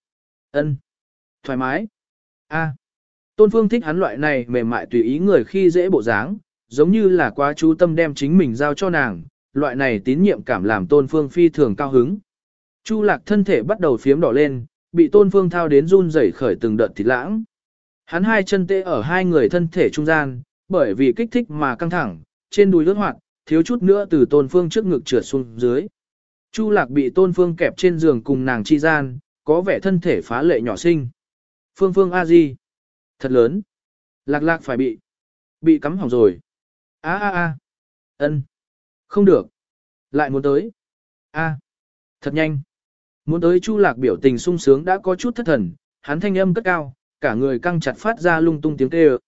ân, thoải mái, a. Tôn Phương thích hắn loại này mềm mại tùy ý người khi dễ bộ dáng, giống như là quá chú tâm đem chính mình giao cho nàng, loại này tín nhiệm cảm làm Tôn Phương phi thường cao hứng. Chu Lạc thân thể bắt đầu phiếm đỏ lên, bị Tôn Phương thao đến run rẩy khởi từng đợt thịt lãng. Hắn hai chân tê ở hai người thân thể trung gian, bởi vì kích thích mà căng thẳng, trên đùi lướt hoạt, thiếu chút nữa từ tôn phương trước ngực trượt xuống dưới. Chu lạc bị tôn phương kẹp trên giường cùng nàng chi gian, có vẻ thân thể phá lệ nhỏ sinh. Phương phương a di Thật lớn. Lạc lạc phải bị. Bị cắm hỏng rồi. a a a ân không được. Lại muốn tới. a Thật nhanh. Muốn tới chu lạc biểu tình sung sướng đã có chút thất thần, hắn thanh âm cất cao, cả người căng chặt phát ra lung tung tiếng kêu.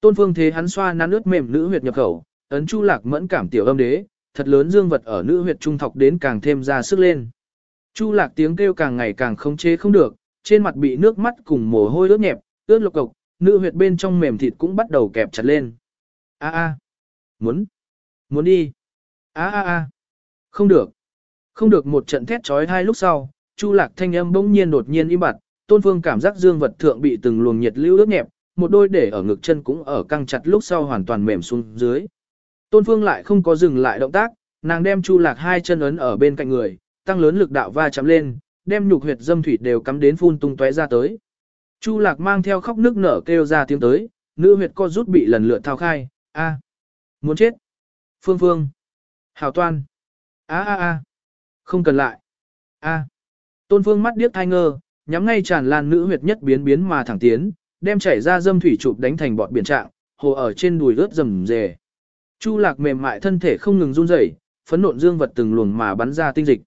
Tôn Phương thế hắn xoa nắn nước mềm nữ huyệt nhập khẩu, ấn Chu Lạc mẫn cảm tiểu âm đế, thật lớn dương vật ở nữ huyệt trung thọc đến càng thêm ra sức lên. Chu Lạc tiếng kêu càng ngày càng không chế không được, trên mặt bị nước mắt cùng mồ hôi ướt nhẹp, ướt lục cục nữ huyệt bên trong mềm thịt cũng bắt đầu kẹp chặt lên. A a, muốn, muốn đi. A a a, không được, không được một trận thét chói hai lúc sau, Chu Lạc thanh âm bỗng nhiên đột nhiên im bặt, Tôn Phương cảm giác dương vật thượng bị từng luồng nhiệt lưu ướt nhẹp, một đôi để ở ngực chân cũng ở căng chặt lúc sau hoàn toàn mềm xuống dưới. Tôn Phương lại không có dừng lại động tác, nàng đem Chu Lạc hai chân ấn ở bên cạnh người, tăng lớn lực đạo va chạm lên, đem nhục huyệt dâm thủy đều cắm đến phun tung tóe ra tới. Chu Lạc mang theo khóc nước nở kêu ra tiếng tới, nữ huyệt co rút bị lần lượt thao khai, a, muốn chết. Phương Phương, Hảo Toan, a a a, không cần lại, a. Tôn Phương mắt điếc thai ngơ, nhắm ngay tràn lan nữ huyệt nhất biến biến mà thẳng tiến, đem chảy ra dâm thủy chụp đánh thành bọt biển trạng, hồ ở trên đùi rớt rầm rề. Chu lạc mềm mại thân thể không ngừng run rẩy, phấn nộn dương vật từng luồng mà bắn ra tinh dịch.